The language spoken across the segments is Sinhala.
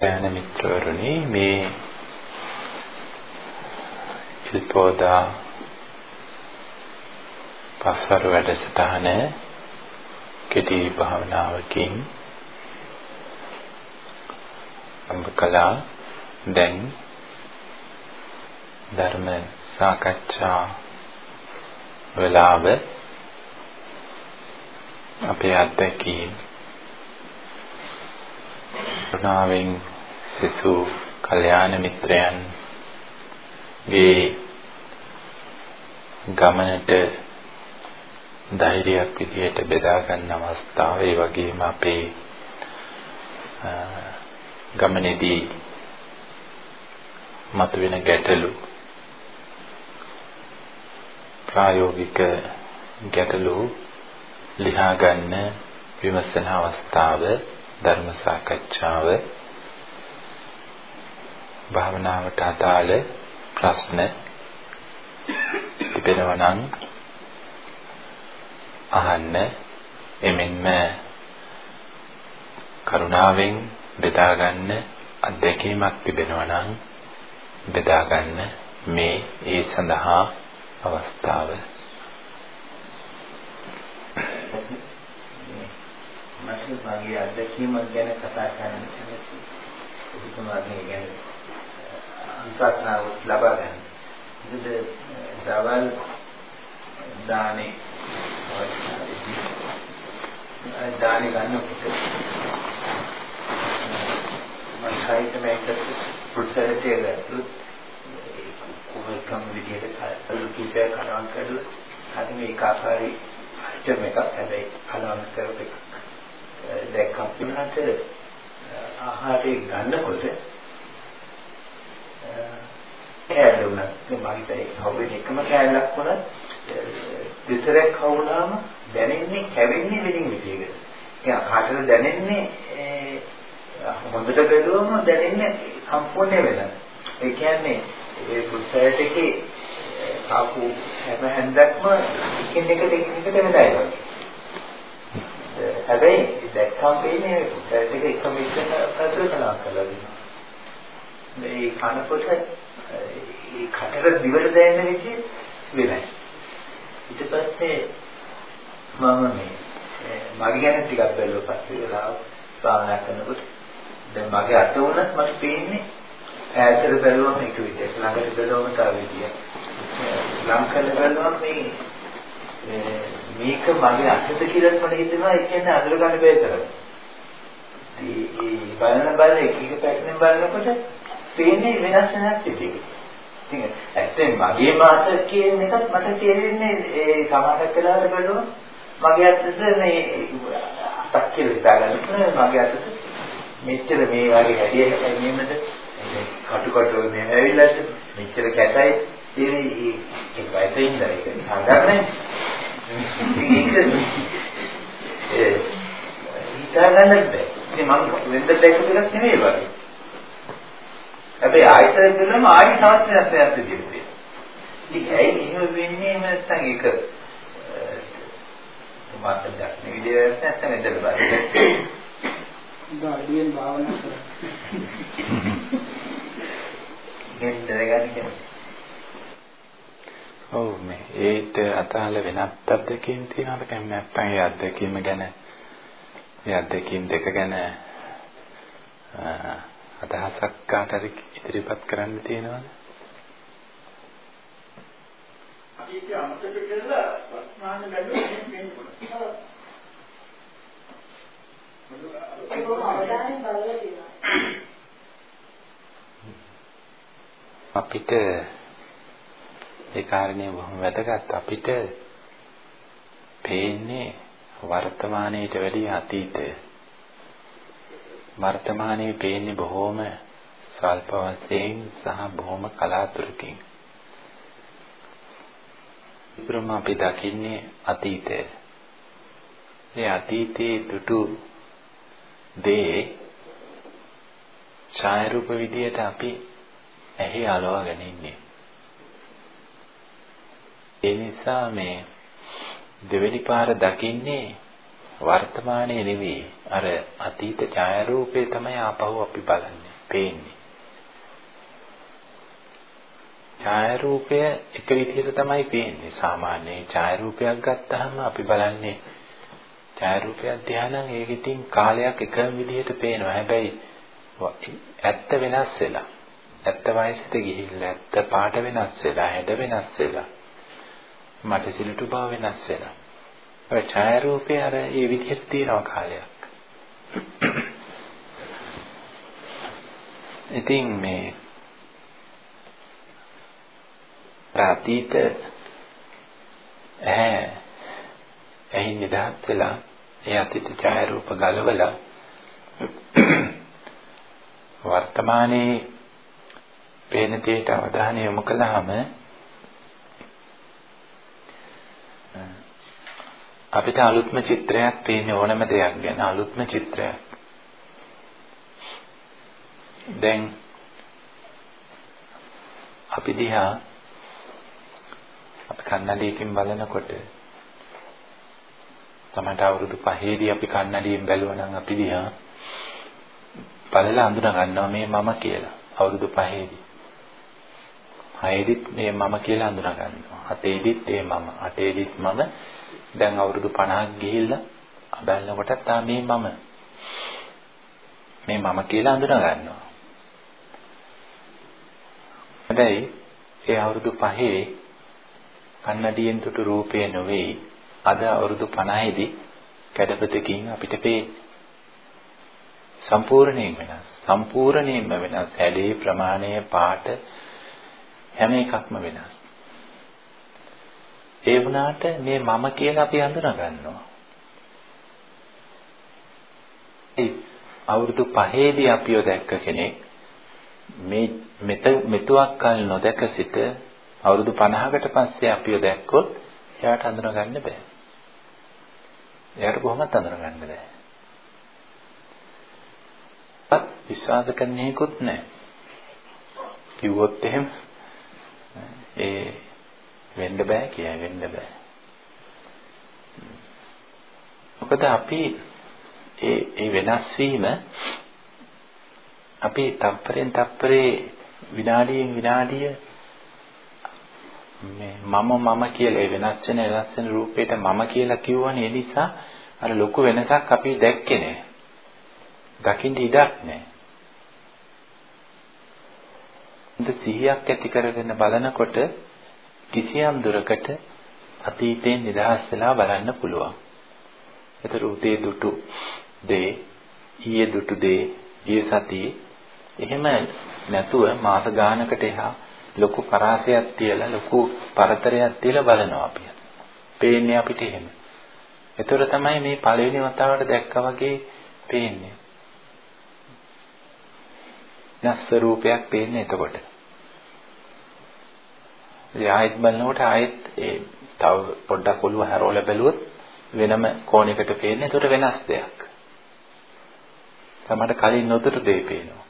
ඥාන මිත්‍රවරුනි මේ ඉල්පෝදා පස්වර වැඩසටහන කෙටි භාවනාවකින් අම්බකලා දැන් ධර්ම සාකච්ඡා වෙලාව අපේ අත්දැකීම් කරුණාවෙන් සිසු කල්යාණ මිත්‍රයන් ගේ ගමනට ධෛර්යයක් විදියට බෙදා ගන්න අවස්ථාව ඒ වගේම අපේ ගමනේදී මතුවෙන ගැටලු ප්‍රායෝගික ගැටලු ලියා ගන්න විමසන අවස්ථාව ධර්ම සාකච්ඡාව භාවනාවට අදාළ ප්‍රශ්න තිබෙනවා නම් අහන්න එමෙන්ම කරුණාවෙන් බෙදා ගන්න අත්දැකීමක් තිබෙනවා නම් බෙදා ගන්න මේ ඒ සඳහා අවස්ථාව මට මගේ අත්දැකීම ගැන කතා කරන්න කැමතියි. ඔබතුමාගේ ගැන අනුශාසනාව ලබා ගන්න. ඉතින් දවල් දානේ දානේ ගන්නකොට මම සාහිත්‍ය මේකට පුරුෂයටේ ගත්තොත් කොහොමකම් විදියට කලු කීපයක් කලවම් කරලා හරි මේ කාකාරී අයිටම් එකක් හැබැයි කලවම් කරපු එක දැක්කම පින්නට ආහාරය ගන්නකොට කෑල්ල උනත් මම හිතේ හොබෙන එකම කෑල්ලක් වුණත් දෙතරක් කවුනාම දැනෙන්නේ කැවෙන්නේ වෙනින් විදියකට. ඒ කාටද දැනෙන්නේ හොඳට බැලුවම දැනෙන්නේ සම්පූර්ණ වෙනස්. ඒ කියන්නේ ඒ පුස්තකයේ එකේ ආපු හැම හැන්දක්ම එකින් එකට එකින් එකට වෙනයි වගේ. හැබැයි දැක්කම පේන්නේ පුස්තකයේ එක එකම එකට ප්‍රතිකලනා කරලා දෙනවා. මේ කනකොට ඒ කටට දිවට දැනෙන විදිහ වෙනයි. ඊට පස්සේ මම මේ මගේ ගැන ටිකක් බැලුවා පස්සේ වෙලාව භාවනා කරනකොට දැන් මගේ අත උනත් මට පේන්නේ ඈතට බැලුවම එක විදිහක් ළඟට බැලුවම තව විදිහක් ලං කරලා බැලුවම මේ මේක මගේ අතට කියලා මට හිතෙනවා ඒ කියන්නේ අඳුර ගන්න බැහැ තරම්. මේ බලන බල එක එක පැත්තෙන් බලනකොට පේන්නේ වෙනස් වෙනස් විදිහක්. ඉතින් ඇත්තෙන් මගේ මාත කියන එකත් මට තේරෙන්නේ ඒ සමාජයක් වෙලාවට බලුවම මගේ අතට මේ අතක් කියලා හිතාගන්න මගේ අතට මෙච්චර මේ වගේ හැදිය හැදීමද කටු කටු මේ ඇවිල්ලා මෙච්චර කැතයි. තියෙන ඒ වයසේ ඉඳලා ඒක හදාගන්න ඒ හිතාගන්න බෑ. ඉතින් මම වෙන්ද දැක්ක දෙයක් නෙමෙයි වගේ. හැබැයි ආයතන දෙන්නම ආයි තාත්ත්වයක් දෙයක් තියෙන්නේ ඉතින් ඇයි එහෙම වෙන්නේ? නැත්නම් ඒක මාත් දැක්නේ විදියට නැත්නම් එතන බලන්න. ගාඩියෙන් භාවනා කරා. ඔව් මේ ඒට අතහල වෙනත් අත්දැකීම් තියෙනවද? කැම නැත්නම් ඒ අත්දැකීම ගැන ඒ අත්දැකීම් දෙක ගැන අදහසක් කාට හරි ඉදිරිපත් කරන්න තියෙනවද? අතීතය අමතක කරලා වර්තමාන බැලුවොත් මේක. ඒක. අපිට ඒ කාරණේ බොහොම වැදගත් අපිට පේන්නේ වර්තමානයේට වැඩිය අතීතය. වර්තමානයේ පේන්නේ බොහොම ස්වල්ප වශයෙන් සහ බොහොම කලාතුරකින්. ඉතුරුම අපි දකින්නේ අතීතය. මේ අතීතයේ දුටු දේ ඡායරූප විදියට අපි ඇහි අලවගෙන ඉන්නේ. ඒ නිසා මේ දෙවෙනි පාර දකින්නේ වර්තමානයේ නෙවෙයි. අර අතීත ඡායාරූපේ තමයි ආපහු අපි බලන්නේ පේන්නේ. ඡායාරූපය එක විදිහට තමයි පේන්නේ. සාමාන්‍ය ඡායාරූපයක් ගත්තාම අපි බලන්නේ ඡායාරූපයක් ධානයන් ඒක ඉතින් කාලයක් එකම විදිහට පේනවා. හැබැයි ඇත්ත වෙනස් වෙලා ඇත්ත වයසට ගිහිල්ලා ඇත්ත පාට වෙනස් වෙලා හැඩ වෙනස් වෙලා මට සිලුටු බව වෙනස් වෙලා ඔය ඡායාරූපේ අර ඒ විදිහට තියෙනවා කාලයක්. ඉතින් මේ රාතීත ඈ එහි නිදහස් වෙලා ඒ අතීත ඡායාරූප ගලවලා වර්තමානයේ පේන දෙයට අවධානය යොමු කළාම අපිට අලුත්ම චිත්‍රයක් පේන්නේ ඕනම දෙයක් ගැන අලුත්ම චිත්‍රයක්. දැන් අපි දිහා අපි කන්නඩියකින් බලනකොට තමයි අවුරුදු 5ේදී අපි කන්නඩියෙන් බැලුවා නම් අපි දිහා බලලා අඳුන ගන්නවා මේ මම කියලා අවුරුදු 5ේදී. 6ේදීත් මේ මම කියලා අඳුන ගන්නවා. 7ේදීත් ඒ මම. 8ේදීත් මම දැන් අවුරුදු 50ක් ගිහිල්ලා බලනකොට තා මේ මම මේ මම කියලා අඳුන ගන්නවා. හැබැයි ඒ අවුරුදු 5 කන්නඩියෙන් තුටු රූපේ නොවේ අද අවුරුදු 50ෙදි කැඩපතකින් අපිට පේන්නේ. සම්පූර්ණයෙන් වෙනස්. සම්පූර්ණයෙන්ම වෙනස්. හැඩේ ප්‍රමාණය පාට හැම එකක්ම වෙනස්. ඒ වුණාට මේ මම කියලා අපි හඳුනා ගන්නවා. ඒ අවුරුදු 5ේදී අපිව දැක්ක කෙනෙක් මේ මෙත මෙතුවක් කල නොදැක සිට අවුරුදු 50කට පස්සේ අපිව දැක්කොත් එයාට හඳුනා ගන්න බෑ. එයාට කොහොමද හඳුනා ගන්න බෑ. පත් විශ්වාස කරන්නේකුත් නැහැ. කිව්වොත් එහෙම ඒ වෙන්න බෑ කියයි වෙන්න බෑ. මොකද අපි ඒ ඒ වෙනස් වීම අපි තප්පරෙන් තප්පරේ විනාඩියෙන් විනාඩිය මේ මම මම කියලා ඒ වෙනස් වෙන වෙනස් වෙන රූපේට මම කියලා කිව්වනේ ඒ නිසා අර ලොකු වෙනසක් අපි දැක්කේ නෑ. දකින්න ඉඩක් නෑ. ඉත සිහියක් ඇති කරගෙන බලනකොට කිසියම් දුරකට අතීතයෙන් නිදහස් වෙලා බලන්න පුළුවන්. ඒතර උදේ දුටු දේ, ඊයේ දුටු දේ, ඊයේ සතියේ එහෙම නැතුව මාස ගානකට එහා ලොකු පරාසයක් තියලා ලොකු පරතරයක් තියලා බලනවා අපි. පේන්නේ අපිට එහෙම. ඒතර තමයි මේ පළවෙනි වතාවට දැක්කා වගේ පේන්නේ. නැස්ස රූපයක් පේන්නේ එතකොට. ඉතින් ආයෙත් බලනකොට ආයෙත් ඒ තව පොඩ්ඩක් ඔළුව හැරවලා බැලුවොත් වෙනම කෝණයකට පේන්නේ. ඒකට වෙනස් දෙයක්. තමයි කලින් නොදොට දෙය පේනවා.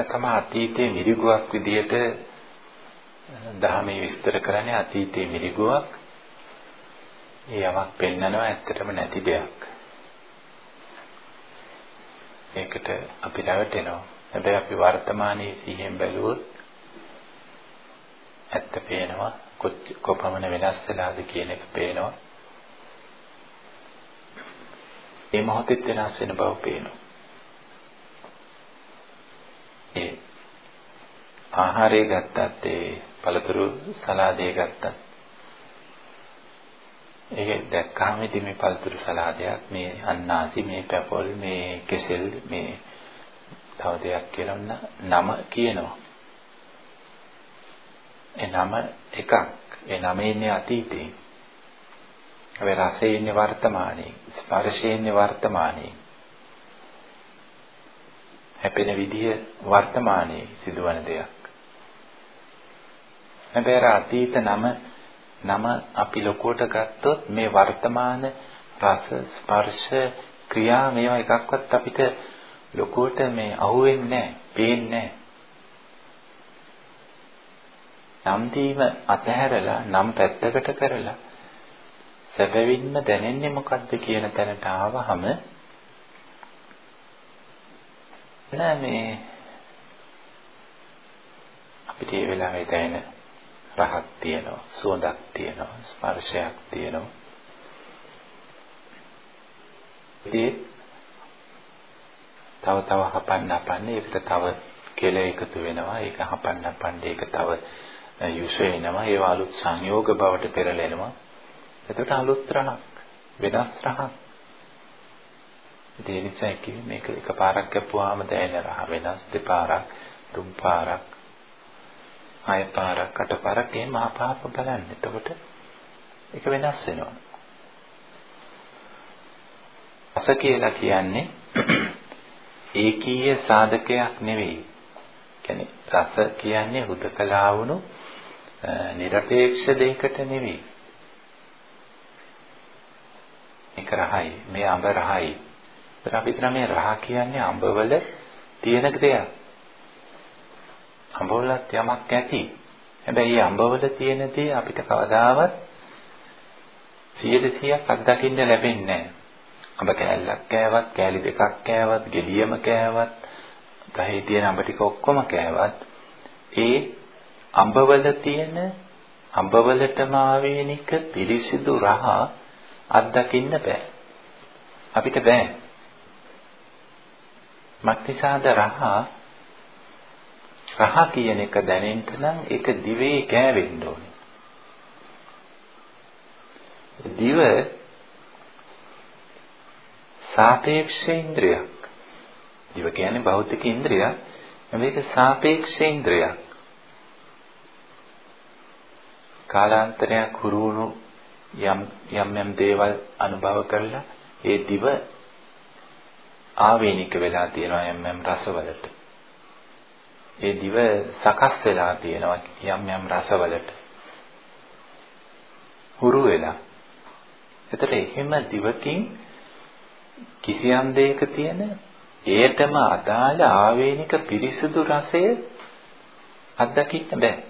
තම අතීතයේ මිරිගුවක් විදියට දහමේ විස්තර කරන්නේ අතීතයේ මිරිගුවක්. ඒ යමක් පෙන්නනවා ඇත්තටම නැති දෙයක්. ඒකට අපි රැවටෙනවා. හැබැයි අපි වර්තමානයේ සිහියෙන් බැලුවොත් ඇත්ත පේනවා. කොපමණ වෙනස් වෙලාද කියන එක පේනවා. ඒ මොහොතෙත් වෙනස් වෙන බව පේනවා. ඒ ආහාරය ගත්තත් ඒ පළතුරු සලාදය ගත්තත් ඒක දැක්කහම ඉතින් මේ පළතුරු සලාදයක් මේ අන්නාසි මේ පැපොල් මේ කෙසෙල් මේ තව දෙයක් කියලා නම කියනවා. ඒ නම එකක්. ඒ නමේ ඉන්නේ අතීතේ. හැබැයි රසයේ ඉන්නේ වර්තමානයේ. ස්පර්ශයේ ඉන්නේ වර්තමානයේ. හැපෙන විදිය වර්තමානයේ සිදුවන දෙයක්. හැබැයි අතීත නම නම අපි ලොකුවට ගත්තොත් මේ වර්තමාන රස ස්පර්ශ ක්‍රියා මේවා එකක්වත් අපිට ලොකුවට මේ අහුවෙන්නේ නැහැ, පේන්නේ නැහැ. නම් දීම අතහැරලා නම් පැත්තකට කරලා සැබවින්ම දැනෙන්නේ මොකද්ද කියන තැනට ආවහම නෑ මේ අපිට මේ වෙලාවේ දැනෙන රහක් තියෙනවා සුවඳක් තියෙනවා ස්පර්ශයක් තියෙනවා. ඒ තව තව හපන්න හපන්න ඒකට තව කෙල එකතු වෙනවා. ඒක හපන්න හපන්න ඒක තව යුෂ වෙනවා ඒව අලුත් සංයෝග බවට පෙරලෙනවා එතකොට අලුත් රහක් වෙනස් රහක් ඒ නිසා කිව්වේ මේක එකපාරක් කැපුවාම දැනෙන රහ වෙනස් දෙපාරක් තුන් පාරක් හය පාරක් අට පාරක් එහෙම ආපාප බලන්න. එතකොට ඒක වෙනස් වෙනවා. රස කියලා කියන්නේ ඒකීය සාධකයක් නෙවෙයි. කියන්නේ රස කියන්නේ හුදකලා වුණු নিরপেক্ষ දෙයකට නෙවෙයි. මේක රහයි, මේ අඹ රහයි. ඒත් අපි හිතන මේ රහ කියන්නේ අඹවල තියෙන දෙයක්. අඹවලත් යමක් ඇති. හැබැයි මේ අඹවල තියෙන දේ අපිට කවදාවත් 100%ක් අත්දකින්න ලැබෙන්නේ නැහැ. අඹ කෑල්ලක් කෑවත්, කෑලි දෙකක් කෑවත්, ගෙඩියම කෑවත්, ගහේ තියෙන අඹ ටික ඔක්කොම කෑවත් ඒ අඹවල තියෙන අඹවලටම ආවේනික පිරිසිදු රහ අත්දකින්න බෑ. අපිට බෑ. මක්නිසාද රහ රහ කියන එක දැනෙන්න නම් ඒක දිවේ ගෑවෙන්න ඕනේ. දිව සාපේක්ෂ ඉන්ද්‍රියක්. දිව කියන්නේ භෞතික ඉන්ද්‍රියක්. මේක සාපේක්ෂ ඉන්ද්‍රියක්. කාලාන්තරයක් හුරුුණු යම් යම් යම් දේවල් අනුභව කරලා ඒ දිව ආවේනික වෙලා තියෙනවා යම් යම් රසවලට. ඒ දිව සකස් වෙලා තියෙනවා යම් යම් රසවලට. හුරු වෙලා. එතකොට එහෙම දිවකින් කිසියම් දෙයක තියෙන එයටම අදාළ ආවේනික පිරිසුදු රසය අත්දකින්න බෑ.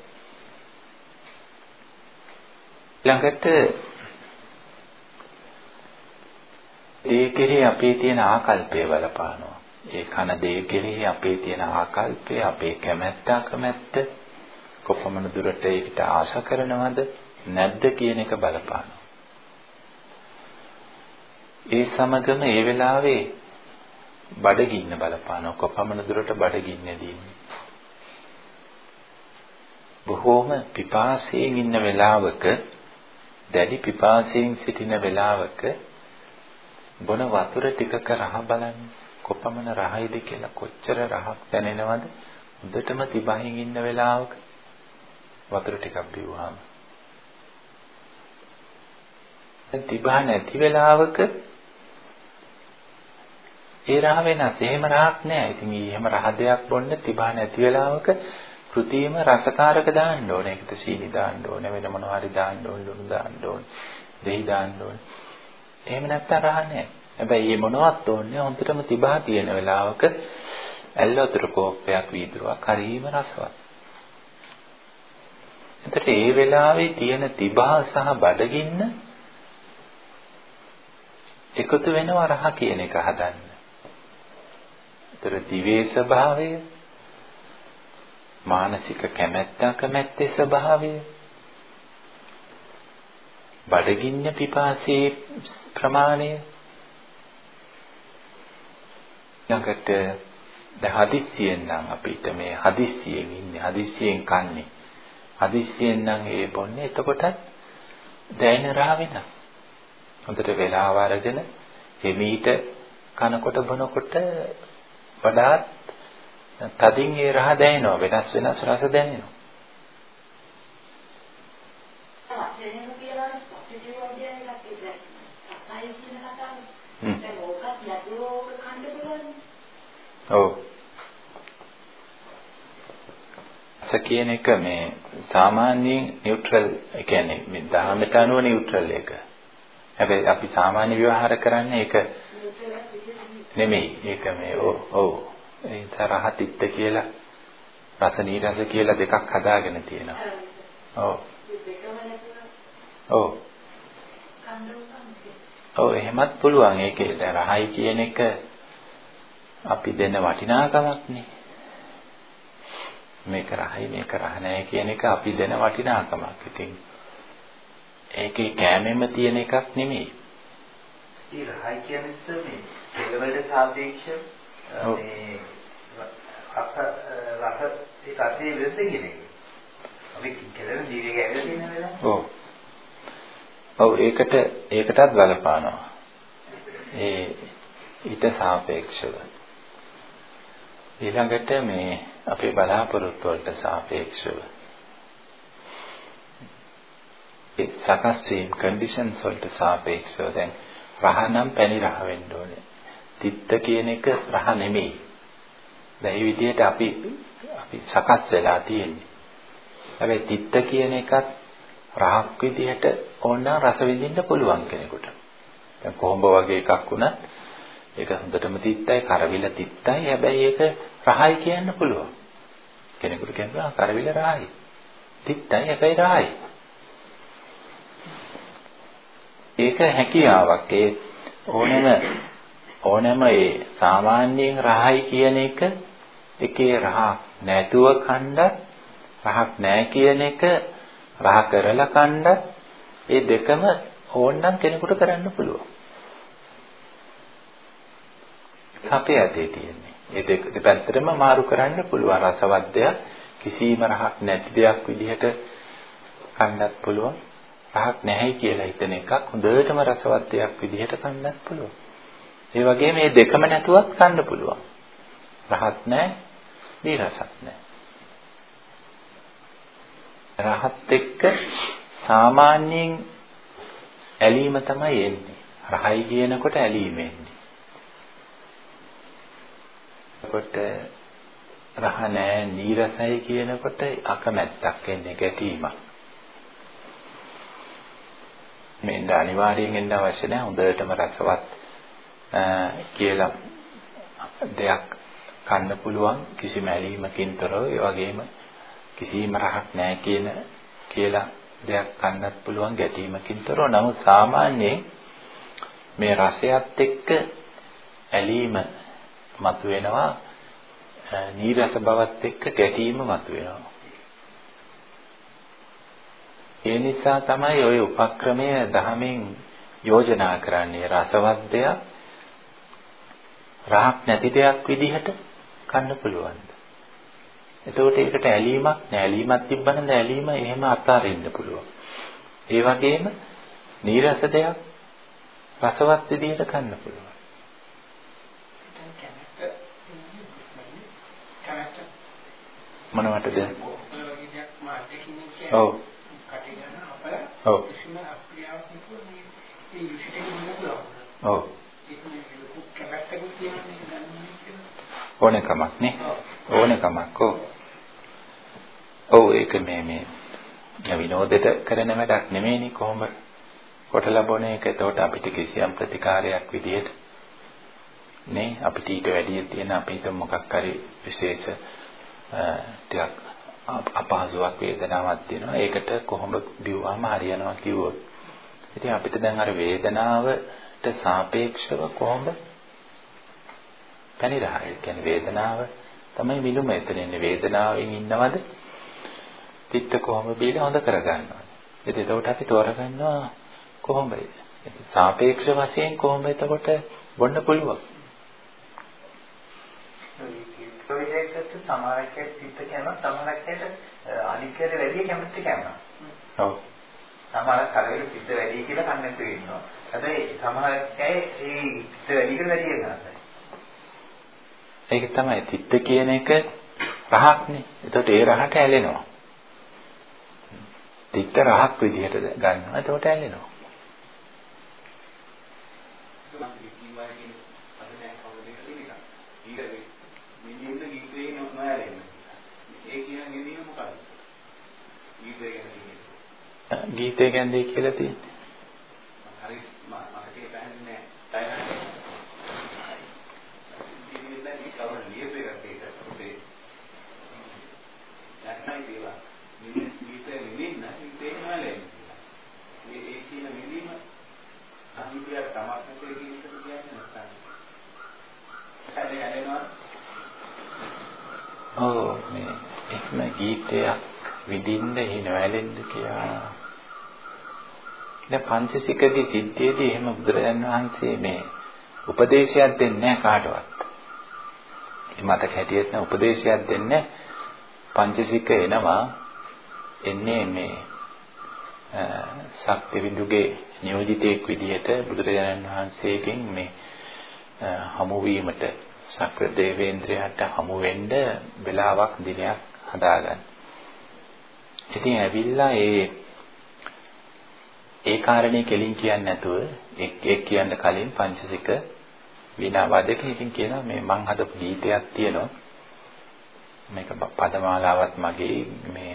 ළඟට ඒ කෙරෙහි අපේ තියෙන ආකල්පය බලපානවා. ඒ කන දේ කෙරෙහි අපේ තියෙන ආකල්පය, අපේ කැමැත්ත අකමැත්ත කොපමණ දුරට ඒකට ආශා කරනවද නැද්ද කියන එක බලපානවා. ඒ සමගම ඒ වෙලාවේ බඩගින්න බලපානවා. කොපමණ දුරට බඩගින්න දින්නේ. බොහෝම පිපාසයෙන් ඉන්න වෙලාවක දැඩි පිපාසයෙන් සිටින වෙලාවක බොන වතුර ටිකක රහ බලන්න කොපමණ රහයිද කියලා කොච්චර රහක් දැනෙනවද හොඳටම තිබහින් ඉන්න වෙලාවක වතුර ටිකක් බිව්වහම දැන් තිබහ නැති වෙලාවක ඒ රහ වෙනස්. එහෙම රහක් නෑ. ඉතින් එහෙම රහ දෙයක් බොන්න තිබහ නැති වෙලාවක කෘතියම රසකාරක දාන්න ඕනේ. ඒකට සීනි දාන්න ඕනේ. වෙන මොනවා හරි දාන්න ඕනේ. ලුණු දාන්න ඕනේ. දෙහි දාන්න ඕනේ. එහෙම නැත්තම් රහ නෑ. හැබැයි මේ මොනවත් ඕනේ හොඳටම තිබහ තියෙන වෙලාවක ඇල්ල වතුර කෝප්පයක් වීදුරුවක් හරීම රසවත්. එතකොට ඒ වෙලාවේ තියෙන තිබහ සහ බඩගින්න එකතු වෙනවා රහ කියන එක හදන්න. ඒතර දිවේ ස්වභාවය මානසික කැමැත්ත කැමැත්තේ ස්වභාවය. බඩගින්න පිපාසයේ ප්‍රමාණය. ළඟට දැන් හදිස්සියෙන් නම් අපිට මේ හදිස්සියෙන් ඉන්නේ හදිස්සියෙන් කන්නේ. හදිස්සියෙන් නම් ඒ බොන්නේ එතකොටත් දැනෙන රහ වෙනස්. හොඳට වෙලාව අරගෙන එමීට කනකොට බොනකොට වඩාත් තදින් ඒ රහ දැනෙනවා වෙනස් වෙනස් රස දැනෙනවා ඔව් රස කියන එක මේ සාමාන්‍යයෙන් නියුට්‍රල් ඒ කියන්නේ මේ දහමට අනුව නියුට්‍රල් එක. හැබැයි අපි සාමාන්‍ය ව්‍යවහාර කරන්නේ ඒක නෙමෙයි. ඒක මේ ඔව් ඔව්. ඒ තරහ තිත්ත කියලා රස නීරස කියලා දෙකක් හදාගෙන තියෙනවා. ඔව්. ඔව්. ඔව් එහෙමත් පුළුවන්. ඒකේ දැන් රහයි කියන එක අපි දෙන වටිනාකමක්නේ. මේක රහයි මේක රහ නැහැ කියන එක අපි දෙන වටිනාකමක්. ඉතින් ඒකේ කෑමෙම තියෙන එකක් නෙමෙයි. ඒ රහයි කියන්නේ මේ කෙලවලට සාපේක්ෂව මේ රස රස ඒ රසයේ වෙනස කියන එක. අපි කෙලවල ජීවිතය ඇවිල්ලා තියෙන වෙලාව. ඔව්. ඔව් ඒකට ඒකටත් බලපානවා. ඒ ඊට සාපේක්ෂව. ඊළඟට මේ අපේ බලාපොරොත්තු වලට සාපේක්ෂව ඒ සකස් වීම කන්ඩිෂන්ස් වලට සාපේක්ෂව දැන් රහ නම් පැණි රහ වෙන්න ඕනේ. තිත්ත කියන එක රහ නෙමෙයි. දැන් මේ විදිහට අපි අපි සකස් වෙලා තියෙන්නේ. හැබැයි තිත්ත කියන එකත් රහක් විදිහට ඕනනම් රස විඳින්න පුළුවන් කෙනෙකුට. දැන් කොහොඹ වගේ එකක් වුණත් ඒක හොඳටම තිත්තයි, කරවිල තිත්තයි. හැබැයි ඒක රහයි කියන්න පුළුවන්. කෙනෙකුට කියනවා කරවිල රහයි. තිත්තයි හැබැයි රහයි. ඒක හැකියාවක්. ඒ ඕනෑම ඕනෑම ඒ සාමාන්‍යයෙන් රහයි කියන එක එකේ රහ නැතුව කණ්ඩත් රහක් නැහැ කියන එක රහ කරලා කණ්ඩත් ඒ දෙකම ඕනනම් කෙනෙකුට කරන්න පුළුවන්. අපේ ඇතේ තියෙන්නේ. ඒ දෙක දෙපැත්තටම මාරු කරන්න පුළුවන් රසවත් දෙයක් කිසිම රහක් නැති දෙයක් විදිහට කන්නත් පුළුවන්. රහක් නැහැයි කියලා හිතන එකක් හොඳටම රසවත් දෙයක් විදිහට කන්නත් පුළුවන්. ඒ වගේම මේ දෙකම නැතුවත් කන්න පුළුවන්. රහත් නැහැ, නීරසත් නැහැ. රහත් එක්ක සාමාන්‍යයෙන් ඇලීම තමයි එන්නේ. රහයි කියනකොට ඇලීම එන්නේ. එතකොට රහ නෑ නීරසයි කියනකොට අකමැත්තක් එන්නේ ගැටීමක්. මෙන්න අනිවාර්යෙන් එන්න අවශ්‍ය නැහැ හොඳටම රසවත් කියලා දෙයක් කන්න පුළුවන් කිසිම ඇලීමකින් තොරව ඒ වගේම කිසිම රහක් නැහැ කියන කියලා දෙයක් කන්නත් පුළුවන් ගැටීමකින් තොරව. නමුත් සාමාන්‍යයෙන් මේ රසයත් එක්ක ඇලීම මතුවෙනවා නීරස බවත් එක්ක ගැටීම මතුවෙනවා. ඒ නිසා තමයි ওই උපක්‍රමය දහමෙන් යෝජනා කරන්නේ. රසවත් දෙයක් රහක් නැති දෙයක් විදිහට කන්න පුළුවන්. එතකොට ඒකට ඇලීමක් නෑ. ඇලීමක් තිබ්බනම් ඇලීම එහෙම අතාරින්න පුළුවන්. ඒ වගේම නීරස දෙයක් රසවත් විදිහට කන්න පුළුවන්. මොනවටද? ඔව්. ඔව්. ඔව්. ඕනකමක් නේ. ඕනකමක් ඔව්. ඔව් ඒක මේ මේ විනෝදෙට කරන වැඩක් නෙමෙයිනේ කොහොම කොට ලැබුණ එක. එතකොට අපිට කිසියම් ප්‍රතිකාරයක් විදියට නේ අපිට ඊට වැඩිය තියෙන අපිට මොකක් හරි විශේෂ ටිකක් අපහසුාවක් වේදනාවක් තියෙනවා. ඒකට කොහොමද බිව්වම හරියනවා කිව්වොත්. ඉතින් අපිට දැන් අර වේදනාවට සාපේක්ෂව කොහොමද පැනිරහය කියන්නේ වේදනාව තමයි මිලුම එතන ඉන්නේ වේදනාවෙන් ඉන්නවද? පිට කොහොම බීලා හොඳ කරගන්නවා. ඉතින් එතකොට අපි තෝරගන්නවා කොහොමද? සාපේක්ෂ වශයෙන් කොහොමද එතකොට බොන්න පුළුවන්? ප්‍රොජෙක්ට් සමාජයේ සිත් කියනවා සමාජයට අනිකයට වැඩි කැමති කරනවා. ඔව්. සමහර කලවල සිත් වැඩි කියලා කන්නත් වෙනවා. හැබැයි සමහරකයි ඒ සිත් වැඩි කියලා වැඩි වෙනවා. ඒක තමයි තිත්ත කියන එක රහක්නේ. එතකොට ඒ රහට ඇලෙනවා. තිත්ත රහක් විදිහට ගන්නවා. එතකොට ඇලෙනවා. ගීතය ගැන දෙයක් කියලා තියෙන්නේ. හරි මතකේ පැහැදිලි නෑ. ඉතින් කවර ලියපු එකක් ඒක පොතේ. නැත්නම් ඒවා ගීතේ නිමින්න ඉතේ නෑලේ. මේ ඒ කියන නිමින්න ඔව් මේ එහෙම ගීතයක් විඳින්න එහි නොඇලෙන්න කියලා. දැන් පංචසිකගේ සිද්ධියේදී එහෙම බුදුරජාණන් වහන්සේ මේ උපදේශයක් දෙන්නේ කාටවත්. මේ මතක හැටියට නේ උපදේශයක් දෙන්නේ පංචසික එනවා එන්නේ මේ ශක්තිවිදුගේ නියෝජිතයෙක් විදිහට බුදුරජාණන් වහන්සේගෙන් මේ හමු වීමට සක්‍ර දේවේන්ද්‍රයාට හමු වෙන්න වෙලාවක් දිනයක් හදාගන්න. ඉතින් ඇවිල්ලා ඒ ඒ කාරණේ කෙලින් කියන්නේ නැතුව එක් එක් කියන්න කලින් පංචසික වීණා වාදක ඉතින් කියනවා මේ මං හදපු ගීතයක් තියෙනවා. මේක පදමාලාවත් මගේ මේ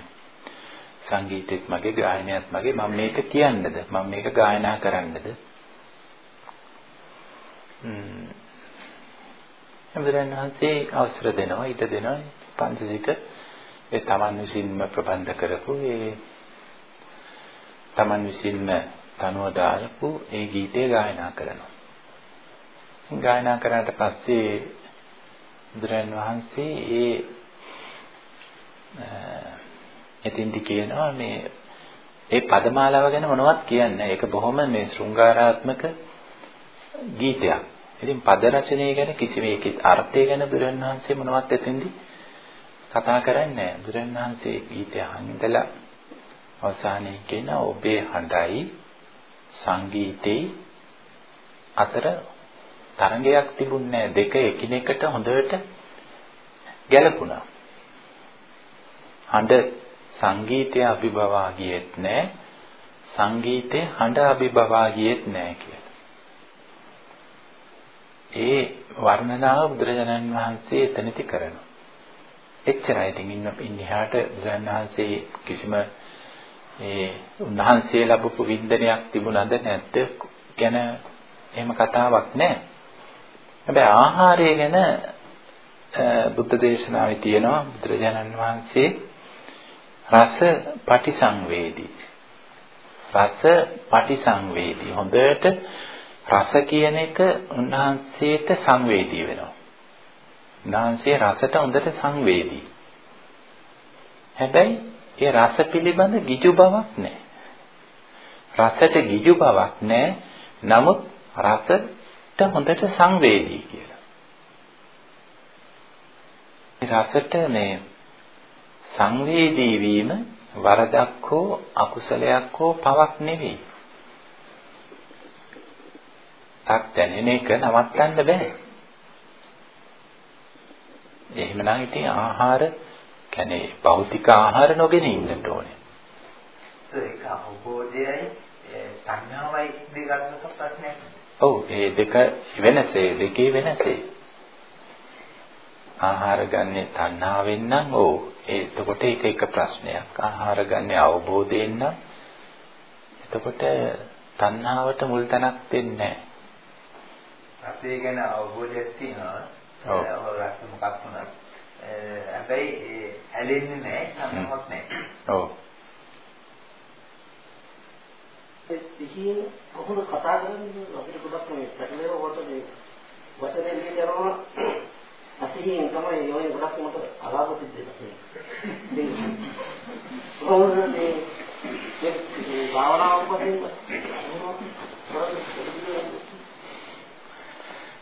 සංගීතෙත් මගේ ගායනයත් මගේ මම මේක කියන්නද මම මේක ගායනා කරන්නද හම්බුරන් වහන්සේ අවසර දෙනවා ඊට දෙනවා පංචසික ඒ තමන් විසින්ම ප්‍රබන්ධ කරපු ඒ තමන් විසින්ම තනුව දාලපු ඒ ගීතය ගායනා කරනවා ගායනා කරාට පස්සේ බුදුරන් වහන්සේ ඒ එතින්දි කියනවා මේ ඒ පදමාලාව ගැන මොනවත් කියන්නේ ඒක බොහොම මේ ශෘංගාරාත්මක ගීතයක්. ඉතින් පද රචනය ගැන කිසිම ඒකේ අර්ථය ගැන බුදුරණවහන්සේ මොනවත් එතෙන්දි කතා කරන්නේ නැහැ. බුදුරණවහන්සේ ගීතය අහන්නදලා අවසානයේ කියන ඔබේ හඬයි සංගීතේ අතර තරංගයක් තිබුණේ දෙක එකිනෙකට හොඳට ගැලපුණා. හඬ සංගීතය අභිභවා ගියෙත් නැහැ. සංගීතේ හඬ අභිභවා ගියෙත් නැහැ කියලා. ඒ වර්ණනාව බුදුරජාණන් වහන්සේ එතනති කරනවා. එච්චරයි. ඉතින් ඉන්න ඉන්නහාට බුදුරජාණන් වහන්සේ කිසිම ඒ උන්වහන්සේ ලැබපු වින්දනයක් තිබුණාද නැද්ද ගැන එහෙම කතාවක් නැහැ. හැබැයි ආහාරය ගැන බුද්ධ දේශනාවේ තියෙනවා බුදුරජාණන් වහන්සේ රස පටිසංවේදී. රස පටිසංවේදී. හොඳට රස කියන එක උන්වහන්සේට සංවේදී වෙනවා. උන්වහන්සේ රසට හොඳට සංවේදී. හැබැයි ඒ රස පිළිබඳ ගිජු බවක් නැහැ. රසට ගිජු බවක් නැහැ. නමුත් රසට හොඳට සංවේදී කියලා. රසට මේ සංවේදී වීම වරදක් හෝ අකුසලයක් හෝ පවක් නෙවෙයි. තක් දැනෙන එක නවත්තන්න බෑ. එහෙමනම් ඉතින් ආහාර කියන්නේ භෞතික ආහාර නොගෙන ඉන්නට ඕනේ. ඒක අවබෝධයයි සංඥාවයි දෙකකට ප්‍රශ්නයක්. ඔව් ඒ දෙක වෙනසේ දෙකේ වෙනසේ. ආහාර ගන්නෙ තණ්හාවෙන් නම් ඔව් එතකොට ඒක එක ප්‍රශ්නයක්. ආහාර ගන්නෙ අවබෝධයෙන් නම් එතකොට තණ්හාවට මුල් තැනක් දෙන්නේ නැහැ. රසය ගැන අවබෝධයක් තියෙනවා. ඔව්. රස මොකක් වුණත්. හැබැයි ඇලෙන්නේ නැහැ, තණ්හාවක් නැහැ. ඔව්. ඒ සිහියෙන් කොහොමද කතා කරන්නේ අපිට ගොඩක් මේ පැටලෙන කොට මේ වචනේ කියනවා අසිහියෙන් තමයි යෝනි ගොඩක් මට අලාභ සිද්ධ වෙන්නේ. කොහොමද මේ මේ භාවනාව උපදින්න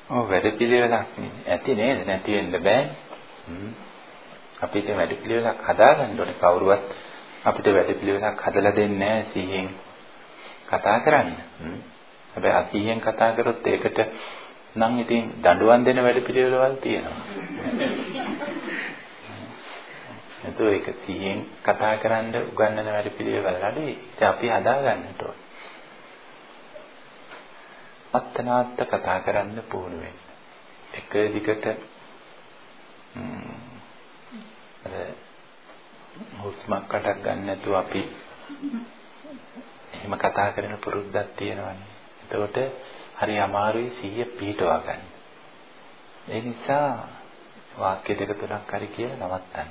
ඔව් වැඩ පිළිවෙලක් ඇති නේද නැති වෙන්න බෑ. අපිට වැඩ පිළිවෙලක් හදාගන්න ඕනේ කවුරුවත් අපිට වැඩ පිළිවෙලක් හදලා දෙන්නේ නැහැ සිහියෙන් කතා කරන්න. හැබැයි අසීයෙන් කතා කරොත් ඒකට නම් ඉතින් දඬුවම් දෙන වැඩ පිළිවෙලවල් තියෙනවා. එතකොට ඒක සිහියෙන් කතා කරන්න උගන්වන වැඩ පිළිවෙලවල් අඩුයි. ඉතින් අපි හදා ගන්නට ඕන. අත්තනාත්ත කතා කරන්න පුහුණු වෙන්න. එක දිගට අර හුස්මක් කටක් ගන්න නැතුව අපි එහෙම කතා කරන පුරුද්දක් තියෙනවානේ. එතකොට හරි අමාරුයි සිහිය පිහිටවා ගන්න. ඒ නිසා වාක්‍ය දෙක තුනක් හරි කියලා නවත්තන්න.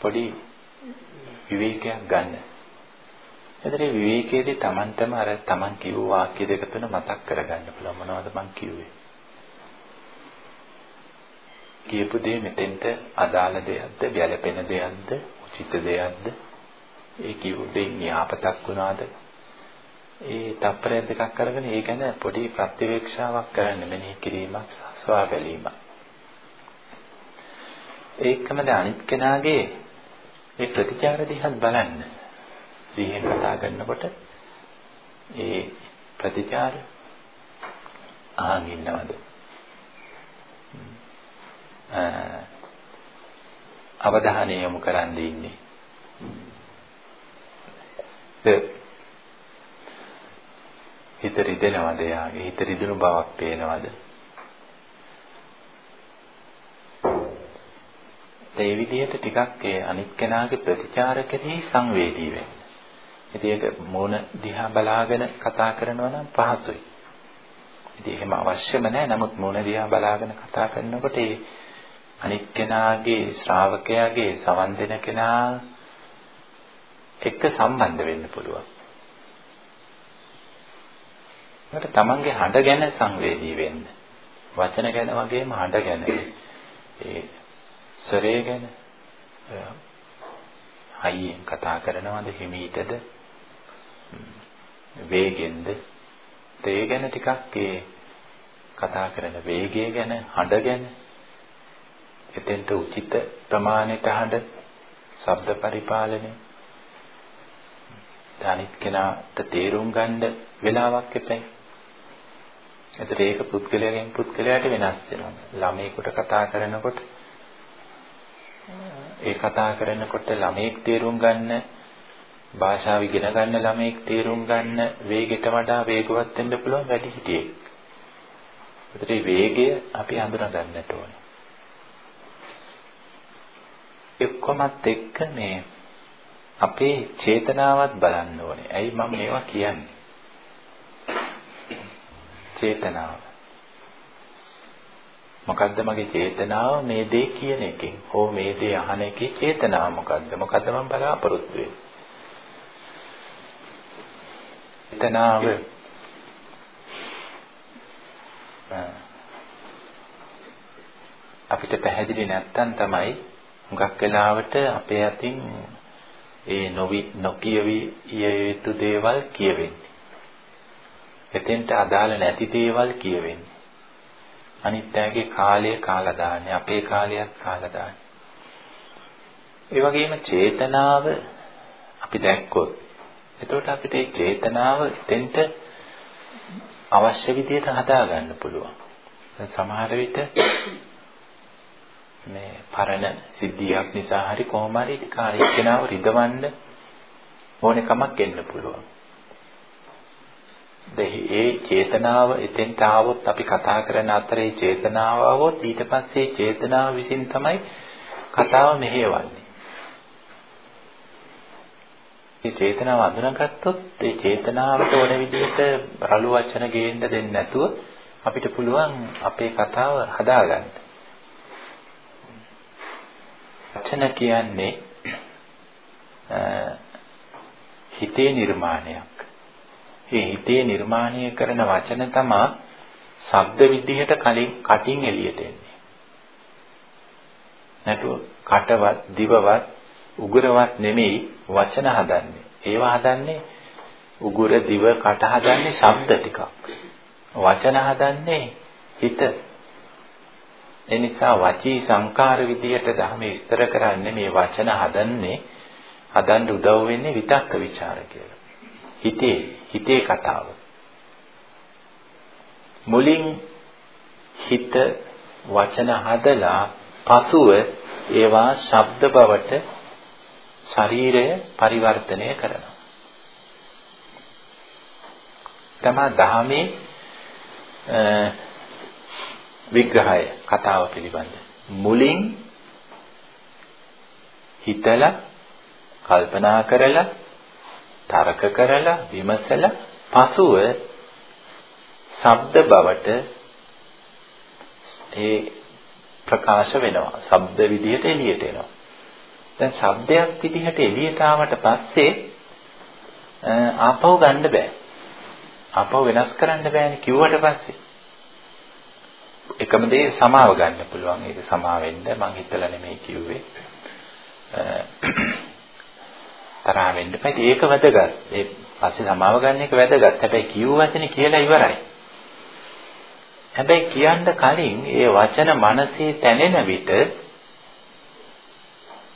පොඩි විවේකයක් ගන්න. එතන විවේකයේදී Tamanටම අර Taman කිව්ව වාක්‍ය දෙක තුන මතක් කරගන්න පුළුවන් මොනවද මං කිව්වේ. කියපු දේ මෙතෙන්ට අදාළ දෙයක්ද, ගැළපෙන දෙයක්ද, උචිත දෙයක්ද? ඒ කියපු දෙයින් යාපතක් වුණාද? ඒ තප්පරය දෙකක් අරගෙන ඒ ගැන පොඩි ප්‍රතිවේක්ෂාවක් කරන්න මෙනෙහි කිරීමක් සස්වා බැලීමක්. ඒකම ද අනිත් කෙනාගේ ඒ ප්‍රතිචාර දිහත් බලන්න. සිහියෙන් කතා කරනකොට ඒ ප්‍රතිචාර අහන් ඉන්නවද? අවධානය යොමු කරන් ඉන්නේ. හිත රිදෙනවද යාගේ හිත රිදුණු බවක් පේනවද? ඒ විදිහට ටිකක් ඒ අනිත් කෙනාගේ ප්‍රතිචාර කෙරෙහි සංවේදී වෙන්න. ඉතින් ඒක මූණ දිහා බලාගෙන කතා කරනවා නම් පහසුයි. ඉතින් එහෙම අවශ්‍යම නැහැ. නමුත් මූණ දිහා බලාගෙන කතා කරනකොට ඒ අනිත් කෙනාගේ ශ්‍රාවකයාගේ සවන් දෙන කෙනා එක්ක සම්බන්ධ වෙන්න පුළුවන්. මට තමන්ගේ හඬ ගැන සංවේදී වෙන්න. වචන ගැන වගේම හඬ ගැන. ඒ ස්වරය ගැන හයියෙන් කතා කරනවද හිමීටද වේගෙන්ද ඒ ගැන ටිකක් ඒ කතා කරන වේගය ගැන හඬ ගැන එතෙන්ට උචිත ප්‍රමාණයට හඬ ශබ්ද පරිපාලනය අනිත් කෙනාට තේරුම් ගන්න වෙලාවක් එපැයි. එතකොට ඒක පුද්ගලයාගෙන් පුද්ගලයාට වෙනස් වෙනවා. ළමයෙකුට කතා කරනකොට ඒ කතා කරනකොට ළමයෙක් තේරුම් ගන්න භාෂාව ඉගෙන ගන්න ළමයෙක් තේරුම් ගන්න වේගයට වඩා වේගවත් වෙන්න පුළුවන් වැඩි හිටියෙක්. ඒතර මේ වේගය අපි හඳුනා ගන්නට ඕනේ. එක්කමත් එක්ක මේ අපේ චේතනාවත් බලන්න ඕනේ. ඇයි මම මේවා කියන්නේ? චේතනාව. මොකද්ද මගේ චේතනාව මේ දේ කියන එකෙන් හෝ මේ දේ අහන එකේ චේතනාව මොකද්ද? මොකද්ද මම බලාපොරොත්තු වෙන්නේ? චේතනාව අපිට පැහැදිලි නැත්තම් තමයි හුඟක් වෙලාවට අපේ අතින් ඒ නොවි නොකියවි යුතු දේවල් කියවෙන්නේ. එතෙන්ට අදාළ නැති දේවල් කියවෙන්නේ. අනිත් අයගේ කාලය කාලා දාන්නේ අපේ කාලයක් කාලා දාන්නේ. ඒ වගේම චේතනාව අපි දැක්කොත් එතකොට අපිට මේ චේතනාව එතෙන්ට අවශ්‍ය විදිහට හදා ගන්න පුළුවන්. සමහර විට මේ පරණ සිද්ධියක් නිසා හරි කොහොම හරි කාර්යකනාව රිදවන්න ඕන කමක් එන්න පුළුවන්. ඒ චේතනාව එතෙන්ට ආවොත් අපි කතා කරන අතරේ චේතනාව ආවොත් ඊට පස්සේ චේතනාව විසින් තමයි කතාව මෙහෙවන්නේ. මේ චේතනාව අඳුනගත්තොත් ඒ චේතනාවට ඕන විදිහට රළු වචන ගේන්න දෙන්නේ නැතුව අපිට පුළුවන් අපේ කතාව හදාගන්න. වචන කියන්නේ හිතේ නිර්මාණයක්. මේ හිතේ නිර්මාණය කරන වචන තමයි ශබ්ද විදිහට කලින් කටින් එළියට එන්නේ. නැතුව කටවත් දිවවත් උගරවත් නෙමෙයි වචන හදන්නේ. ඒවා හදන්නේ උගුර දිව කට හදන්නේ ශබ්ද ටිකක්. වචන හදන්නේ හිත ඒ නිසා වචී සංකාර විදියට ධර්ම විස්තර කරන්නේ මේ වචන හදන්නේ හදන්න උදව් වෙන්නේ විතක්ක ਵਿਚාර කියලා. හිතේ හිතේ කතාව. මුලින් හිත වචන හදලා පසුව ඒවා ශබ්ද බවට ශරීරය පරිවර්තනය කරනවා. තමා දහමේ විග්‍රහය කතාව පිළිබඳ. මුලින් හිතලා කල්පනා කරලා තර්ක කරලා විමසලා පසුව ශබ්ද බවට ඒ ප්‍රකාශ වෙනවා. ශබ්ද විදිහට එළියට එනවා. දැන් ශබ්දයක් විදිහට එළියට ආවට පස්සේ ආපහු ගන්න බෑ ආපහු වෙනස් කරන්න බෑනේ කිව්වට පස්සේ එකම දේ සමාව ගන්න පුළුවන්. ඒක සමාව වෙන්න මං හිතලා නෙමෙයි කිව්වේ. තරහ වෙන්න එපා. ඒක වැදගත්. ඒ පස්සේ සමාව ගන්න එක වැදගත්. හැබැයි කියු වචනේ කියලා ඉවරයි. හැබැයි කියන්න කලින් ඒ වචන මනසේ තැනෙන විට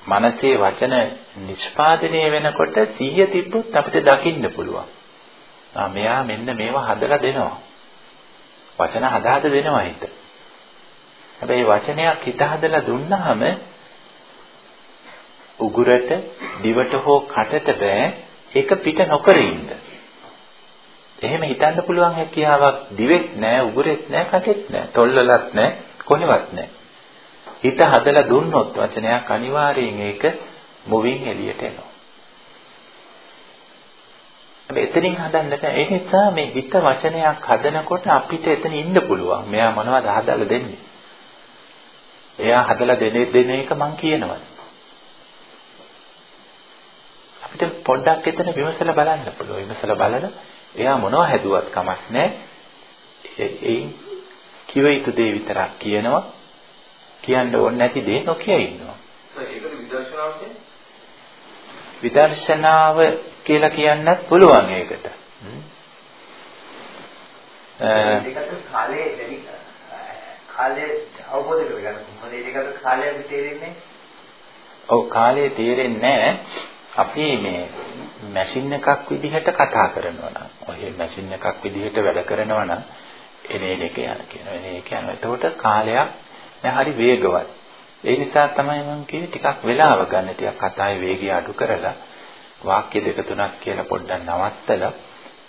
මනසේ වචන නිෂ්පාදනය වෙනකොට සිහිය තිබ්බොත් අපිට දකින්න පුළුවන්. ආ මෙයා මෙන්න මේවා හදලා දෙනවා. වචන හදා හද දෙනවා හිත. හැබැයි වචනයක් හිත හදලා දුන්නාම උගුරට, දිවට හෝ කටට බෑ ඒක පිට නොකර ඉන්න. එහෙම හිතන්න පුළුවන් හැකියාවක් දිවෙත් නෑ, උගුරෙත් නෑ, කටෙත් නෑ, තොල්වලත් නෑ, කොහෙවත් නෑ. හිත හදලා දුන්නොත් වචනයක් අනිවාර්යෙන් ඒක මුවින් එළියට එනවා. හැබැයි එතනින් හදන්න බෑ. ඒ නිසා මේ හිත වචනයක් හදනකොට අපිට එතන ඉන්න පුළුවන්. මෙයා මොනවද හදලා දෙන්නේ? එයා හදලා දෙන දෙන එක මං කියනවා. අපිට පොඩ්ඩක් එතන විමසලා බලන්න පුළුවන්. විමසලා බලන එයා මොනව හැදුවත් කමක් නැහැ. ඒ කිව යුතු දේ විතරක් කියනවා. කියන්න ඕනේ නැති දේ නොකිය ඉන්නවා. විදර්ශනාව කියලා කියන්නත් පුළුවන් ඒකට. ඒකට කාලේ දැනි කාලේ අවබෝධ කරගන්න කොහොමද ඒකට කාලය තේරෙන්නේ? ඔව් කාලේ තේරෙන්නේ. අපි මේ මැෂින් එකක් විදිහට කතා කරනවා නම් ඔය මැෂින් එකක් විදිහට වැඩ කරනවා නම් එනේන එක යන කියනවා එනේ එක යනවා. එතකොට කාලයක් දැන් හරි වේගවත්. ඒ නිසා තමයි මම කිව්වේ ටිකක් වෙලාව ගන්න ටිකක් කතාවේ වේගය අඩු කරලා වාක්‍ය දෙක තුනක් කියලා පොඩ්ඩක් නවත්තලා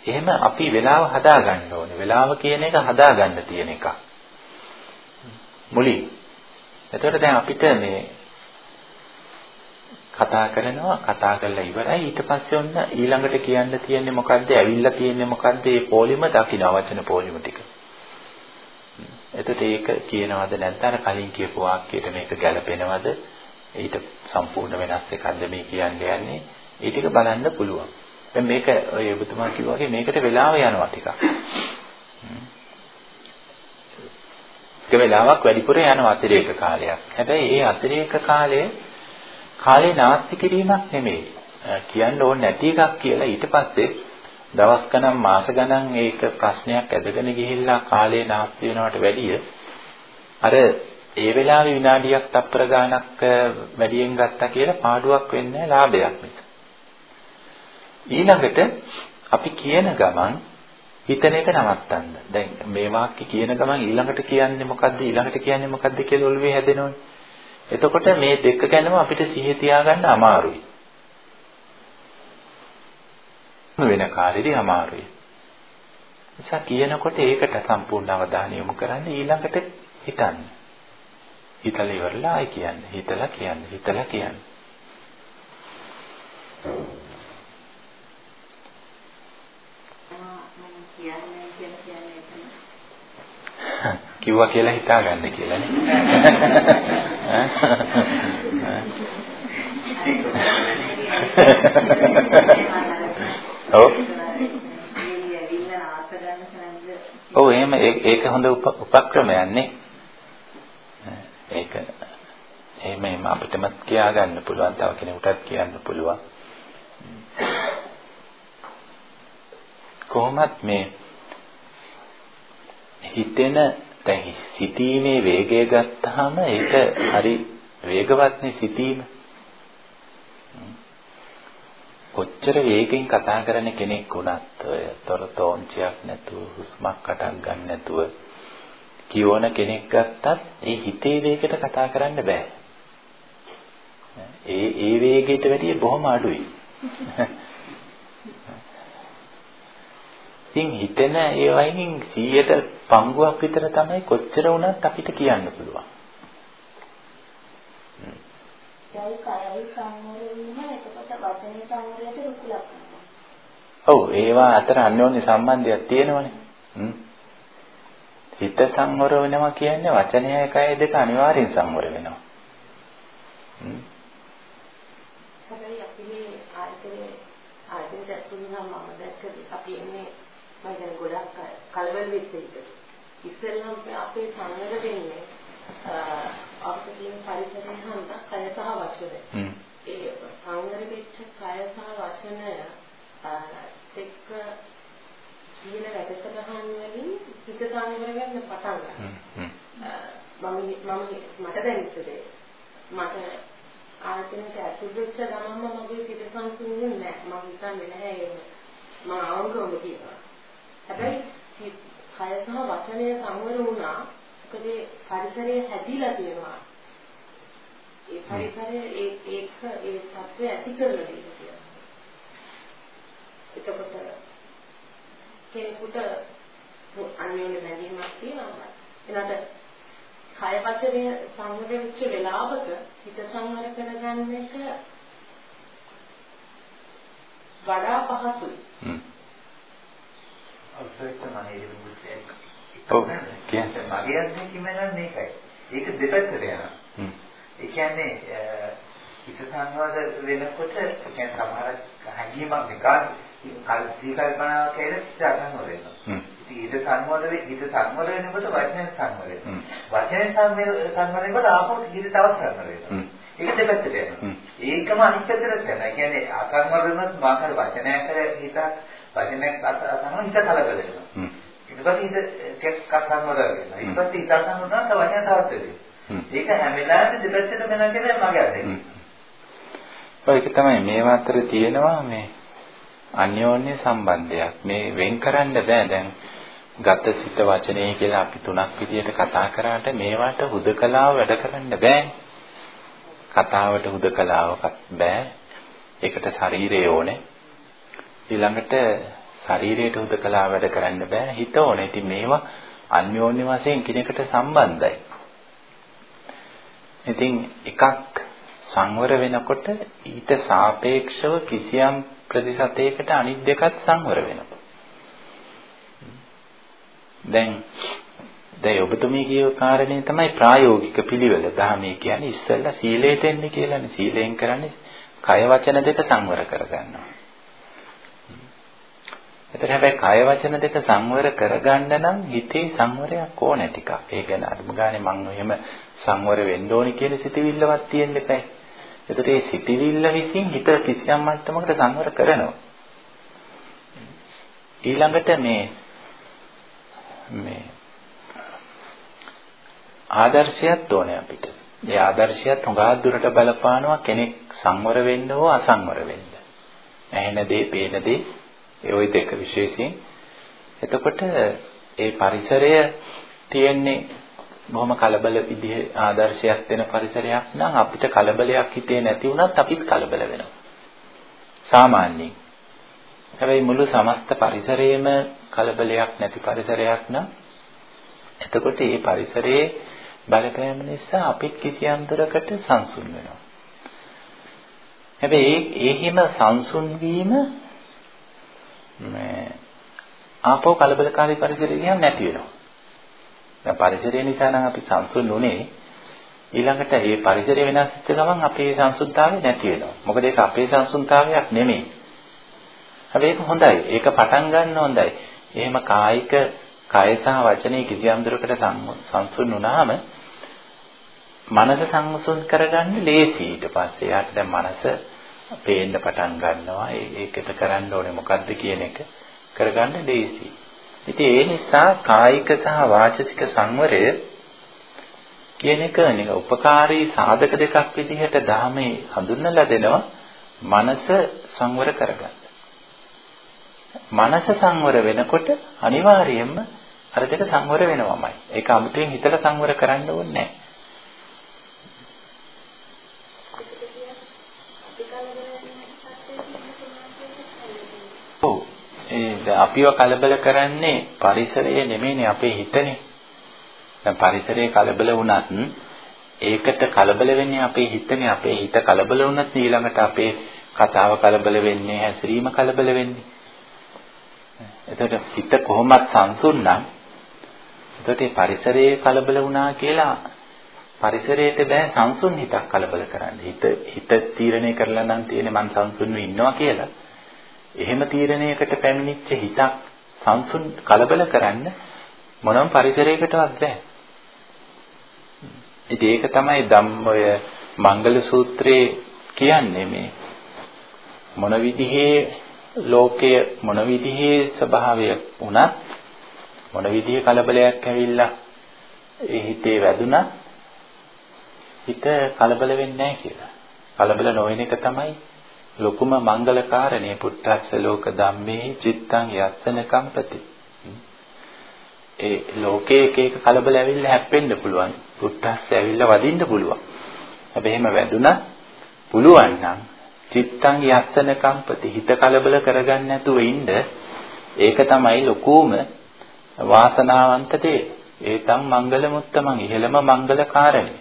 එහෙම අපි වෙලාව හදා ගන්න ඕනේ. වෙලාව කියන එක හදා ගන්න තියෙන එකක්. මුලින්. එතකොට දැන් අපිට මේ කතා කරනවා කතා කරලා ඉවරයි ඊට පස්සේ ඔන්න ඊළඟට කියන්න තියෙන්නේ මොකද්ද ඇවිල්ලා තියෙන්නේ මොකද්ද මේ පොලිම දකින්න වචන පොලිම ටික එතකොට ඒක කියනවද නැත්නම් අර කලින් කියපු වාක්‍යයට මේක ගැලපෙනවද ඊට සම්පූර්ණ වෙනස් එකක්ද මේ කියන්නේ යන්නේ? ඒ ටික බලන්න පුළුවන්. දැන් මේක ඔය ඔබතුමා කිව්වා වගේ මේකට වෙලාව යනවා ටිකක්. ඒක වෙලාවක් වැඩිපුර යනවා අතිරේක කාලයක්. හැබැයි ඒ අතිරේක කාලය කාලේ නාස්ති කිරීමක් නෙමෙයි. කියන්න ඕනේ නැති එකක් කියලා ඊට පස්සේ දවස් ගණන් මාස ගණන් ඒක ප්‍රශ්නයක් ඇදගෙන ගිහිල්ලා කාලේ නාස්ති වෙනවට වැඩිය අර ඒ වෙලාවේ විනාඩියක් තප්පර ගාණක් වැඩියෙන් ගත්තා කියලා පාඩුවක් වෙන්නේ ලාභයක් මිස. ඊළඟට අපි කියන ගමන් හිතන එක නවත්තන්න. දැන් මේ වාක්‍ය කියන ගමන් ඊළඟට කියන්නේ මොකද්ද ඊළඟට කියන්නේ මොකද්ද කියලා ඔළුවේ හැදෙනවනේ. එතකොට මේ දෙක ගැනම අපිට සිහිය තියාගන්න අමාරුයි. වෙන කාලෙදී අමාරුයි. නිසා කියනකොට ඒකට සම්පූර්ණ අවධානය යොමු කරන්න ඊළඟට හිතන්න. හිතලා ඉවරලා ආයි කියන්න. හිතලා කියන්න. හිතලා කියන්න. කිව්වා කියලා හිතාගන්න කියලා නේ. ඔව්. ඔව් එහෙම ඒක හොඳ උපක්‍රමයක් නේ. ඒක එහෙම එහෙම අපිටම කියා ගන්න පුළුවන් තව කෙනෙකුටත් කියන්න පුළුවන්. කොහොමත් මේ හිතෙන දැන් සිතීමේ වේගය ගත්තාම ඒක හරි වේගවත්නේ සිතීම. කොච්චර වේගෙන් කතා කරන කෙනෙක් වුණත් ඔය තොරතෝංචියක් නැතුව හුස්මක් කටක් ගන්න නැතුව කියවන කෙනෙක් ගත්තත් ඒ හිතේ වේගයට කතා කරන්න බෑ. ඒ ඒ වේගයට වැඩිය බොහොම අඩුයි. ඉතින් හිතෙන ඒ වයින් 100ට පංගුවක් විතර තමයි කොච්චර වුණත් අපිට කියන්න පුළුවන්. යයි කයයි සංවර වීම එතකොට වචනේ සංවරයට රුකුලක් කරනවා. ඔව් ඒවා අතර අන්‍යෝන්‍ය සම්බන්ධයක් තියෙනවනේ. හිත සංවර වෙනවා කියන්නේ වචනය එකයි දෙක අනිවාර්යෙන් සංවර වෙනවා. හැබැයි අපි මේ ආයතනයේ ආයතනයට තුනම මම දැක්ක අපි එන්නේ මම දැන් ගොඩක් කලබල වෙච්ච එක. ඉස්සෙල්ලම අපේ සංවර වෙන්නේ අපිට තියෙන පරිසරය හන්ද කය සහ වචනය. කය සහ වචනය එක්ක කියන වැඩසටහන් වලින් හිත සංවර වෙන්න පටන් ගන්නවා. මම මම මට දැනෙච්ච දේ මට ආයතනයට ඇතුල් වෙච්ච ගමන්ම මගේ සිත සංසිඳුනේ නැහැ. මම හිතන්නේ නැහැ ඒක. මම අවංකවම කියනවා. හැබැයි කය සහ වචනය සංවර වුණා. මොකද පරිසරය හැදිලා තියෙනවා. ඒ පරිසරය ඒ ඒක ඒ සත්‍ය ඇති කරලා දෙනවා. එතකොට කෙනෙකුට අන්‍යෝන්‍ය බැඳීමක් තියෙනවා. එනකට කය වචනය සංවර වෙච්ච වෙලාවක හිත සංවර කරගන්න එක වඩා පහසුයි. අවසරයට මම ඒක ඔව් කියන්නේ මගේ අත්දැකීම නම් මේකයි. ඒක දෙපැත්තට යනවා. ඒ කියන්නේ හිත සංවාද වෙනකොට ඒ කියන්නේ සමහර හැඟීමක් නිකන් කල්පී කල්පනාවක් කියලා අසංවර වෙනවා. හිත සංවර වෙ හිත සංවර වෙනකොට වචනය සංවර වෙනවා. වචනය සංවර වෙනකොට ආපහු හිත තවත් සංවර වෙනවා. ඒක දෙපැත්තට යනවා. ඒකම අනිත් පැත්තට යනවා. ඒ කියන්නේ අසංවර වෙනත් මාකර වචනය කර හිත වචනයක් අසංවර හිත කලබල වෙනවා. ඊට පස්සේ හිත කසංවර වෙනවා. ඊට පස්සේ හිත අසංවර වුණාම වචනය තවත් වෙනවා. ඒක හැම වෙලාවෙම දෙපැත්තට මෙන්න කියලා මගේ අදහස. ඒක තමයි මේවා අතර තියෙනවා මේ අන්‍යෝන්‍ය සම්බන්ධයක්. මේ වෙන් කරන්න බෑ දැන් ගත සිත වචනේ කියලා අපි තුනක් විදියට කතා කරාට මේවට හුදකලාව වැඩ කරන්න බෑ. කතාවට හුදකලාවකත් බෑ. ඒකට ශරීරය ඕනේ. ඊළඟට ශරීරයට හුදකලාව වැඩ කරන්න බෑ. හිත ඕනේ. ඉතින් මේවා අන්‍යෝන්‍ය වශයෙන් කෙනෙකුට සම්බන්ධයි. ඉතින් එකක් සංවර වෙනකොට ඊට සාපේක්ෂව කිසියම් ප්‍රතිශතයකට අනිත් දෙකත් සංවර වෙනවා. දැන් දැන් ඔබතුමී කියව කාරණේ තමයි ප්‍රායෝගික පිළිවෙල. ධර්මයේ කියන්නේ ඉස්සෙල්ලා සීලයට එන්නේ කියලානේ. සීලයෙන් කරන්නේ කය වචන දෙක සංවර කරගන්නවා. එතන හැබැයි කය වචන දෙක සංවර කරගන්න නම් හිතේ සංවරයක් ඕනේ ටිකක්. ඒ කියන්නේ අදුම ගානේ මම එහෙම සංවර වෙන්න ඕනේ කියන සිතවිල්ලවත් තියෙන්න එපා. එතකොට මේ සිතවිල්ල විසින් හිත කිසියම් මට්ටමකට සංවර කරනවා. ඊළඟට මේ මේ ආදර්ශයක් ඕනේ අපිට. ඒ ආදර්ශයත් හොඟා දුරට බලපානවා කෙනෙක් සංවර වෙන්න හෝ අසංවර වෙන්න. ඇහෙන දේ, පේන දේ, ඒ ওই දෙක විශේෂයෙන්. එතකොට ඒ පරිසරය තියෙන්නේ බොහොම කලබල විදිහ ආදර්ශයක් දෙන පරිසරයක් නම් අපිට කලබලයක් හිතේ නැති වුණත් අපිත් කලබල වෙනවා. සාමාන්‍යයෙන්. හැබැයි මුළු සමස්ත පරිසරයේම කලබලයක් නැති පරිසරයක් නම් එතකොට මේ පරිසරයේ බලපෑම නිසා අපිත් කිසියම් දුරකට සංසුන් වෙනවා. හැබැයි ඒ හිම සංසුන් වීම මේ ආපෝ කලබලකාරී පරිසරය ගියම නැති වෙනවා. දැන් පරිසරය නිසා නම් අපි සංසුන් උනේ ඊළඟට මේ පරිසරය වෙනස් වෙච්ච ගමන් අපේ සංසුන්තාවය නැති වෙනවා. මොකද ඒක අපේ සංසුන්තාවයක් නෙමෙයි. හැබැයි ඒක හොඳයි. ඒක පටන් ගන්න හොඳයි. එහෙම කායික කය සහ වචනේ කිසියම් දුරකට සංසුන් වුණාම මනස සංසුන් කරගන්න ලේසි ඊට පස්සේ යාට දැන් මනස පේන්න පටන් ගන්නවා ඒකට කරන්න ඕනේ මොකද්ද කියන එක කරගන්න ලේසි. ඉතින් ඒ නිසා කායික සහ වාචික සංවරය කියන එක නික උපකාරී සාධක දෙකක් විදිහට ධාමේ හඳුන්වලා දෙනවා මනස සංවර කරගන්න. මනස සංවර වෙනකොට අනිවාර්යයෙන්ම අර දෙක සංවර වෙනවමයි. ඒක අමුතෙන් හිතලා සංවර කරන්න ඕනේ නැහැ. අපිව කලබල කරන්නේ පරිසරය නෙමෙයිනේ අපේ හිතනේ. දැන් පරිසරය කලබල වුණත් ඒකට කලබල වෙන්නේ අපේ හිතනේ. අපේ හිත කලබල වුණත් ඊළඟට අපේ කතාව කලබල වෙන්නේ, හැසිරීම කලබල වෙන්නේ. එතකොට හිත කොහොමත් සංසුන් නම් එතකොට මේ පරිසරයේ කලබල වුණා කියලා පරිසරයට බෑ සංසුන් හිතක් කලබල කරන්න. හිත හිත තීරණය කරලා නම් තියෙන්නේ මං සංසුන්ව ඉන්නවා කියලා. එහෙම තීරණයකට පැමිණිච්ච හිතක් සංසුන් කලබල කරන්න මොනම පරිසරයකටවත් බෑ. ඉතින් ඒක තමයි ධම්ම ඔය මංගල සූත්‍රයේ කියන්නේ මේ මොන විදිහේ ලෝකය මොන විදිහේ ස්වභාවය වුණත් මොන විදිහේ කලබලයක් ඇවිල්ලා ඒ හිතේ වැදුනා හිත කලබල වෙන්නේ නැහැ කියලා. කලබල නොවන එක තමයි ලොකුම මංගල කාරණේ පුත්තස්ස ලෝක ධම්මේ චිත්තං යස්සන කම්පති. ඒ ලෝකයේ එක එක කලබල ඇවිල්ලා හැප්පෙන්න පුළුවන්. පුත්තස්ස ඇවිල්ලා වදින්න පුළුවන්. හැබැයි එහෙම වැදුනා පුළුවන් නම් චිත්තං යස්සන කම්පති හිත කලබල කරගන්න නැතුව ඉන්න ඒක තමයි ලොකුම වාසනාවන්ත දේ. ඒතම් මංගල මුත්තමන් ඉහෙළම මංගල කාරණේ.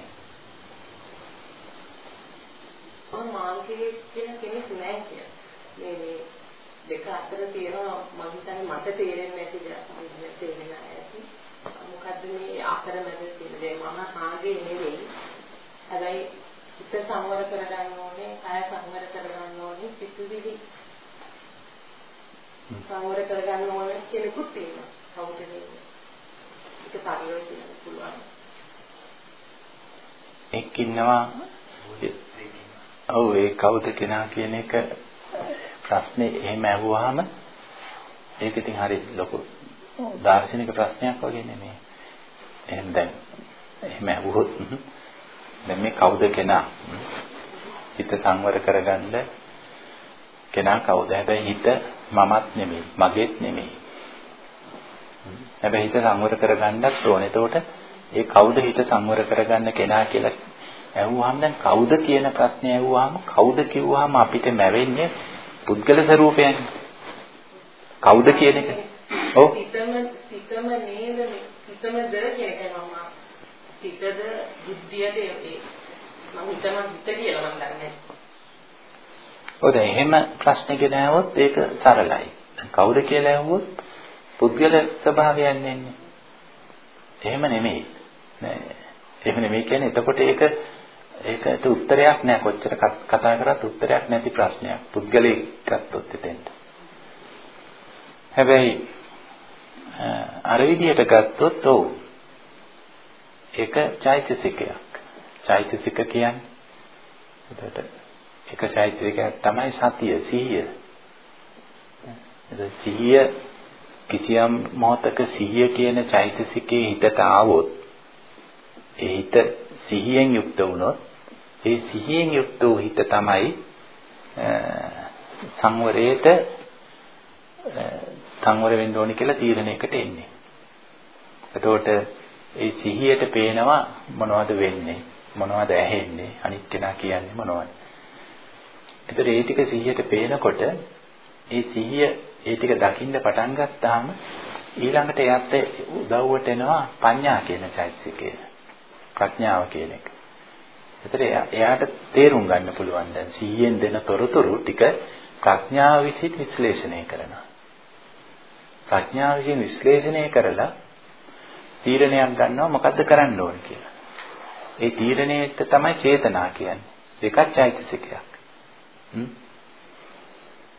දෙක අතර තියෙනවා මම හිතන්නේ මට තේරෙන්නේ නැති දෙයක් මම තේරෙන ඇති. මොකද්ද මේ අතරමැද තියෙන දේ මම හාගේ නෙවෙයි. හැබැයි හිත සංවර කරගන්න ඕනේ, කාය සංවර කරගන්න ඕනේ, සිතුවිලි සංවර කරගන්න ඕනේ කෙනෙකුත් තියෙනවා. කවුද නෙවෙයි. ඒක පරිවර්තනය කියන්න පුළුවන්. එක් ඉන්නවා ඔව් ඒ කවුද කෙනා කියන එක ප්‍රශ්නේ එහෙම ඇහුවාම ඒක ඉතින් හරි ලොකු දාර්ශනික ප්‍රශ්නයක් වගේ නෙමෙයි. එහෙනම් දැන් එහෙම ඇහුවොත් දැන් මේ කවුද කෙනා? හිත සංවර කරගන්න කෙනා කවුද? හැබැයි හිත මමත් නෙමෙයි, මගේත් නෙමෙයි. හැබැයි හිත සංවර කරගන්නත් ඕනේ. එතකොට ඒ කවුද හිත සංවර කරගන්න කෙනා කියලා ඇහුවාම දැන් කවුද කියන ප්‍රශ්නේ ඇහුවාම කවුද කිව්වහම අපිට මැවෙන්නේ පුද්ගල ස්වરૂපයන්නේ. කවුද කියන එක? ඔව්. සිතම සිතම නේද සිතමද කියන එක මම සිතද බුද්ධියද ඒ මම හිතම හිත කියලා මම දන්නේ ඔය දැන් එහෙම ප්‍රශ්නයකට આવොත් ඒක සරලයි. කවුද කියලා ඇහුවොත් පුද්ගල ස්වභාවයන් එන්නේ. එහෙම නෙමෙයි. නෑ. එහෙම නෙමෙයි කියන්නේ එතකොට ඒක ඒකට උත්තරයක් නෑ කොච්චර කතා කරත් උත්තරයක් නැති ප්‍රශ්නයක්. පුද්ගලෙක් ගත්තොත් එතෙන්ට. හැබැයි අර විදිහට ගත්තොත් ඔව්. ඒක චෛතසිකයක්. චෛතසික කියන්නේ එතකොට එක චෛතසිකයක් තමයි සතිය, සිහිය. එතකොට සිහිය කිසියම් මොහතක සිහිය කියන චෛතසිකයේ හිතට ආවොත් ඒ හිත සිහියෙන් යුක්ත වුණොත් ඒ සිහියෙන් යුක්ත වූ හිත තමයි සංවරයට සංවර වෙන්න ඕනි කියලා තීරණයකට එන්නේ. එතකොට ඒ සිහියට පේනවා මොනවද වෙන්නේ මොනවද ඇහෙන්නේ අනිත් කෙනා කියන්නේ මොනවද. ඒතර ඒ ටික සිහියට පේනකොට ඒ සිහිය ඒ ටික දකින්න පටන් ගත්තාම ඊළඟට එයාට උදව්වට එනවා පඤ්ඤා කියන චෛතසිකය. ප්‍රඥාව කියන එක. ඒතර එයාට තේරුම් ගන්න පුළුවන් දැන් සිහියෙන් දෙන තොරතුරු ටික ප්‍රඥාව විසින් විශ්ලේෂණය කරනවා. ප්‍රඥාව විසින් විශ්ලේෂණය කරලා තීරණයක් ගන්නවා මොකද්ද කරන්න ඕන කියලා. ඒ තීරණයට තමයි චේතනා කියන්නේ. දෙකක් චෛතසිකයක්.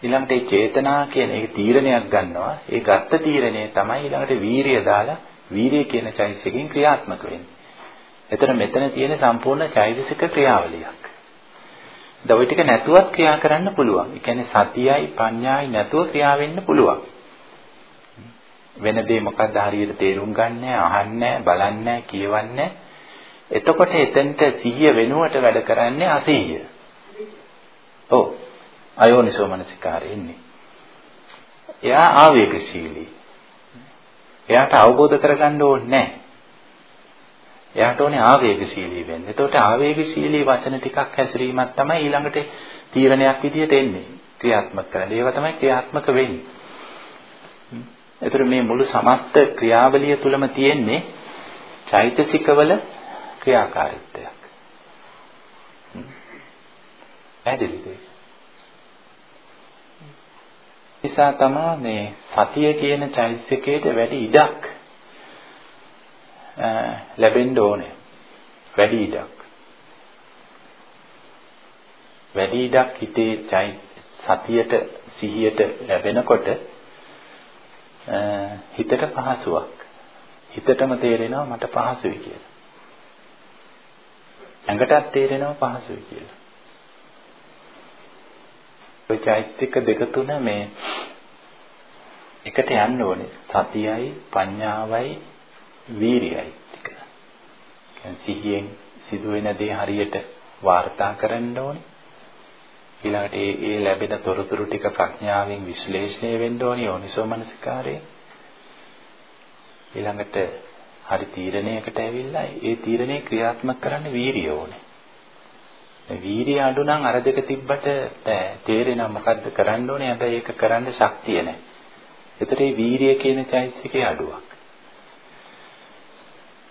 ඊළඟට ඒ චේතනා කියන ඒ තීරණයක් ගන්නවා. ඒ ගත්ත තීරණය තමයි ඊළඟට වීරිය දාලා වීරිය කියන චෛතසිකයෙන් ක්‍රියාත්මක වෙන්නේ. එතන මෙතන තියෙන සම්පූර්ණ චෛතසික ක්‍රියාවලියක්. දවයි ටික නැතුවත් ක්‍රියා කරන්න පුළුවන්. ඒ කියන්නේ සතියයි පඤ්ඤායි නැතුව ක්‍රියා වෙන්න පුළුවන්. වෙන දේ මොකක්ද හරියට තේරුම් ගන්නෑ, අහන්නේ බලන්නේ කියවන්නේ එතකොට එතෙන්ට සිහිය වෙනුවට වැඩ කරන්නේ අසීහිය. ඔව්. අයෝනිසෝ මනසිකාරය ඉන්නේ. එයා ආවේගශීලී. එයාට අවබෝධ කරගන්න ඕනේ නැහැ. එයාට ඕනේ ආවේගශීලී වෙන්න. එතකොට ආවේගශීලී වචන ටිකක් හැසිරීමක් තමයි ඊළඟට තීරණයක් විදියට එන්නේ. ක්‍රියාත්මක කරන්න. ඒවා තමයි ක්‍රියාත්මක වෙන්නේ. එතකොට මේ මුළු සමස්ත ක්‍රියාවලිය තුලම තියෙන්නේ චෛතසිකවල ක්‍රියාකාරීත්වයක්. පැහැදිලිද? නිසා තමයි මේ සතිය කියන චෛතසිකයට වැඩි ඉඩක් ලැබෙන්න ඕනේ. වැඩි ඉඩක්. වැඩි ඉඩක් හිතේ සතියට සිහියට ලැබෙනකොට හිතට පහසුවක්. හිතටම තේරෙනවා මට පහසුයි කියලා. ඇඟටත් තේරෙනවා පහසුයි කියලා. ඔය චෛතසික දෙක තුන මේ එකට යන්න ඕනේ. සතියයි ප්‍රඥාවයි වීරියයි ටික. කියන්නේ සිහියෙන් සිදුවෙන දේ හරියට වාර්තා කරන්න ඕනේ. ඊළඟට ඒ ඒ ලැබෙන තොරතුරු ටික ප්‍රඥාවෙන් විශ්ලේෂණය වෙන්න ඕනේ යෝනිසෝ මනසිකාරයේ. ඊළඟට හරි තීරණයකට ඇවිල්ලා ඒ තීරණය ක්‍රියාත්මක කරන්න වීරිය ඕනේ. වීරිය අඩු නම් අර දෙක තිබ්බට තේරෙනවා මොකද්ද කරන්න ඕනේ හැබැයි ඒක කරන්න ශක්තිය නැහැ. ඒතර ඒ වීරිය කියන චෛතසිකේ අඩුවක්.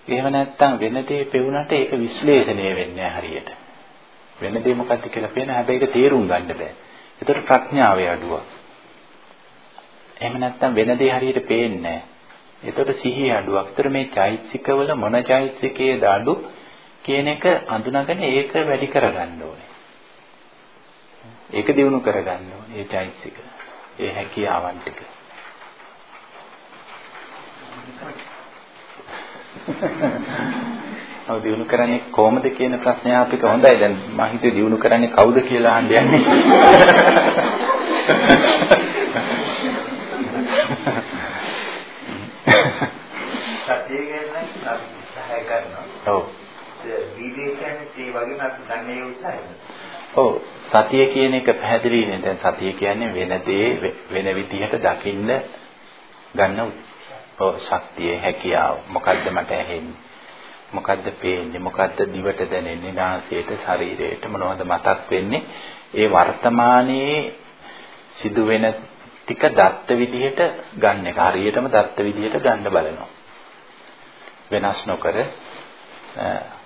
එහෙම නැත්නම් වෙන දේ පෙවුනට ඒක විශ්ලේෂණය වෙන්නේ හරියට. වෙන දේ මොකක්ද කියලා පේන හැබැයි ඒක තේරුම් ගන්න බෑ. ඒතර ප්‍රඥාවේ අඩුවක්. එහෙම නැත්නම් වෙන දේ හරියට පේන්නේ නැහැ. ඒතකොට සිහිය අඩුවක්. ඒතර මේ චෛතසිකවල මොන චෛතසිකයේද අඩු කියන එක අඳුනගෙන ඒක වැඩි කරගන්න ඕනේ. ඒක දිනු කරගන්න ඕනේ. ඒ චෛතසික. ඒ හැකියාවන් ටික. ඔව් දිනු කරන්නේ කොහොමද කියන ප්‍රශ්නය අපිට හොඳයි. දැන් මම හිතුවේ දිනු කරන්නේ කවුද කියලා අහන්න යන්නේ. සතිය අපි උත්සාහය කරනවා. ඔව්. වීර්යය කියන්නේ ඒ වගේම අපි ගන්න උත්සාහය. ඔව්. සතිය කියන එක පැහැදිලි නේ. දැන් සතිය කියන්නේ වෙන දේ වෙන විදිහට දකින්න ගන්න ඔව් ශක්තිය හැකියාව. මොකද්ද මට ඇහෙන්නේ? මොකද්ද පේන්නේ? මොකද්ද දිවට දැනෙන්නේ? නාසයට, ශරීරයට මොනවද මතක් වෙන්නේ? ඒ වර්තමානයේ සිදුවෙන ටික දත්ත විදිහට ගන්න එක. හරියටම දත්ත විදිහට ගන්න බලනවා. වෙනස් නොකර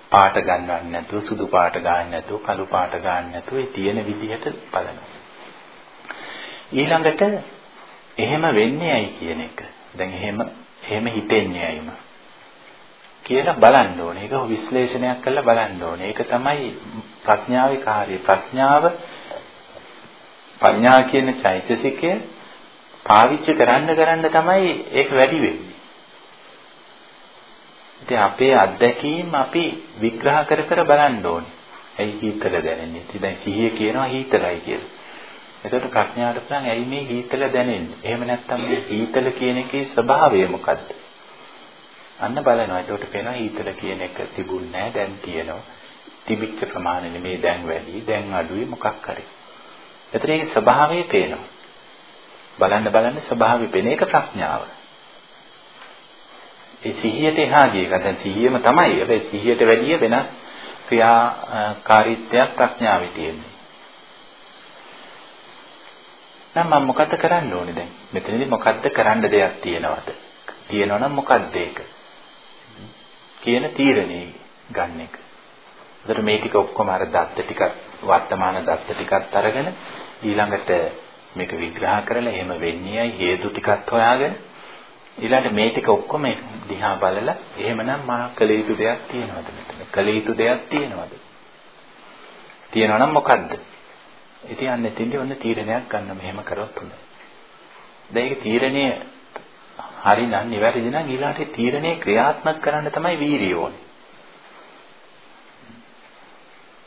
පාට ගන්නවන්නේ නැතුව සුදු පාට ගන්න නැතුව කළු පාට ගන්න නැතුව ඒ තියෙන විදිහට බලනවා. ඊළඟට එහෙම වෙන්නේ ඇයි කියන එක. දැන් එහෙම එහෙම හිතෙන්නේ ඇයිම කියලා බලන්න ඕනේ. ඒක විශ්ලේෂණයක් කරලා බලන්න ඕනේ. ඒක තමයි ප්‍රඥාවේ කාර්යය. ප්‍රඥාව ප්‍රඥා කියන චෛතසිකය පාවිච්චි කරන්න කරන්න තමයි ඒක වැඩි වෙන්නේ. ඉතින් අපේ අත්දැකීම් අපි විග්‍රහ කර කර බලන්න ඕනේ. ඇයි හීතල දැනෙන්නේ? ඉතින් දැන් සිහිය කියනවා හීතලයි කියලා. එතකොට ප්‍රඥාවට පුළුවන් ඇයි මේ හීතල දැනෙන්නේ? එහෙම නැත්නම් මේ හීතල කියන එකේ ස්වභාවය මොකද්ද? අන්න බලනවා. එතකොට පේනවා හීතල කියන එක තිබුණ නැහැ දැන් තියෙනවා. තිබිච්ච ප්‍රමාණය නෙමේ දැන් වැඩි, දැන් අඩුයි මොකක් හරි. එතන ඒකේ ස්වභාවය පේනවා. බලන්න බලන්න ස්වභාවය පේන එක ප්‍රඥාව. ඒ සිහියට එහා ගිය එක දැන් සිහියම තමයි. හැබැයි සිහියට වැඩිය වෙනස් ක්‍රියාකාරීත්වයක් ප්‍රඥාවේ තියෙන්නේ. නම් මම මොකද කරන්න ඕනේ දැන්? මෙතනදී මොකද්ද කරන්න දෙයක් තියෙනවද? තියෙනවා නම් මොකද්ද ඒක? කියන තීරණේ ගන්න එක. ඒතර මේ ටික ඔක්කොම අර දත්ත ටිකක් වර්තමාන දත්ත ටිකක් අරගෙන ඊළඟට මේක විග්‍රහ කරලා එහෙම වෙන්නේයි හේතු ටිකක් හොයාගෙන ඊළඟට මේ ටික ඔක්කොම දිහා බලලා එහෙමනම් මා කළ යුතු දෙයක් තියෙනවද මෙතන? කළ යුතු දෙයක් තියෙනවද? තියෙනවා නම් මොකද්ද? ඉතින් අන්න එතෙන්දී ඔන්න තීරණයක් ගන්න මෙහෙම කරොත් හොඳයි. දැන් ඒක තීරණය හරිනම් නිවැරදි නම් ඊළාට තීරණය ක්‍රියාත්මක කරන්න තමයි වීරිය ඕනේ.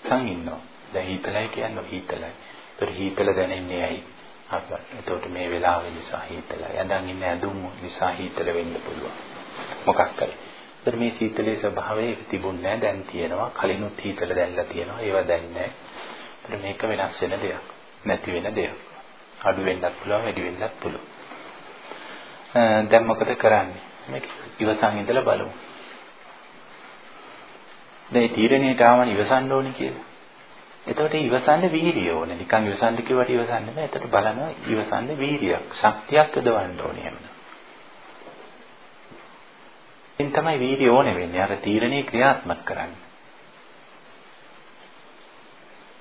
සං ඉන්නවා. දැන් හීතලයි කියන්නේ හීතලයි. ඒතර හීතල දැනෙන්නේ ඇයි? අප එතකොට මේ වෙලාව නිසා හීතලයි. ඇඳන් ඉන්න ඇඳුම් නිසා හීතල වෙන්න පුළුවන්. මොකක් කරේ. ඒතර මේ සීතලේ ස්වභාවය තිබුණ නැහැ දැන් තියෙනවා. කලිනුත් හීතල දැල්ලා තියෙනවා. ඒවා දැන් නැහැ. ඒතර මේක වෙනස් වෙන දෙයක්. නැති වෙන දෙයක්. අඩු වෙන්නත් පුළුවන් වැඩි වෙන්නත් පුළුවන්. දැන් මොකද කරන්නේ? මේක ඉවසන් ඉඳලා බලමු. දැන් තීරණයට ආවම ඉවසන්න ඕනේ කියලා. එතකොට ඉවසන්න වීරිය ඕනේ. නිකන් ඉවසන්න කිව්වට ඉවසන්න බෑ. එතකොට බලනවා ඉවසන්න වීරියක්, ශක්තියක් යොදවන්න ඕනේ එහෙම. එන් තමයි වීරිය ඕනේ වෙන්නේ. අර තීරණේ ක්‍රියාත්මක කරන්න.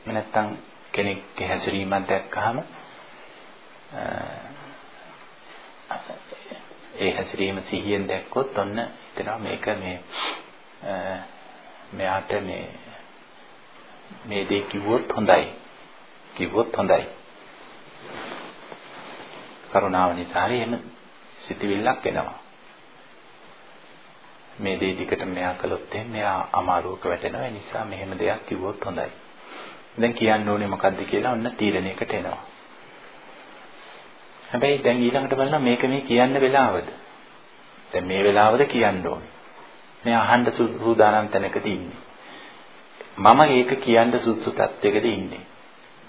නැත්තම් කෙනෙක්ගේ හැසිරීමක් දැක්කහම ඒ හැසිරීම සිහියෙන් දැක්කොත් ඔන්න හිතනවා මේක මේ මෙයාට මේ මේ දේ කිව්වොත් හොඳයි. කිව්වොත් හොඳයි. කරුණාව නිසා හරි එහෙම සිතවිල්ලක් එනවා. මේ දේ දිකට මෙයා කළොත් මෙයා අමාරුවක වැටෙනවා. ඒ නිසා මෙහෙම දෙයක් කිව්වොත් හොඳයි. දැන් කියන්න ඕනේ මොකද්ද කියලා ඔන්න තීරණයකට එනවා. හැබැයි දැන් ඊළඟට බලනවා මේක මේ කියන්න වෙලාවද? දැන් මේ වෙලාවද කියන්න ඕනේ. මේ අහන්න සූදානම් තැනකදී ඉන්නේ. මම ඒක කියන්න සුදුසු තත්යකදී ඉන්නේ.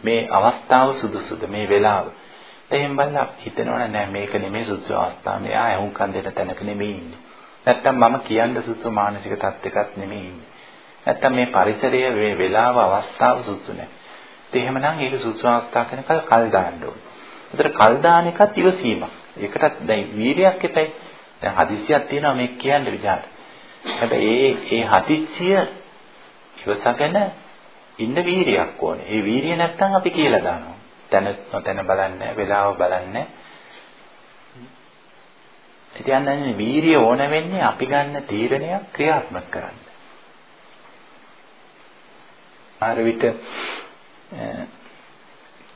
මේ අවස්ථාව සුදුසුද මේ වෙලාව? එහෙන් බලලා හිතනවනේ නෑ මේක නෙමෙයි සුදුසු අවස්ථාව. මෙයා ඇහුම්කන් දෙන තැනක නෙමෙයි ඉන්නේ. නැත්තම් මම කියන්න සුදුසු මානසික තත්යකත් නෙමෙයි ඉන්නේ. නැත්තම් මේ පරිසරය මේ වෙලාව අවස්ථාව සුදුසු නෑ. ඒ එහෙමනම් ඒක සුදුසු අවස්ථාව කෙනකල් කල් දාන්න ඕනේ. ඒතර කල් දාන එකත් ඉවසීමක්. ඒකටත් දැන් වීරියක් එපයි. දැන් හදිසියක් තියෙනවා මේක කියන්න විචාර. හැබැයි ඒ ඒ හදිස්සිය ඉවසගෙන ඉන්න වීරියක් ඕනේ. ඒ වීරිය නැත්තම් අපි කියලා දානවා. තන නොතන බලන්නේ, වෙලාව බලන්නේ. ඉතින් යන්නේ වීරිය ඕන වෙන්නේ අපි ගන්න තීරණයක් ක්‍රියාත්මක කරන්න. ආර විට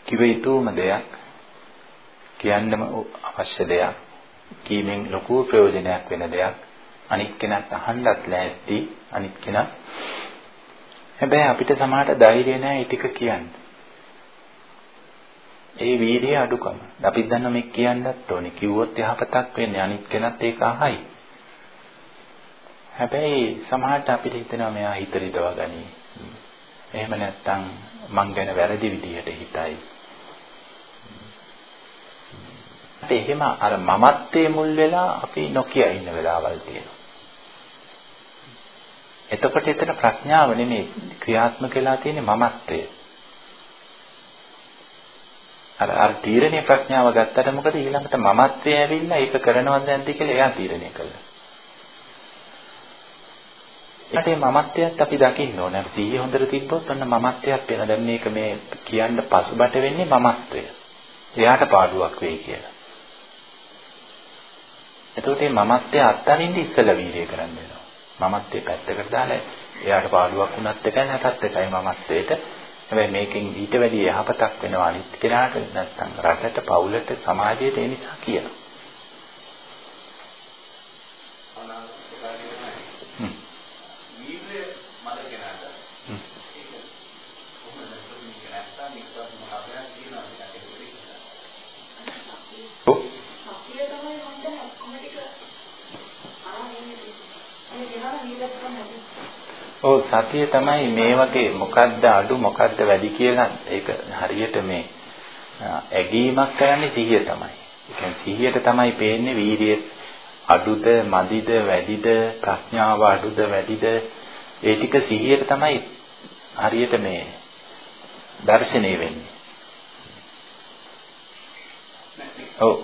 කිව යුතුම දෙයක් කියන්නම අවශ්‍ය දෙයක් කීමෙන් ලොකු ප්‍රයෝජනයක් වෙන දෙයක් අනිත් කෙනත් අහන්නත් ලෑස්ති අනිත් කෙනා හැබැයි අපිට සමහරට ධෛර්යය නැහැ ඒ ටික කියන්න. ඒ වීර්යය අඩුකම. අපි දන්න මේ කියන්නත් ඕනේ. කිව්වොත් යහපතක් වෙන්නේ අනිත් කෙනත් ඒක අහයි. හැබැයි සමහරට අපිට හිතෙනවා මෙයා හිත රිදවා ගනී. එහෙම නැත්නම් මං ගැන වැරදි විදිහට හිතයි. එහෙම අර මමත්වයේ මුල් වෙලා අපි නොකිය ඉන්න වෙලාවල් තියෙනවා. එතකොට එතන ප්‍රඥාව නෙමෙයි ක්‍රියාත්මක වෙලා තියෙන්නේ මමත්වය. අර අර තීරණේ ප්‍රඥාව ගත්තට මොකද ඊළඟට මමත්වය ඇවිල්ලා ඒක කරනවද නැද්ද කියලා එයා තීරණය කළා. ඒකට මමත්වයත් අපි දකින්න ඕනේ. අපි සිහිය හොඳට තිබ්බොත් ඔන්න මමත්වයක් වෙන. දැන් මේක මේ කියන්න පසුබට වෙන්නේ මමත්වය. එයාට පාඩුවක් වෙයි කියලා. එතකොට මේ මමත්වය අත්හරින්න ඉස්සෙල්ලා වීර්යය කරන්න වෙනවා. මමත් ඒ පැත්තකට දාලා එයාට පාඩුවක් වුණත් එකයි නැතත් එකයි මමත්වයට. හැබැයි මේකෙන් ඊට වැඩි යහපතක් වෙනවා අනිත් කෙනාට නැත්නම් රටට පවුලට සමාජයට ඒ නිසා කියනවා. ඔව් සතිය තමයි මේ වගේ මොකද්ද අඩු මොකද්ද වැඩි කියලා ඒක හරියට මේ ඇගීමක් කරන්නේ සිහිය තමයි. ඒ කියන්නේ සිහියට තමයි පේන්නේ වීර්යය අඩුද මදිද වැඩිද ප්‍රඥාව අඩුද වැඩිද ඒ ටික සිහියට තමයි හරියට මේ දර්ශනය වෙන්නේ. ඔව්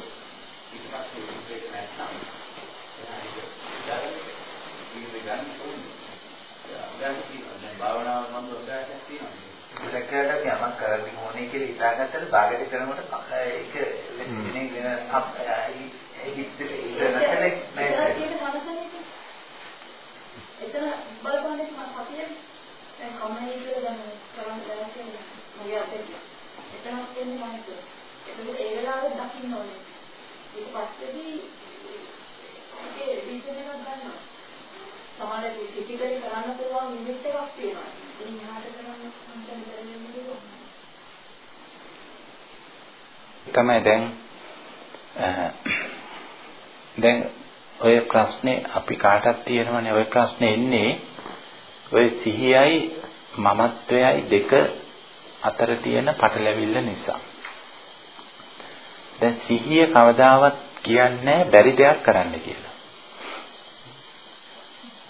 දැක්කට යමක් කරන්න ඕනේ කියලා හිතාගත්තට බාගට කරනකොට ඒක වෙන වෙන හිත ඉතනසලේ නෑ. එතන බලපන්නේ මම හතියේ දැන් කමයි කියලා. දැන් කරන් දැන් කියන්නේ එතන කියන්නේ මම ඒක. ඒ වෙලාවේ දකින්න ඕනේ. ඊට පස්සේදී ඒකේ රීසන් එකක් ගන්නවා. සමහර ෆිසිකලි කරන්න පුළුවන් ලිමිට් එකක් තියෙනවා. ඉතින් එහාට කරන්න තමයි දැන් දැන් ඔය ප්‍රශ්නේ අපි කාටත් තියෙනවනේ ඔය ප්‍රශ්නේ එන්නේ ඔය සිහියයි මමත්වයයි දෙක අතර තියෙන පටලැවිල්ල නිසා. දැන් සිහිය කවදාවත් කියන්නේ බැරි දෙයක් කරන්න කියලා.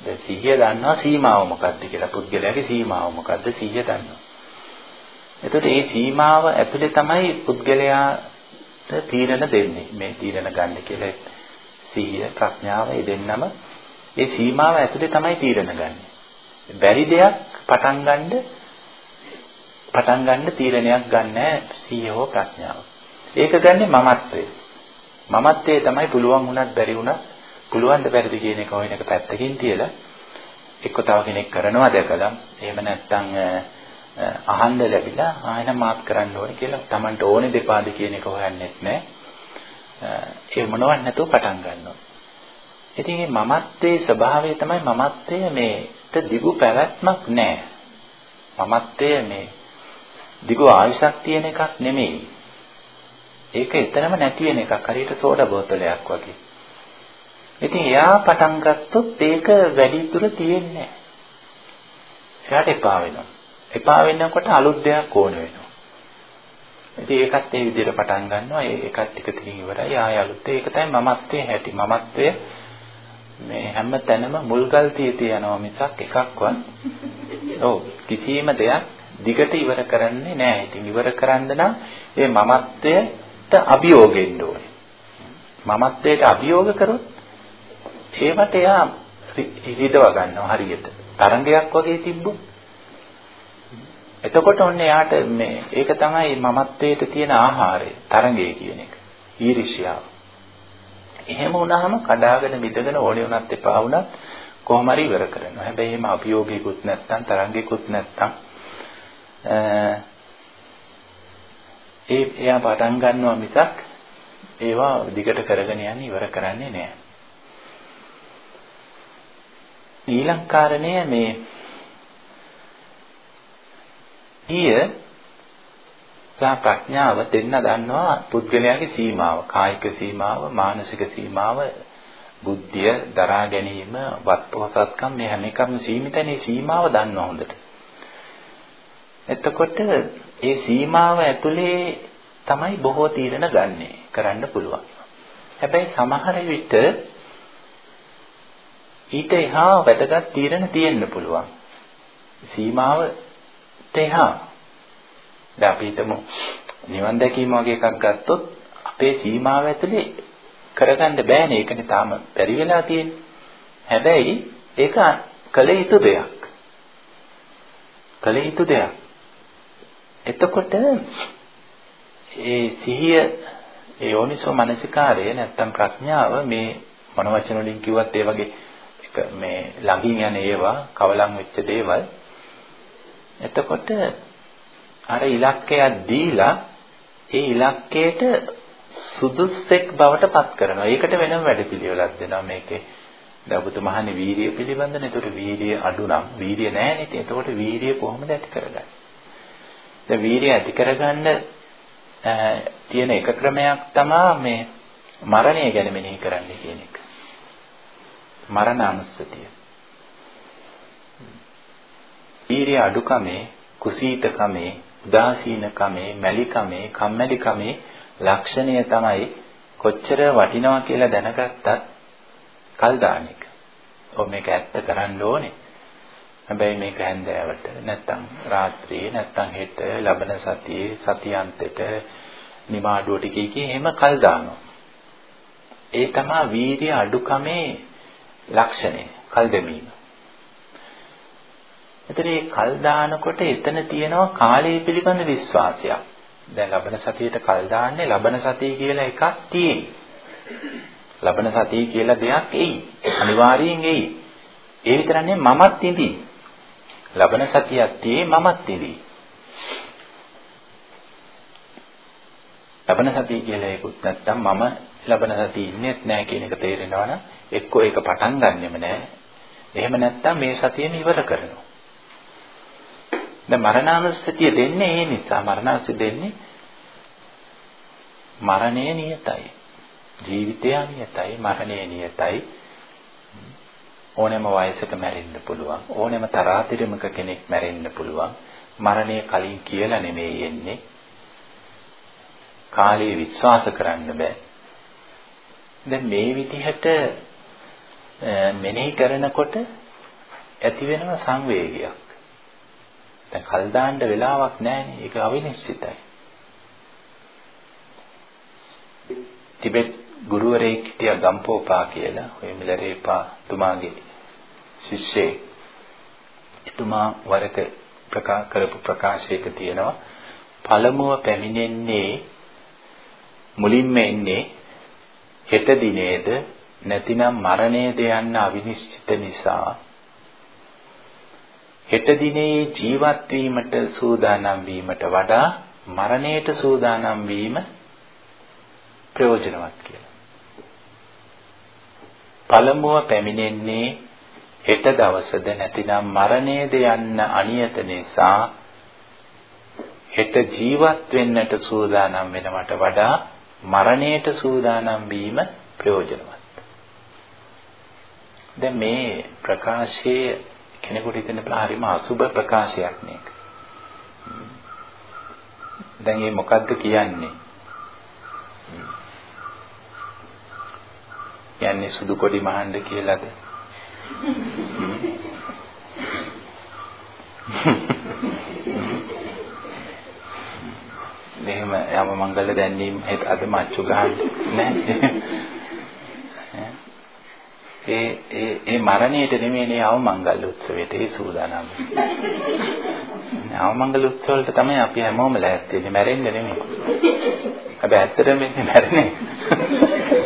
දැන් සිහිය දන්නවා සීමාව මොකක්ද කියලා. පුද්ගලයාගේ සීමාව මොකක්ද සිහිය දන්නවා. එතකොට මේ සීමාව ඇතුලේ තමයි පුද්ගලයාට තීරණ දෙන්නේ. මේ තීරණ ගන්න කියලා සිහිය ප්‍රඥාව ඒ දෙන්නම ඒ සීමාව ඇතුලේ තමයි තීරණ ගන්න. බැරි දෙයක් පටන් ගන්න පටන් ගන්න තීරණයක් ගන්න සිහිය හෝ ප්‍රඥාව. ඒක ගන්නෙ මමත්වය. මමත්වයේ තමයි පුළුවන් වුණත් බැරි වුණත් පුළුවන් ද බැරිද කියන එක හොයන එක පැත්තකින් තියලා එක්ක තව කෙනෙක් කරනවා දැකලා එහෙම නැත්නම් අහන්න ලැබිලා ආයෙත් මාත් කරන්න ඕනේ කියලා Tamanට ඕනේ දෙපාද කියන එක හොයන්නෙත් නැහැ. ඒ මොනවත් නැතුව පටන් ගන්නවා. ඉතින් මේ මමත්වයේ ස්වභාවය තමයි මමත්වය මේට දිගු පැවැත්මක් නැහැ. මමත්වය මේ දිගු ආයුෂක් තියෙන එකක් නෙමෙයි. ඒක එතරම් නැති වෙන එකක්. හරියට සෝඩා බෝතලයක් වගේ. ඉතින් එයා පටන් ගත්තොත් ඒක වැඩි දුර තියෙන්නේ නැහැ. එයාට එපා වෙනවා. එපා වෙනකොට අලුත් දෙයක් ඕන වෙනවා. ඉතින් ඒකත් ඒ විදිහට පටන් ගන්නවා. ඒකත් ටික ටික ඉවරයි. ආය අලුත් ඒක තමයි මමත්වයේ හැටි. මමත්වය මේ හැම තැනම මුල්ගල් තියදී යනවා මිසක් එකක්වත් ඔව් කිසියම් දෙයක් දිගට ඉවර කරන්නේ නැහැ. ඉතින් ඉවර කරන්න නම් ඒ මමත්වයට අභියෝගෙන්න ඕනේ. මමත්වයට අභියෝග කරොත් ඒවට එයා හිතව ගන්නවා හරියට. තරංගයක් වගේ තිබ්බොත් එතකොට ඔන්න එයාට මේ ඒක තමයි මමත්වයට තියෙන ආහාරය තරංගය කියන එක. ඊර්ෂ්‍යාව. එහෙම වුණාම කඩාගෙන විදගෙන ඕනේ වුණත් එපා වුණත් කොහොම හරි ඉවර කරනවා. හැබැයි එහෙම අභියෝගයකුත් නැත්තම් තරංගයකුත් නැත්තම් ඒ එයා පටන් ගන්නවා මිසක් ඒවා දිගට කරගෙන යන්නේ ඉවර කරන්නේ නැහැ. ඊළඟ කාරණය මේ ඊය සහ ප්‍රඥාව දෙන්න දන්නවා පුද්ගලයාගේ සීමාව කායික සීමාව මානසික සීමාව බුද්ධිය දරා ගැනීම වත්පොහසත්කම් මේ හැම එකක්ම සීමිතනේ සීමාව දන්නවා හොඳට. එතකොට ඒ සීමාව ඇතුලේ තමයි බොහෝ තීරණ ගන්නෙ කරන්න පුළුවන්. හැබැයි සමහර විට ඊට එහා වැදගත් තීරණ තියෙන්න පුළුවන්. සීමාවට එහා දැන් අපි හිතමු නිවන් දැකීම වගේ එකක් ගත්තොත් අපේ සීමාව ඇතුලේ කරගන්න බෑනේ ඒකනේ තාම බැරි වෙලා තියෙන්නේ. හැබැයි ඒක කළ යුතු දෙයක්. කළ යුතු දෙයක්. එතකොට ඒ සිහිය ඒ යෝනිසෝ මනසිකාරය නැත්තම් ප්‍රඥාව මේ මොන වචන වලින් කිව්වත් ඒ වගේ එක මේ ළඟින් යන ඒවා කවලම් වෙච්ච දේවල් එතකොට අර ඉලක්කයක් දීලා ඒ ඉලක්කයට සුදුස්සෙක් බවට පත් කරනවා. ඒකට වෙනම වැඩපිළිවෙලක් දෙනවා මේකේ. දැන් ඔබතුමහනේ වීරිය පිළිබඳනේ. ඒතකොට වීරිය අඩු නම් වීරිය නැහැ නේද? එතකොට වීරිය කොහොමද ඇති කරගන්නේ? දැන් වීරිය ඇති කරගන්න තියෙන එක ක්‍රමයක් තමයි මේ මරණය ගැන මෙනෙහි කරන්න කියන එක. මරණානුස්සතිය. වීරිය අඩුකමේ කුසීතකමේ උදාසීනකමේ, මැලිකමේ, කම්මැලිකමේ ලක්ෂණය තමයි කොච්චර වටිනවා කියලා දැනගත්තත් කල් දාන එක. ඔව් මේක ඇත්ත කරන්න ඕනේ. හැබැයි මේක හැන්දෑවට නැත්තම් රාත්‍රියේ නැත්තම් හෙට ලබන සතියේ සතියන්තෙට නිමාඩුව ටිකේ කී එහෙම කල් දානවා. ඒ තමයි වීර්ය අඩුකමේ ලක්ෂණය. කල් දෙමීම. එතන මේ කල් දානකොට එතන තියෙනවා කාලය පිළිබඳ විශ්වාසයක්. දැන් ලබන සතියේට කල් දාන්නේ ලබන සතිය කියලා එකක් තියෙයි. ලබන සතිය කියලා දෙයක් එයි. අනිවාර්යෙන් එයි. ඒ විතරන්නේ මමත් ඉඳී. ලබන සතියක් තියේ මමත් ඉඳී. ලබන සතිය කියලා එකකුත් නැත්තම් මම ලබන සතිය ඉන්නේත් නැහැ කියන එක තේරෙනවනම් එක්කෝ ඒක පටන් ගන්නෙම නැහැ. එහෙම නැත්තම් මේ සතියෙම ඉවර කරනවා. දැන් මරණානුස්සතිය දෙන්නේ ඒ නිසා මරණානුස්සතිය දෙන්නේ මරණය නියතයි. ජීවිතය නියතයි, මරණය නියතයි. ඕනෑම වයසක මැරෙන්න පුළුවන්. ඕනෑම තරාතිරමක කෙනෙක් මැරෙන්න පුළුවන්. මරණය කලින් කියලා නෙමෙයි එන්නේ. කාලේ විශ්වාස කරන්න බෑ. දැන් මේ විදිහට මෙනෙහි කරනකොට ඇති වෙනව සංවේගයක්. දැන් කල් දාන්න වෙලාවක් නැහැනේ. ඒක අවිනිශ්චිතයි. ටිබෙට් ගුරුවරයෙක් හිටියා ගම්පෝපා කියලා. ඔය මිලරේපා තුමාගේ ශිෂ්‍යෙක්. එතුමා වරක ප්‍රකාශ කරපු ප්‍රකාශයක තියෙනවා පළමුව පැමිණෙන්නේ මුලින්ම එන්නේ හෙට දිනේද නැතිනම් මරණයද යන්න අවිනිශ්චිත නිසා හෙට දිනේ ජීවත් වීමට සූදානම් වීමට වඩා මරණයට සූදානම් වීම ප්‍රයෝජනවත් කියලා. පළමුව පැමිණෙන්නේ හෙට දවසද නැතිනම් මරණයද යන්න අනියත නිසා හෙට ජීවත් වෙන්නට සූදානම් වෙනවට වඩා මරණයට සූදානම් වීම ප්‍රයෝජනවත්. දැන් මේ ප්‍රකාශයේ කෙනෙකුට හිතෙන හරිම අසුබ ප්‍රකාශයක් මේක. දැන් මේ මොකද්ද කියන්නේ? යන්නේ සුදු කොඩි මහන්න කියලාද? මෙහෙම යම මංගල දැන්නීම් අද මච්චු ගන්න නෑ. ඒ ඒ ඒ මරණයට නෙමෙයිනේ යව මංගල උත්සවයට ඒ සූදානම්. යව මංගල උත්සවවලට තමයි අපි හැමෝම ලෑස්ති වෙන්නේ මැරෙන්න නෙමෙයි. හැබැයි ඇත්තටම මේ මැරෙන්නේ.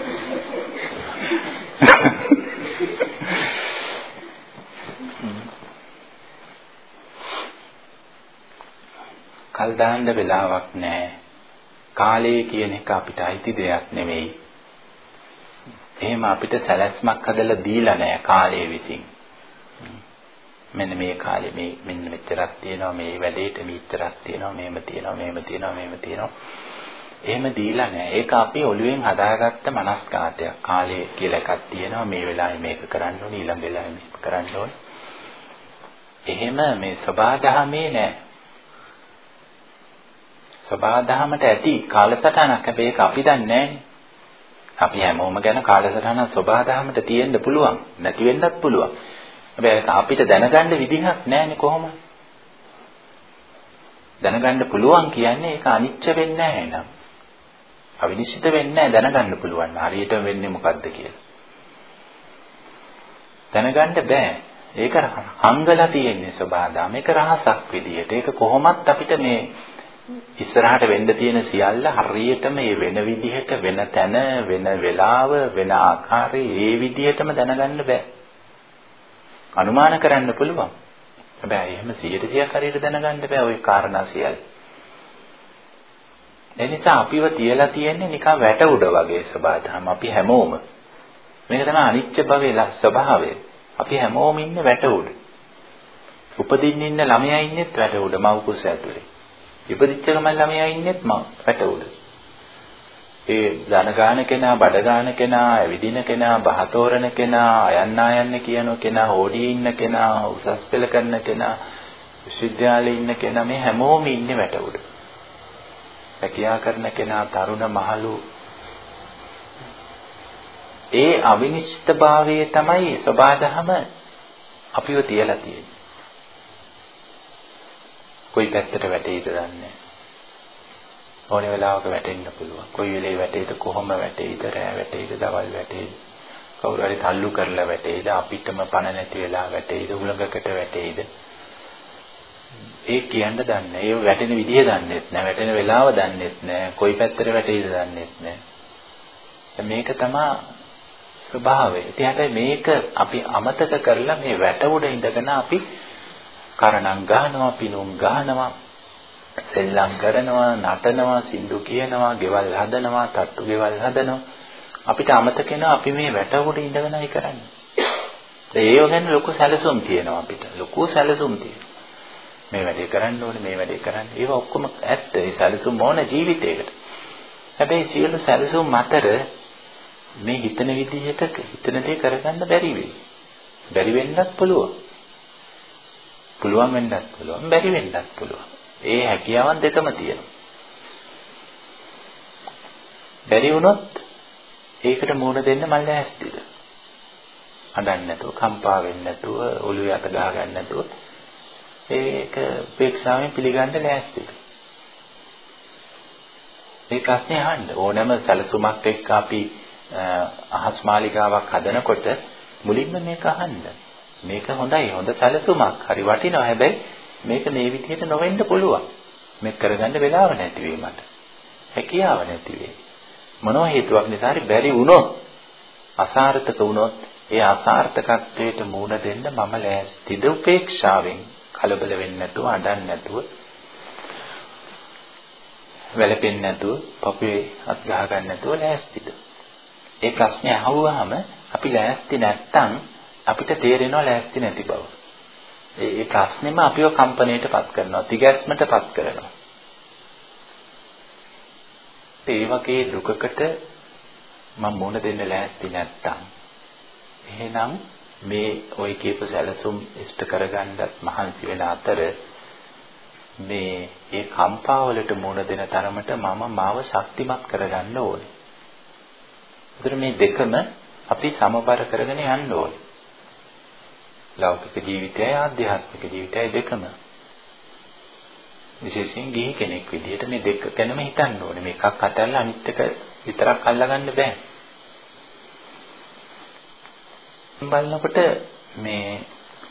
කල් දාන්න වෙලාවක් නැහැ. කාලය කියන එක අපිට අයිති දෙයක් නෙවෙයි. එහෙම අපිට සැලැස්මක් හදලා දීලා නැහැ කාලය විසින්. මෙන්න මේ කාලේ මේ මෙන්න මෙච්චරක් තියෙනවා මේ වැඩේට මෙච්චරක් තියෙනවා මෙහෙම තියෙනවා මෙහෙම තියෙනවා මෙහෙම තියෙනවා. එහෙම දීලා නැහැ. ඒක අපි ඔළුවෙන් හදාගත්ත මනස්කාතයක්. කාලය කියලා එකක් තියෙනවා මේ වෙලාවේ මේක කරන්න ඕනේ ඊළඟ වෙලාවේ මේක කරන්න ඕනේ. එහෙම මේ සබාධමේ නැහැ. සබාධමයට ඇති කාලසටහනක් හැබැයි ඒක අපි දන්නේ නැහැ. අපි හැමෝම ගැන කාලසටහනක් සබාධමයට තියෙන්න පුළුවන්. නැති වෙන්නත් පුළුවන්. හැබැයි අපිට දැනගන්න විදිහක් නැහැනේ කොහොමද? දැනගන්න පුළුවන් කියන්නේ ඒක අනිච්ච වෙන්නේ නැහැ නේද? අවිනිශ්චිත වෙන්නේ නැහැ දැනගන්න පුළුවන්. හරියට වෙන්නේ මොකද්ද කියලා. දැනගන්න බෑ. ඒක හංගලා තියෙන්නේ සබාදා. මේක රහසක් විදියට. ඒක කොහොමත් අපිට මේ ඉස්සරහට වෙන්න තියෙන සියල්ල හරියටම මේ වෙන විදිහට වෙන තැන වෙන වෙලාව වෙන ආකාරයේ ඒ විදිහටම දැනගන්න බෑ. අනුමාන කරන්න පුළුවන්. හැබැයි එහෙම 100% හරියට දැනගන්න බෑ ওই කාරණා සියල්ල. ඒ නිසා අපිව තියලා තියෙන්නේ නිකන් වැට උඩ වගේ ස්වභාවයම. අපි හැමෝම මේක තමයි අනිච්ච භවයේ ස්වභාවය. අපි හැමෝම ඉන්නේ වැට උඩ. උපදින්න ඉන්න ළමයා ඉන්නෙත් වැට උඩ මව් කුස ඇතුලේ. ඉපදිච්ච ගමන් ළමයා ඉන්නෙත් මව් වැට උඩ. ඒ ධන ගාන කෙනා, බඩ ගාන කෙනා, ඇවිදින කෙනා, බහතෝරන කෙනා, අයන්න ආයන්න කියන කෙනා, ඕඩියේ ඉන්න කෙනා, උසස් පෙළ කරන කෙනා, විශ්වවිද්‍යාලේ ඉන්න කෙනා මේ හැමෝම ඉන්නේ වැට උඩ. රැකියා කරන කෙනා තරුණ මහලු ඒ අවිනිශ්චිතභාවයේ තමයි සබාධම අපිව තියලා තියෙන්නේ. කොයි පැත්තට වැටෙයිද දන්නේ ඕනේ වෙලාවක වැටෙන්න පුළුවන්. කොයි වෙලේ වැටෙයිද කොහොම වැටෙයිද රෑ වැටෙයිද දවල් වැටෙයිද කවුරු හරි තල්ලු කරලා වැටෙයිද අපිටම පණ නැති වෙලා වැටෙයිද උලඟකට වැටෙයිද ඒ කියන්න දන්නේ. ඒ වැටෙන විදිය දන්නේත් නැහැ. වැටෙන වෙලාව දන්නේත් නැහැ. කොයි පැත්තට වැටෙයිද දන්නේත් නැහැ. මේක තමයි ස්වභාවය. ඉතින් හැබැයි මේක අපි අමතක කරලා මේ වැට උඩ ඉඳගෙන අපි කරණම් ගහනවා, පිනුම් ගහනවා, සෙල්ලම් කරනවා, නටනවා, සින්දු කියනවා, ගෙවල් හදනවා, තට්ටු ගෙවල් හදනවා. අපිට අමතක වෙනවා අපි මේ වැට උඩ ඉඳගෙනයි කරන්නේ. ඒව ගැන ලොකු සැලසුම් තියෙනවා අපිට. ලොකු සැලසුම් තියෙනවා. මේ වැඩේ කරන්න ඕනේ මේ වැඩේ කරන්න. ඒවා ඔක්කොම ඇත්ත. ඒ සැලසුම් ඕන ජීවිතයකට. හැබැයි සියලු සැලසුම් අතර මේ හිතන විදිහට හිතන දේ කරගන්න බැරි වෙයි. බැරි වෙන්නත් පුළුවන්. පුළුවන් වෙන්නත් පුළුවන්. බැරි වෙන්නත් පුළුවන්. ඒ හැකියාවන් දෙකම තියෙනවා. බැරි වුණොත් ඒකට මුහුණ දෙන්න මල්ල ඇස්තිද? අඬන්නේ නැතුව, කම්පා වෙන්නේ නැතුව, ඔළුවේ අත ගහ ගන්න නැතුව ඒක උපේක්ෂාවෙන් පිළිගන්න ලෑස්තිද? මේ ප්‍රශ්නේ අහන්න ඕනෑම සැලසුමක් එක්ක අපි අහස් මාලිකාවක් හදනකොට මුලින්ම මේක අහන්න. මේක හොඳයි හොඳ සැලසුමක්. හරි වටිනවා. හැබැයි මේක මේ විදිහට නොවෙන්න පුළුවන්. මේක කරගන්න වෙලාව නැති වීමට. හැකියාව නැති වෙයි. මොනවා හේතුවක් නිසා හරි බැරි වුණොත් අසාර්ථක වුණොත් ඒ අසාර්ථකත්වයට මුහුණ දෙන්න මම ලෑස්තිද උපේක්ෂාවෙන් කලබල වෙන්නේ නැතුව අඬන්නේ නැතුව වැළපෙන්නේ නැතුව පපුවේ අත් ගහ ගන්න නැතුව ලෑස්තිද ඒ ප්‍රශ්නේ අහුවාම අපි ලෑස්ති නැත්තම් අපිට තේරෙනවා ලෑස්ති නැති බව. ඒ ප්‍රශ්නේම අපිව කම්පණයටපත් කරනවා, තිගැස්මටපත් කරනවා. ඒ වගේ දුකකට මම මුණ දෙන්න ලෑස්ති නැත්තම් එහෙනම් මේ ওই කියපු සැලසුම් ඉෂ්ට කරගන්නත් මහන්සි වෙන අතර මේ ඒ කම්පාවලට මුණ දෙන තරමට මම මාව ශක්තිමත් කරගන්න ඕනේ. ඒතර මේ දෙකම අපි සමබර කරගෙන යන්න ඕනේ. ලෞකික ජීවිතයයි ආධ්‍යාත්මික ජීවිතයයි දෙකම. විශේෂයෙන් ගිහි කෙනෙක් විදිහට මේ දෙක ගැනම හිතන්න ඕනේ. මේකක් අතල්ලා අනිත් එක විතරක් අල්ලගන්න බෑ. බලනකොට මේ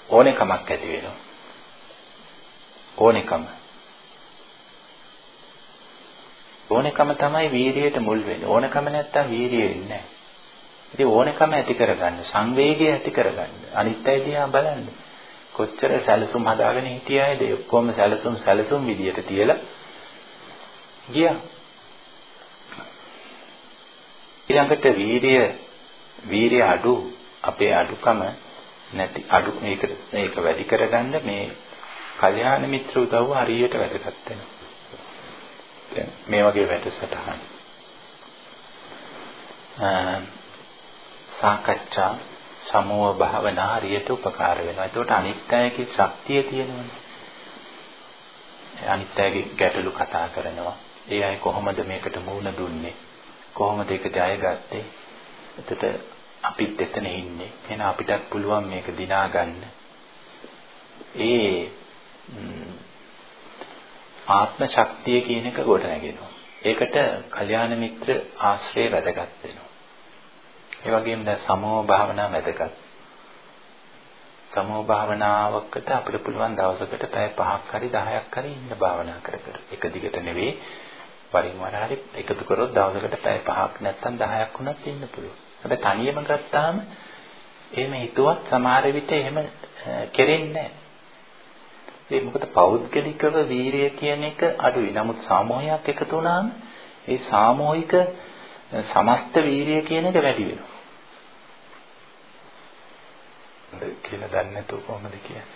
ඕනෙකමක් ඇති වෙනවා. ඕනෙකම. ඕනෙකම තමයි වීරියට මුල් වෙන්නේ. ඕනෙකම නැත්තම් වීරිය වෙන්නේ නැහැ. ඉතින් ඕනෙකම ඇති කරගන්න, සංවේගය ඇති කරගන්න. අනිත් අය දිහා බලන්න. කොච්චර සැලසුම් හදාගෙන හිටියයිද? ඔක්කොම සැලසුම් සැලසුම් විදියට තියලා ගියා. ඊළඟට වීරිය වීරිය අඩු අපේ අඩුකම නැති අඩු මේක මේක වැඩි කරගන්න මේ කල්යාණ මිත්‍ර උදව්ව හරියට වැදගත් වෙනවා. මේ වගේ වැඩසටහන්. සාකච්ඡා සමූහ භාවනා හරියට උපකාර වෙනවා. ඒකට අනිත්‍යයේ ශක්තිය තියෙනවනේ. අනිත්‍යයේ ගැටලු කතා කරනවා. ඒ අය කොහොමද මේකට මුහුණ දුන්නේ? කොහොමද ඒක ජයගත්තේ? එතකොට අපිත් එතන ඉන්නේ. එහෙනම් අපිටත් පුළුවන් මේක දිනා ගන්න. ඒ ආත්ම ශක්තිය කියන එක ගොඩ නැගෙනවා. ඒකට කල්යාණ මිත්‍ර ආශ්‍රය වැදගත් වෙනවා. ඒ වගේම දැන් සමෝ භාවනා වැදගත්. සමෝ භාවනාවකට අපිට පුළුවන් දවසකට පැය 5ක් හරි 10ක් හරි ඉන්න භාවනා කර කර. එක දිගට නෙවෙයි වරින් වර හරි එකතු කරොත් දවසකට පැය 5ක් නැත්නම් 10ක් වුණත් ඉන්න පුළුවන්. හැබැයි තනියම ගත්තාම එහෙම හිතුවත් සමහර විට එහෙම කෙරෙන්නේ නැහැ. ඒ මොකද පෞද්ගලිකව වීරිය කියන එක අඩුයි. නමුත් සාමූහිකයක් එකතු වුණාම ඒ සාමූහික සමස්ත වීරිය කියන එක වැඩි වෙනවා. කියලා දන්නේ නැතුව කොහොමද කියන්නේ?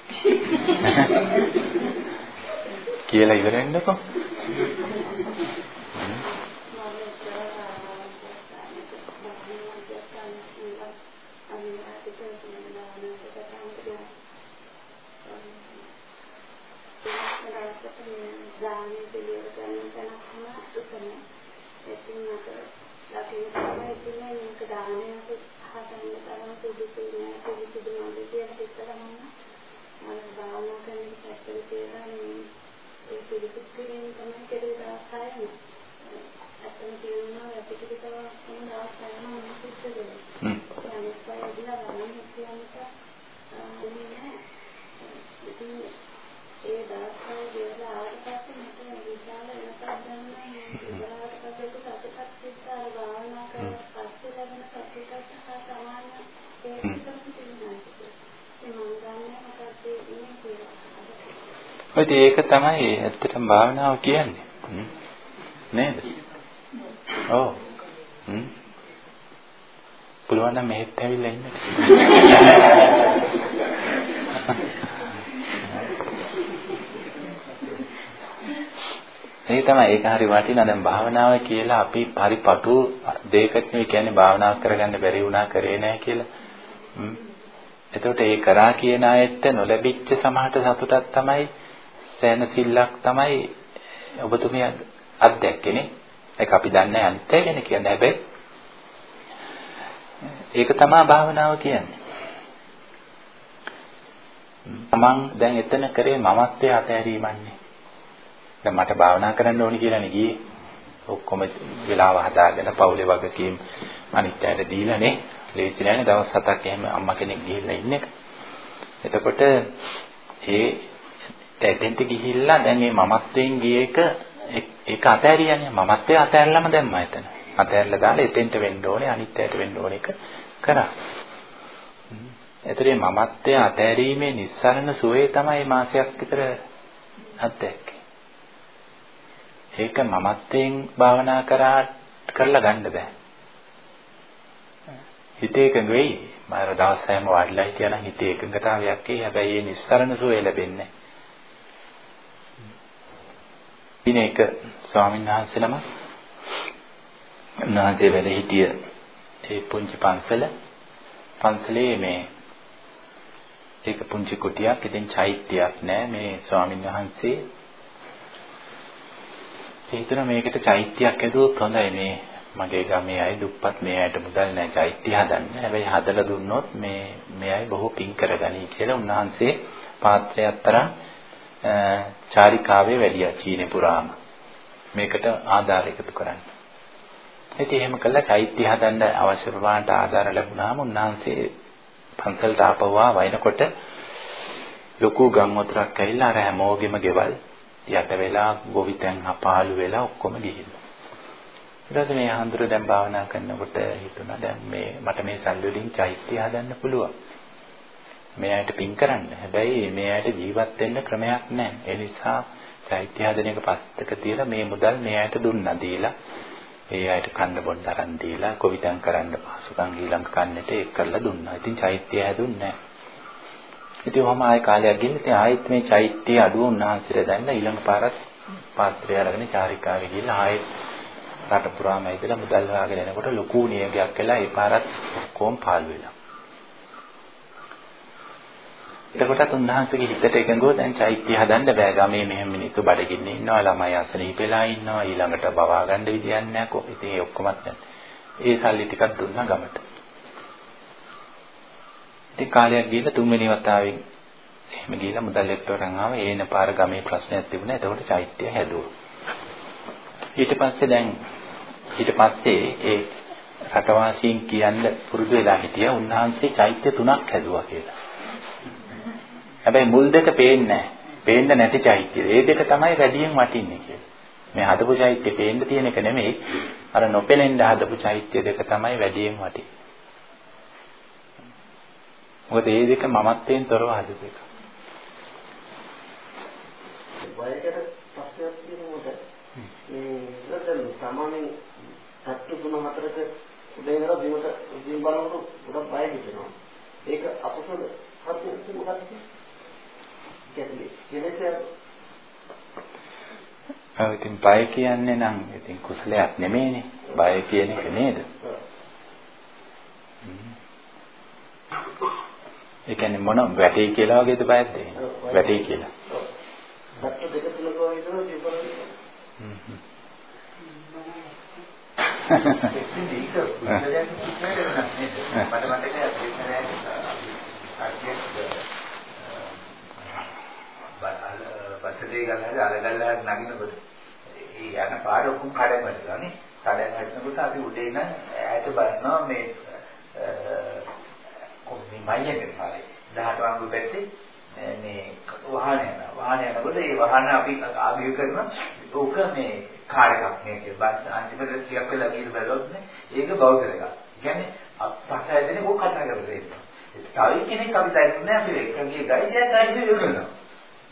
කියලා ඉවර වෙන්නකෝ. දානය පිළිවෙල කරන තැනක් තමයි උතන. එතින් අත ලකින් තමයි ඉන්නේ මේක දානයක් හදන්න තරම සුදුසු නෑ පිළිසිදු නොවේ කියලා හිතලා මම මම භාවනා කරන පැත්තට කියලා මේ ඒ පිළිසිදු කිරීම තමයි කෙරේ දාසයම. අතන කියනවා අපිට තව මොන දාසයම මම සිද්ධ වෙනවා. ඒ අනිත් අය දිහා බලන්න කියන්නට අනේ ඉතින් ඒ දාස්කම් කියලා ආවට පස්සේ මට විශාල වෙනසක් දැනුණා. ඉස්සරහට පස්සේ සතුටක් තිස්සා භාවනා කරලා පස්සේ ලැබෙන සතුටත් හා සමාන ඒකම තියෙනවා. ඒ මම දන්නේ මොකක්ද ඉන්නේ කියලා. ඔය ඒක තමයි ඇත්තටම භාවනාව කියන්නේ. නේද? ඔව්. පුළුවන් නම් මෙහෙත් ඇවිල්ලා ඉන්න. ඒක තමයි ඒක හරි වටිනා දැන් භාවනාව කියලා අපි පරිපටු දෙයකට නෙවෙයි කියන්නේ භාවනා කරගන්න බැරි වුණා කරේ නැහැ කියලා. එතකොට ඒ කරා කියන ආයෙත් නොලැබිච්ච සමහරට සතුටක් තමයි සෑනසිල්ලක් තමයි ඔබතුමිය අත්දැක්කනේ. ඒක අපි දන්නේ අනිත්‍ය ගැන කියන්නේ හැබැයි ඒක තමයි භාවනාව කියන්නේ. තමන් දැන් එතන කරේ මමත්වයේ අතහැරීමන්නේ. දැන් මට භාවනා කරන්න ඕනි කියලානේ ගියේ. ඔක්කොම වෙලාව හදාගෙන පවුලේ වගකීම් අනිත් අයට දීලානේ. ලේසි නෑනේ දවස් හතක් එහෙම අම්මා කෙනෙක් ගිහිල්ලා ඉන්න එක. එතකොට ඒ එතෙන්ට ගිහිල්ලා දැන් මේ මමත්වයෙන් ගිය එක ඒක අතෑරියානේ. මමත්වයේ අතෑරලම දැම්මා එතන. අතෑරලා දාලා එතෙන්ට වෙන්න ඕනේ අනිත් අයට වෙන්න ඕනේ එක කරා. එතරේ මමත්වයේ අතෑරීමේ නිස්සරණ සුවේ තමයි මාසයක් විතර අත්දැක්කේ. ඒක මමත්වයෙන් භාවනා කරා කරලා ගන්න බෑ. හිතේ එකඟ වෙයි. මාර දවස් හැම වාඩිලා හිටියනම් හිතේ එකඟතාවයක් එයි. හැබැයි ඒ නිස්සරණ සුවය ලැබෙන්නේ දින එක ස්වාමීන් වහන්සේ නම උන්වහන්සේ වැඩ හිටිය ඒ පුංචි පන්සල. පන්සලේ මේ ඒක පුංචි කුටියක් ඉතින් චෛත්‍යයක් නෑ. මේ ස්වාමීන් වහන්සේ හිතන මේකට චෛත්‍යයක් ඇදුවොත් හොඳයි. මේ මගේ ගමේ අය දුප්පත් මේ අයට මුදල් නැහැ චෛත්‍ය හදන්න. හැබැයි හදලා දුන්නොත් මේ මේ අය බොහෝ පින් කරගනි කියලා උන්වහන්සේ පාත්‍රයක් තරම් චාරිකාවේ වැඩියා චීනේ පුරාම. මේකට ආධාර එකතු කරන්න. ඉතින් එහෙම කළා චෛත්‍ය හදන්න අවශ්‍ය ප්‍රමාණයට ආධාර ලැබුණාම උන්වහන්සේ පන්සලට ආපුවා වයින්කොට ලොකු ගම් වතුරක් ඇවිල්ලා අර හැමෝගෙම ගෙවල් යට වෙලා ගොවිතැන් අපාලු වෙලා ඔක්කොම ගිහිල්ලා. ඊට පස්සේ මේ ආන්දර දැන් භාවනා කරනකොට හිතුණා දැන් මේ මට මේ සල්ලි වලින් චෛත්‍ය හදන්න පුළුවන්. මේ ඇයට පින් කරන්න. හැබැයි මේ ඇයට ජීවත් වෙන්න ක්‍රමයක් නැහැ. ඒ නිසා චෛත්‍ය හදන එක පස්සක තියලා මේ මුදල් මේ ඇයට දුන්නා දීලා ඒ අයට කන්න බොන්න අරන් දීලා කොවිතං කරන්න පහසුකම් ඊළඟ කන්නට ඒක කරලා දුන්නා. ඉතින් චෛත්‍ය හැදුන්නේ නැහැ. ඉතින් ඔහම ආයෙ කාලයක් ගිහින් ඉතින් ආයෙත් මේ චෛත්‍ය අඩුව උන්වහන්සේට දැන්න ඊළඟ පාරත් පාත්‍රය අරගෙන චාරිකාවේ ගිහිල්ලා ආයෙත් රට පුරාම ඇවිදලා මුදල් හොයාගෙන එනකොට ලොකු නියගයක් වෙලා ඒ පාරත් කොම් පාළු වෙලා. එතකොටත් උන්වහන්සේගේ හිතට එකඟව දැන් චෛත්‍ය හදන්න බෑ. ගමේ මෙහෙම මිනිස්සු බඩගින්න ඉන්නවා ළමයි අසනීපෙලා ඉන්නවා ඊළඟට බවා ගන්න විදියක් නැහැ කො. ඉතින් ඒ ඔක්කොමත් දැන් ඒ සල්ලි ටිකක් දුන්නා ගමට. ඉතින් කාලයක් ගිහලා තුන්වෙනි වතාවෙන් එහෙම ගිහලා මුදල් එක්තරන් ආව. ඒන පාර ගමේ ප්‍රශ්නයක් තිබුණා. එතකොට චෛත්‍ය හැදුවා. ඊට පස්සේ දැන් ඊට පස්සේ ඒ රටවාසීන් කියන්න පුරුදු වෙලා හිටියා. උන්වහන්සේ චෛත්‍ය තුනක් හැදුවා කියලා. හැබැයි මුල් දෙක පේන්නේ නැහැ. පේන්න නැති චෛත්‍ය. ඒ දෙක තමයි වැඩියෙන් වටින්නේ කියලා. මේ හදපු චෛත්‍ය පේන්න තියෙන එක නෙමෙයි. අර නොපෙනෙන්න හදපු චෛත්‍ය දෙක තමයි වැඩියෙන් වටින්නේ. මොකද මේ දෙක මමත්වයෙන් තොරව හදපු එක. වයකට ප්‍රශ්නයක් තියෙනකොට මේ ඉතින් සාමාන්‍යයෙන් සත්තු තුන හතරක උදේ ඉඳලා බිමට බිම් බලනකොට ගොඩක් බය හිතෙනවා. ඒක අපසල හත්ති මොකක්ද ඔව් ඉතින් බය කියන්නේ නම් ඉතින් කුසලයක් නෙමෙයිනේ. බය කියන එක නේද? ඒ කියන්නේ මොන වැටේ කියලා වගේද බයද වැටේ කියලා. බට්ට දෙක තුනක වගේ තමයි ජීවිතේ. හ්ම් හ්ම්. මට මතකයි බස්සටේ ගල්ලා අලගල්ලා නගිනකොට ඒ යන පාර ඔක්කොම කඩන් වැටෙනවා නේ. කඩන් වැටෙනකොට අපි උඩේ ඉන්න ඈත බලනවා මේ කොහොමද මයියගේ පාරේ 18 වංගු පැත්තේ මේ වාහන යනවා. වාහන යනකොට ඒ වාහන අපි ආගිය කරනවා. ඕක මේ කාර් එකක් මේක. බස් අන්තිමට ටිකක් වෙලා ගිහින් බැලුවොත් නේ ඒක බෞද්ධ එකක්. කියන්නේ පස්සෙන් ඕක කතා කරලා තව කෙනෙක් අපි දැක්කේ අපි එකගේ ගයිඩ් එකයි යොදනවා.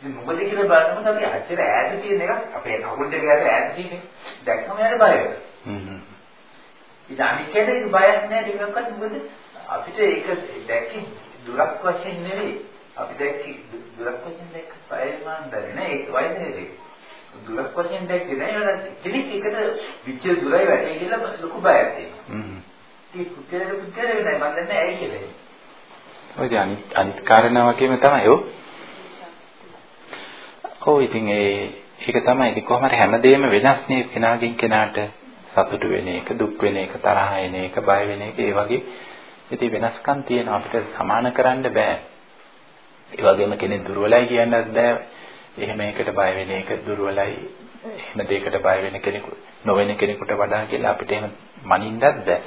ඉතින් මොකද කියලා බලනකොට අපි අච්චර ඈත තියෙන එකක් අපේ කකුල් දෙක යට ඈත තියෙන්නේ. දැක්කම යාට බය වෙනවා. හ්ම් හ්ම්. ඉතින් අනිත් කෙනෙක් බයක් නැහැ ටිකක්වත් මොකද අපිට ඒක දැක්කේ දුරක් වශයෙන් නෙවෙයි. අපි දැක්කේ දුරක් වශයෙන් දැක්ක පයමාන්දරේ නෑ ඒක වයින්නේ දුරක් වශයෙන් දැක්කේ නෑ කෙනෙක් එකට විච්ච දුරයි වැටේ කියලා ලොකු බයක් තියෙනවා. හ්ම්. ඒ පුතේ පුතේ වෙනයි මන් දන්නේ ඇයි කියලා. ඔය අනිත් අනිත් කාරණා වගේම තමයි ඔව්. ඔව් ඉතින් ඒ ඒක තමයි ඉතින් කොහොම හරි හැමදේම වෙනස් නේ කෙනාගෙන් කෙනාට සතුටු වෙන එක දුක් වෙන එක තරහ එන එක බය වෙන එක ඒ වගේ ඉතින් වෙනස්කම් තියෙන අපිට සමාන කරන්න බෑ. ඒ වගේම කෙනෙක් දුර්වලයි කියන්නත් බෑ. එහෙම එකකට බය වෙන එක දුර්වලයි. එහෙම දෙයකට බය වෙන කෙනෙකු නොවන කෙනෙකුට වඩා කියලා අපිට එහෙම මනින්නත් බෑ.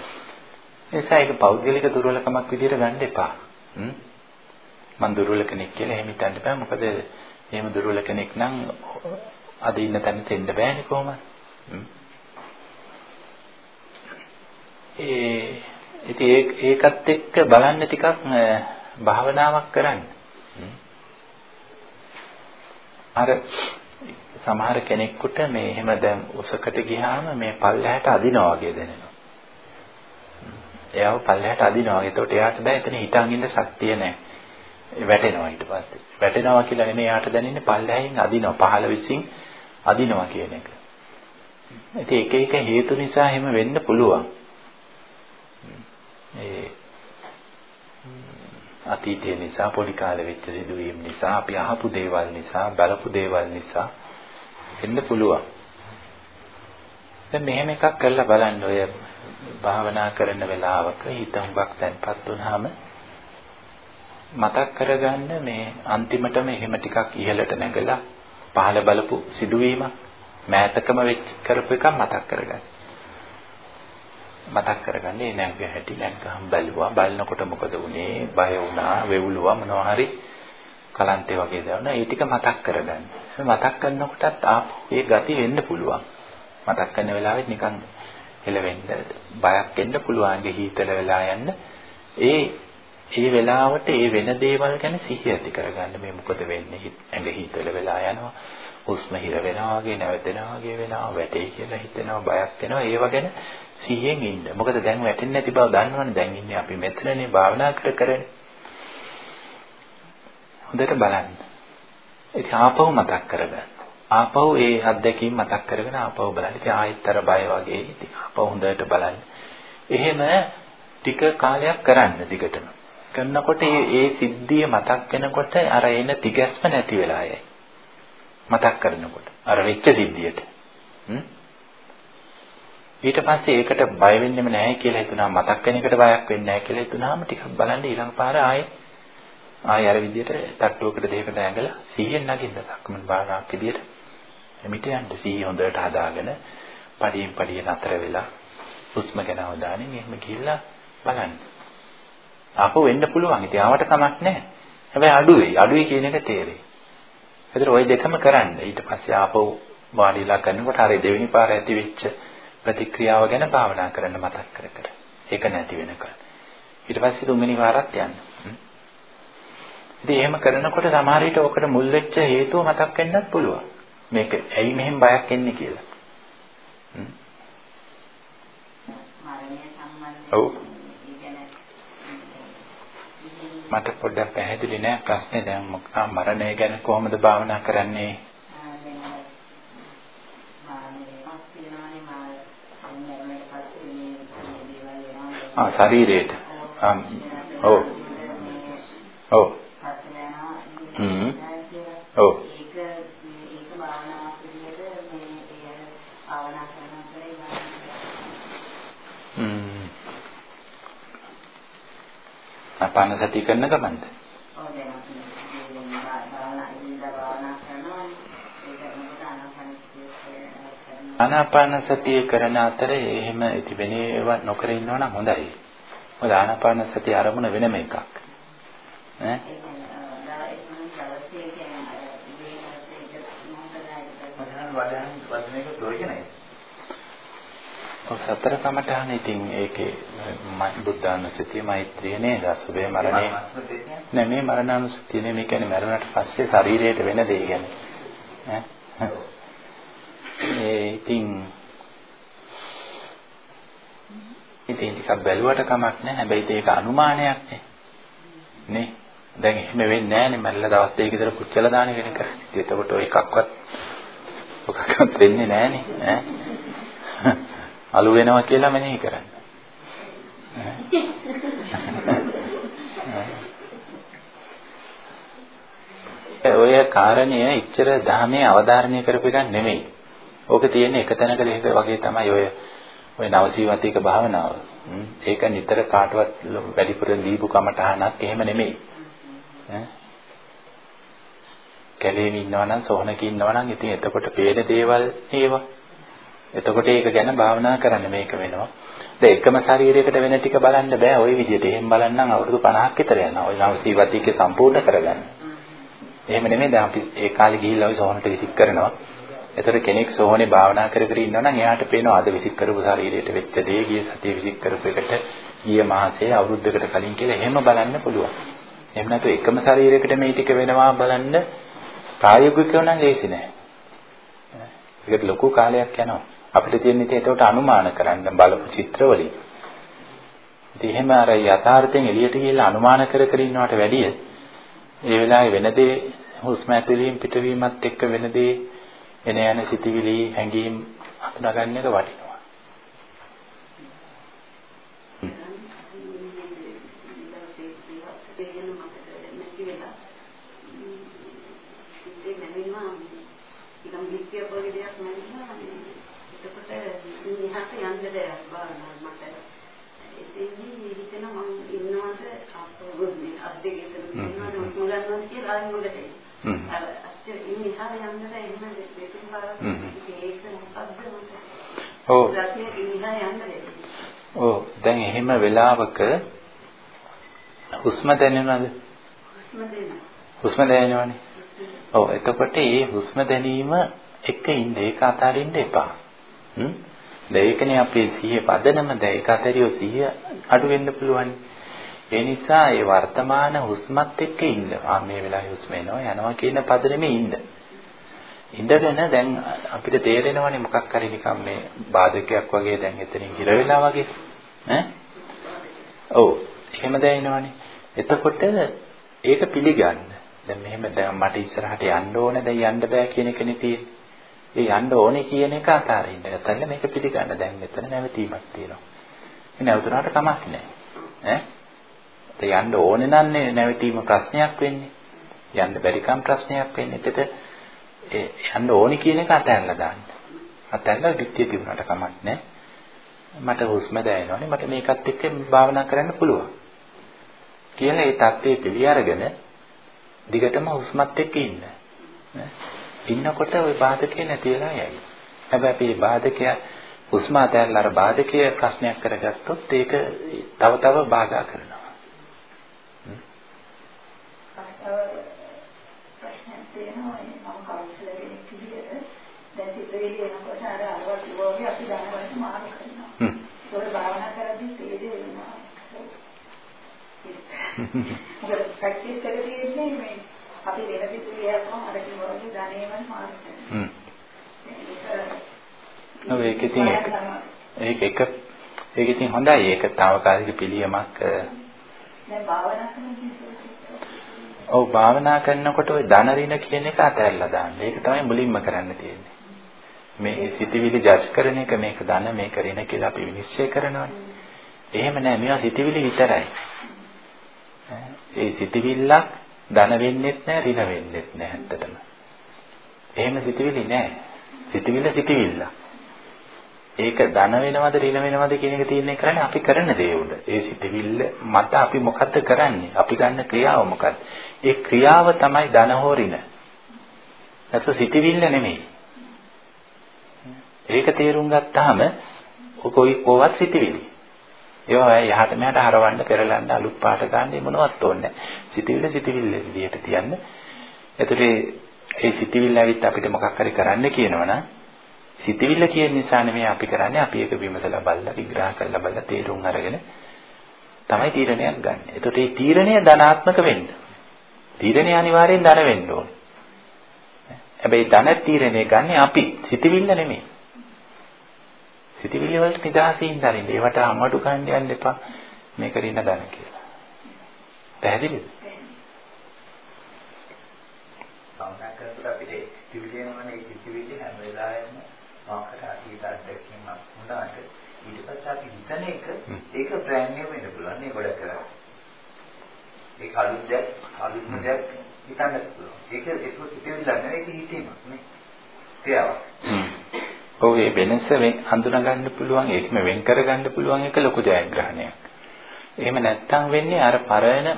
ඒ නිසා ඒක පෞද්ගලික දුර්වලකමක් විදිහට ගන්න එපා. මම දුර්වල කෙනෙක් කියලා එහෙම හිතන්න බෑ. මොකද එහෙම දුර්වල කෙනෙක් නම් අද ඉන්න තැනට එන්න බෑනේ කොහොමද? ඒ ඉතින් ඒකත් එක්ක බලන්න ටිකක් භාවනාවක් කරන්න. අර සමහර කෙනෙකුට මේ එහෙම දැන් උසකට ගියාම මේ පල්ලහැට අදිනවා වගේ දැනෙනවා. එයාව පල්ලෙහාට අදිනවා. ඒතකොට එයාට බෑ එතන හිටන් ඉන්න ශක්තිය නැහැ. වැටෙනවා ඊට පස්සේ. වැටෙනවා කියලා නෙමෙයි යාට දැනෙන්නේ පල්ලෙහින් අදිනවා. පහළ විසින් අදිනවා කියන එක. ඉතින් එක එක හේතු නිසා එහෙම වෙන්න පුළුවන්. ඒ අතීතය නිසා පොඩි කාලේ වෙච්ච සිදුවීම් නිසා අපි අහපු දේවල් නිසා බලපු දේවල් නිසා වෙන්න පුළුවන්. දැන් මෙහෙම එකක් කරලා බලන්න ඔය භාවනා කරන වෙලාවක හිත හුඟක් තැන්පත් වුනහම මතක් කරගන්න මේ අන්තිමටම එහෙම ටිකක් ඉහළට නැගලා පහළ බලපු සිදුවීමක් මෑතකම වෙච්ච කරපු එකක් මතක් කරගන්න. මතක් කරගන්නේ නැංග හැටි නැංගහම් බැලුවා බලනකොට මොකද වුනේ බය වුණා වෙවුලුවා මොනවා හරි කලන්තේ වගේ දැනුණා ඒ ටික මතක් කරගන්න. මතක් කරනකොටත් ආපහු ඒ ගති වෙන්න පුළුවන්. මතක් කරන වෙලාවෙත් නිකන් හෙලවෙන්න බයක් එන්න පුළුවන් ගිහිතල වෙලා යන්න. ඒ ඒ වෙලාවට ඒ වෙන දේවල් ගැන සිහිය ඇති කරගන්න මේ මොකද වෙන්නේ ඇඟ හිතල වෙලා යනවා හුස්ම හිර වෙනවා වගේ නැවතෙනවා වගේ වෙනවා වැටේ කියලා හිතෙනවා බයක් වෙනවා ඒව ගැන සිහියෙන් ඉන්න. මොකද දැන් වැටෙන්නේ නැති බව දන්නවනේ දැන් ඉන්නේ අපි මෙතනනේ භාවනා කර කරනේ. හොඳට බලන්න. ඒක ආපහු මතක් කරගන්න. ආපහු ඒ අත්දැකීම් මතක් කරගෙන ආපහු බලන්න. ඉතින් ආයෙත්තර බය වගේ ඉතින් ආපහු හොඳට බලන්න. එහෙම ටික කාලයක් කරන්න දිගටම. කරනකොට ඒ ඒ සිද්ධිය මතක් වෙනකොට අර එන තිගැස්ම නැති වෙලා යයි. මතක් කරනකොට අර වෙච්ච සිද්ධියට. ඊට පස්සේ ඒකට බය වෙන්නෙම නැහැ කියලා හිතුණා මතක් වෙන එකට බයක් වෙන්නේ නැහැ කියලා හිතුණාම ටිකක් බලන්න ඊළඟ පාර ආයේ ආයෙ අර විදියට තට්ටුවකට දෙයකට ඇඟලා සිහියෙන් නගින්න සක්මන් භාවනාවක් විදියට එමිට යන්න සිහිය හොඳට හදාගෙන පඩියෙන් පඩිය නතර වෙලා හුස්ම ගැන අවධානයෙන් එහෙම ගිහිල්ලා බලන්න. ආපහු වෙන්න පුළුවන්. ඉතින් ආවට කමක් නැහැ. හැබැයි අඩුයි. අඩුයි කියන එක තේරෙයි. ඒතර ওই දෙකම කරන්න. ඊට පස්සේ ආපහු වාඩිලා කරනකොට හරි දෙවෙනි පාර ඇති වෙච්ච ප්‍රතික්‍රියාව ගැන භාවනා කරන්න මතක් කර කර. ඒක නැති වෙනකල්. ඊට පස්සේ තුන්වෙනි වාරත් යන්න. ඉතින් එහෙම කරනකොට සමහර විට ඔකට මුල් වෙච්ච හේතුව මතක් වෙන්නත් පුළුවන්. මේක ඇයි මෙහෙම බයක් එන්නේ කියලා. ඔව්. මට පොඩ්ඩක් පැහැදිලි නෑ ප්‍රශ්නේ දැන් මොකක් මරණය ගැන කොහොමද භාවනා කරන්නේ? ආ ශරීරයට. ඔව්. ඔව්. හ්ම්. ඔව්. ආනාපාන සතිය කරන ගමන්ද? ආනාපාන සතිය කරන අතරේ එහෙම ඉතිවෙන ඒවා නොකර ඉන්නවා නම් හොඳයි. මොකද ආනාපාන සතිය ආරමුණ වෙනම එකක්. ඈ ඔව් සතර කමඨහන ඉතින් ඒකේ බුද්ධානුස්සතිය මෛත්‍රිය නේද? අසුබේ මරණේ නෑ මේ මරණානුස්සතිය නේ මේ කියන්නේ මරණයට පස්සේ ශරීරයට වෙන දේ ගැන ඈ? ඒ ඉතින් ඉතින් ටිකක් බැලුවට කමක් නෑ. හැබැයි ඒක අනුමානයක් නේ. නේ? දැන් එහෙම වෙන්නේ නෑනේ මැරලා දවස් දෙකක විතර පුච්චලා දාන නේ කරන්නේ. එතකොට ඔය එකක්වත් ඔකක්වත් වෙන්නේ නෑනේ ඈ? අලු වෙනවා කියලා මෙනෙහි කරන්න. ඔය කාරණය ඉච්ඡර ධාමයේ අවධාරණය කරපු එකක් නෙමෙයි. ඕක තියෙන්නේ එක තැනක දෙක වගේ තමයි ඔය ඔය නවසීවතික භාවනාව. ඒක නිතර කාටවත් වැඩිපුර දීපු කමටහනක් එහෙම නෙමෙයි. ඈ කැලේම ඉන්නවා නම් සෝහනක ඉන්නවා නම් ඉතින් එතකොට පේන දේවල් ඒවා එතකොට ඒක ගැන භාවනා කරන්න මේක වෙනවා. දැන් එකම ශරීරයකට වෙන ටික බලන්න බෑ ওই විදිහට. එහෙම බලන්නම් අවුරුදු 50ක් විතර යනවා. ওই නවසීවතිකේ සම්පූර්ණ කරගන්න. එහෙම නෙමෙයි දැන් අපි ඒ කාලේ ගිහිල්ලා ওই සෝහනට විසික් කරනවා. එතකොට කෙනෙක් සෝහනේ භාවනා කර කර ඉන්නවා නම් එයාට පේනවා අද විසික් කරපු ශරීරයට වෙච්ච දේ ගිය සතියේ විසික් කරපු එකට ගිය මාසයේ අවුරුද්දකට කලින් කියලා එහෙම බලන්න පුළුවන්. එහෙම නැතු එකම ශරීරයකට මේ ටික වෙනවා බලන්න ප්‍රායෝගිකව නම් ලේසි නෑ. ඒකට ලොකු කාලයක් යනවා. අපිට තියෙන ඉතින් ඒකට අනුමාන කරන්න බලපු චිත්‍රවලින්. ඉතින් එහෙම අර යථාර්ථයෙන් එළියට ගිහලා අනුමාන කර කර ඉන්නවට වැඩිය ඒ වෙලාවේ වෙන දේ හුස්ම ඇතුළීම් පිටවීමත් එක්ක වෙන දේ එන යන සිටිවිලි හැඟීම් හඳුනාගන්න එක වටිනවා. යන්න දෙයක් බාරනවා මට. එතෙන්දී හිතෙන මම ඉන්නවද අපෝ මේ අද්දේ ගෙදර ඉන්නවද මම ගන්නවා කියලා ආයෙ මොකද අර අස්සේ ඉන්නේ හර යන්නද එහෙම දෙකකින් බාරක් ඒක මොකද්ද මට ඔව්. ඔව්. දැන් එහෙම වෙලාවක හුස්ම දැනෙනවද? හුස්ම දැනෙනවා හුස්ම දැනෙනවනේ. ඔව්. එතකොට මේ හුස්ම දැනීම එක ඉන්න ඒක අතාරින්න එපා. හ්ම්. දැන් ඒකනේ අපේ සිහිය පදනම දැන් ඒක අතරියෝ සිහිය අඩු වෙන්න පුළුවන්. ඒ නිසා ඒ වර්තමාන හුස්මත් එක්ක ඉන්න. ආ මේ වෙලාවේ හුස්ම එනවා යනවා කියන පදනමේ ඉන්න. ඉඳගෙන දැන් අපිට තේරෙනවනේ මොකක් හරි නිකන් මේ බාධකයක් වගේ දැන් එතනින් ගිර වෙලා වගේ. ඈ? ඔව්. එහෙම දැනෙනවනේ. එතකොට ඒක පිළිගන්න. දැන් මෙහෙම දැන් මට ඉස්සරහට යන්න ඕන දැන් යන්න බෑ කියන එකනේ තියෙන්නේ. ඒ යන්න ඕනේ කියන එක අතාරින්න. නැත්නම් මේක පිළිගන්න. දැන් මෙතන නැවතීමක් තියෙනවා. මේ නැවතුනාට කමක් නැහැ. ඈ? යන්න ඕනේ නන්නේ නැවතීම ප්‍රශ්නයක් වෙන්නේ. යන්න බැරිකම් ප්‍රශ්නයක් වෙන්නේ. එතෙට යන්න ඕනේ කියන එක අතහැරලා දාන්න. අතහැරලා ධිට්ඨිය තිබුණාට කමක් නැහැ. මට හුස්ම දැනෙනවානේ මට මේකත් එක්ක භාවනා කරන්න පුළුවන්. කියලා ඒ தත්ත්වයේ පිළි අරගෙන දිගටම හුස්මත් එක්ක ඉන්න. ඉන්නකොට ওই බාධකේ නැති වෙලා යයි. හැබැයි මේ බාධකයා හුස්ම අතහැරලා අර බාධකයේ ප්‍රශ්නයක් කරගත්තොත් ඒක තව තව බාධා කරනවා. ප්‍රශ්නයක් තියෙනවා මම කවුන්සලර් කෙනෙක් විදිහට දැන් සිතේදී එනකොට අර අරවත් වගේ අපි දැනගන්න මාරු කරනවා. හ්ම්. ඒක භාවනා කරද්දී තේජේ වෙනවා. මොකද ප්‍රැක්ටිස් කරලා මේ අපි වෙන සිතුවිලියක් වම අර කිව්වා ධනේමන් මාර්ගය. හ්ම්. ඔව් ඒක ඉතින් ඒක එක ඒක ඉතින් හොඳයි ඒක తాවකාලික පිළියමක් දැන් භාවනා කරනකොට ඔව් භාවනා කරනකොට ওই ධන රින කියන එක අතහැරලා දාන්න. ඒක තමයි මුලින්ම කරන්න තියෙන්නේ. මේ සිතවිලි ජජ් කරන එක මේක ධන මේක රින කියලා අපි විනිශ්චය කරනවානේ. එහෙම නෑ මේවා සිතවිලි විතරයි. ඒ සිතවිල්ලක් ධන වෙන්නෙත් නැහැ ඍණ වෙන්නෙත් නැහැ ඇත්තටම. එහෙම සිතවිලි නැහැ. සිතවිල්ල සිතවිල්ල. ඒක ධන වෙනවද ඍණ වෙනවද කියන එක තීරණය කරන්නේ අපි කරන දේ උඩ. ඒ සිතවිල්ල මත අපි මොකද්ද කරන්නේ? අපි ගන්න ක්‍රියාව මොකක්ද? ඒ ක්‍රියාව තමයි ධන හෝ ඍණ. නැත්නම් සිතවිල්ල නෙමෙයි. ඒක තේරුම් ගත්තාම කොයි කොවත් සිතවිලි. ඒවා යහට මෙහාට හරවන්න පෙරලන්න අලුත් පාට ගන්න මොනවත් ඕනේ නැහැ. සිතවිල්ල සිතවිල්ල විදියට තියන්න. එතකොට ඒ සිතවිල්ල ඇවිත් අපිට මොකක් හරි කරන්න කියනවනම් සිතවිල්ල කියන නිසා නෙමෙයි අපි කරන්නේ අපි ඒක විමසලා බලලා විග්‍රහ කරලා බලලා තේරුම් අරගෙන තමයි තීරණයක් ගන්න. එතකොට මේ තීරණය ධනාත්මක වෙන්න. තීරණය අනිවාර්යෙන් ධන වෙන්න ඕනේ. හැබැයි ධන තීරණය ගන්න අපි සිතවිල්ල නෙමෙයි. සිතවිලි වලට නිදාසින් දරින්න. ඒවට අමඩු ගන්න යන්න එපා. මේක රින ධන කියලා. පැහැදිලිද? භාවනා කරනකොට අපිට සිතිවිලි එනවනේ ඒ සිතිවිලි හැම වෙලාවෙම මොකකට අතීත අත්දැකීමක් වුණාට ඊට පස්සේ අපි හිතන එක ඒක බ්‍රෑන්ඩ් නියම වෙන්න පුළුවන් නේ ගොඩක් කරා. ඒක අලුත් දෙයක් අලුත්ම දෙයක් හිතන්න පුළුවන්. ඒක ඒක සිතිවිලි නෙවෙයි ඒක හිතීමක් නේ. ක්‍රියාවක්. ඔව් ඒ වෙනස හඳුනා ගන්න පුළුවන් ඒකම වෙන් කර ගන්න පුළුවන් එක ලොකු ජයග්‍රහණයක්. එහෙම නැත්තම් වෙන්නේ අර පරණ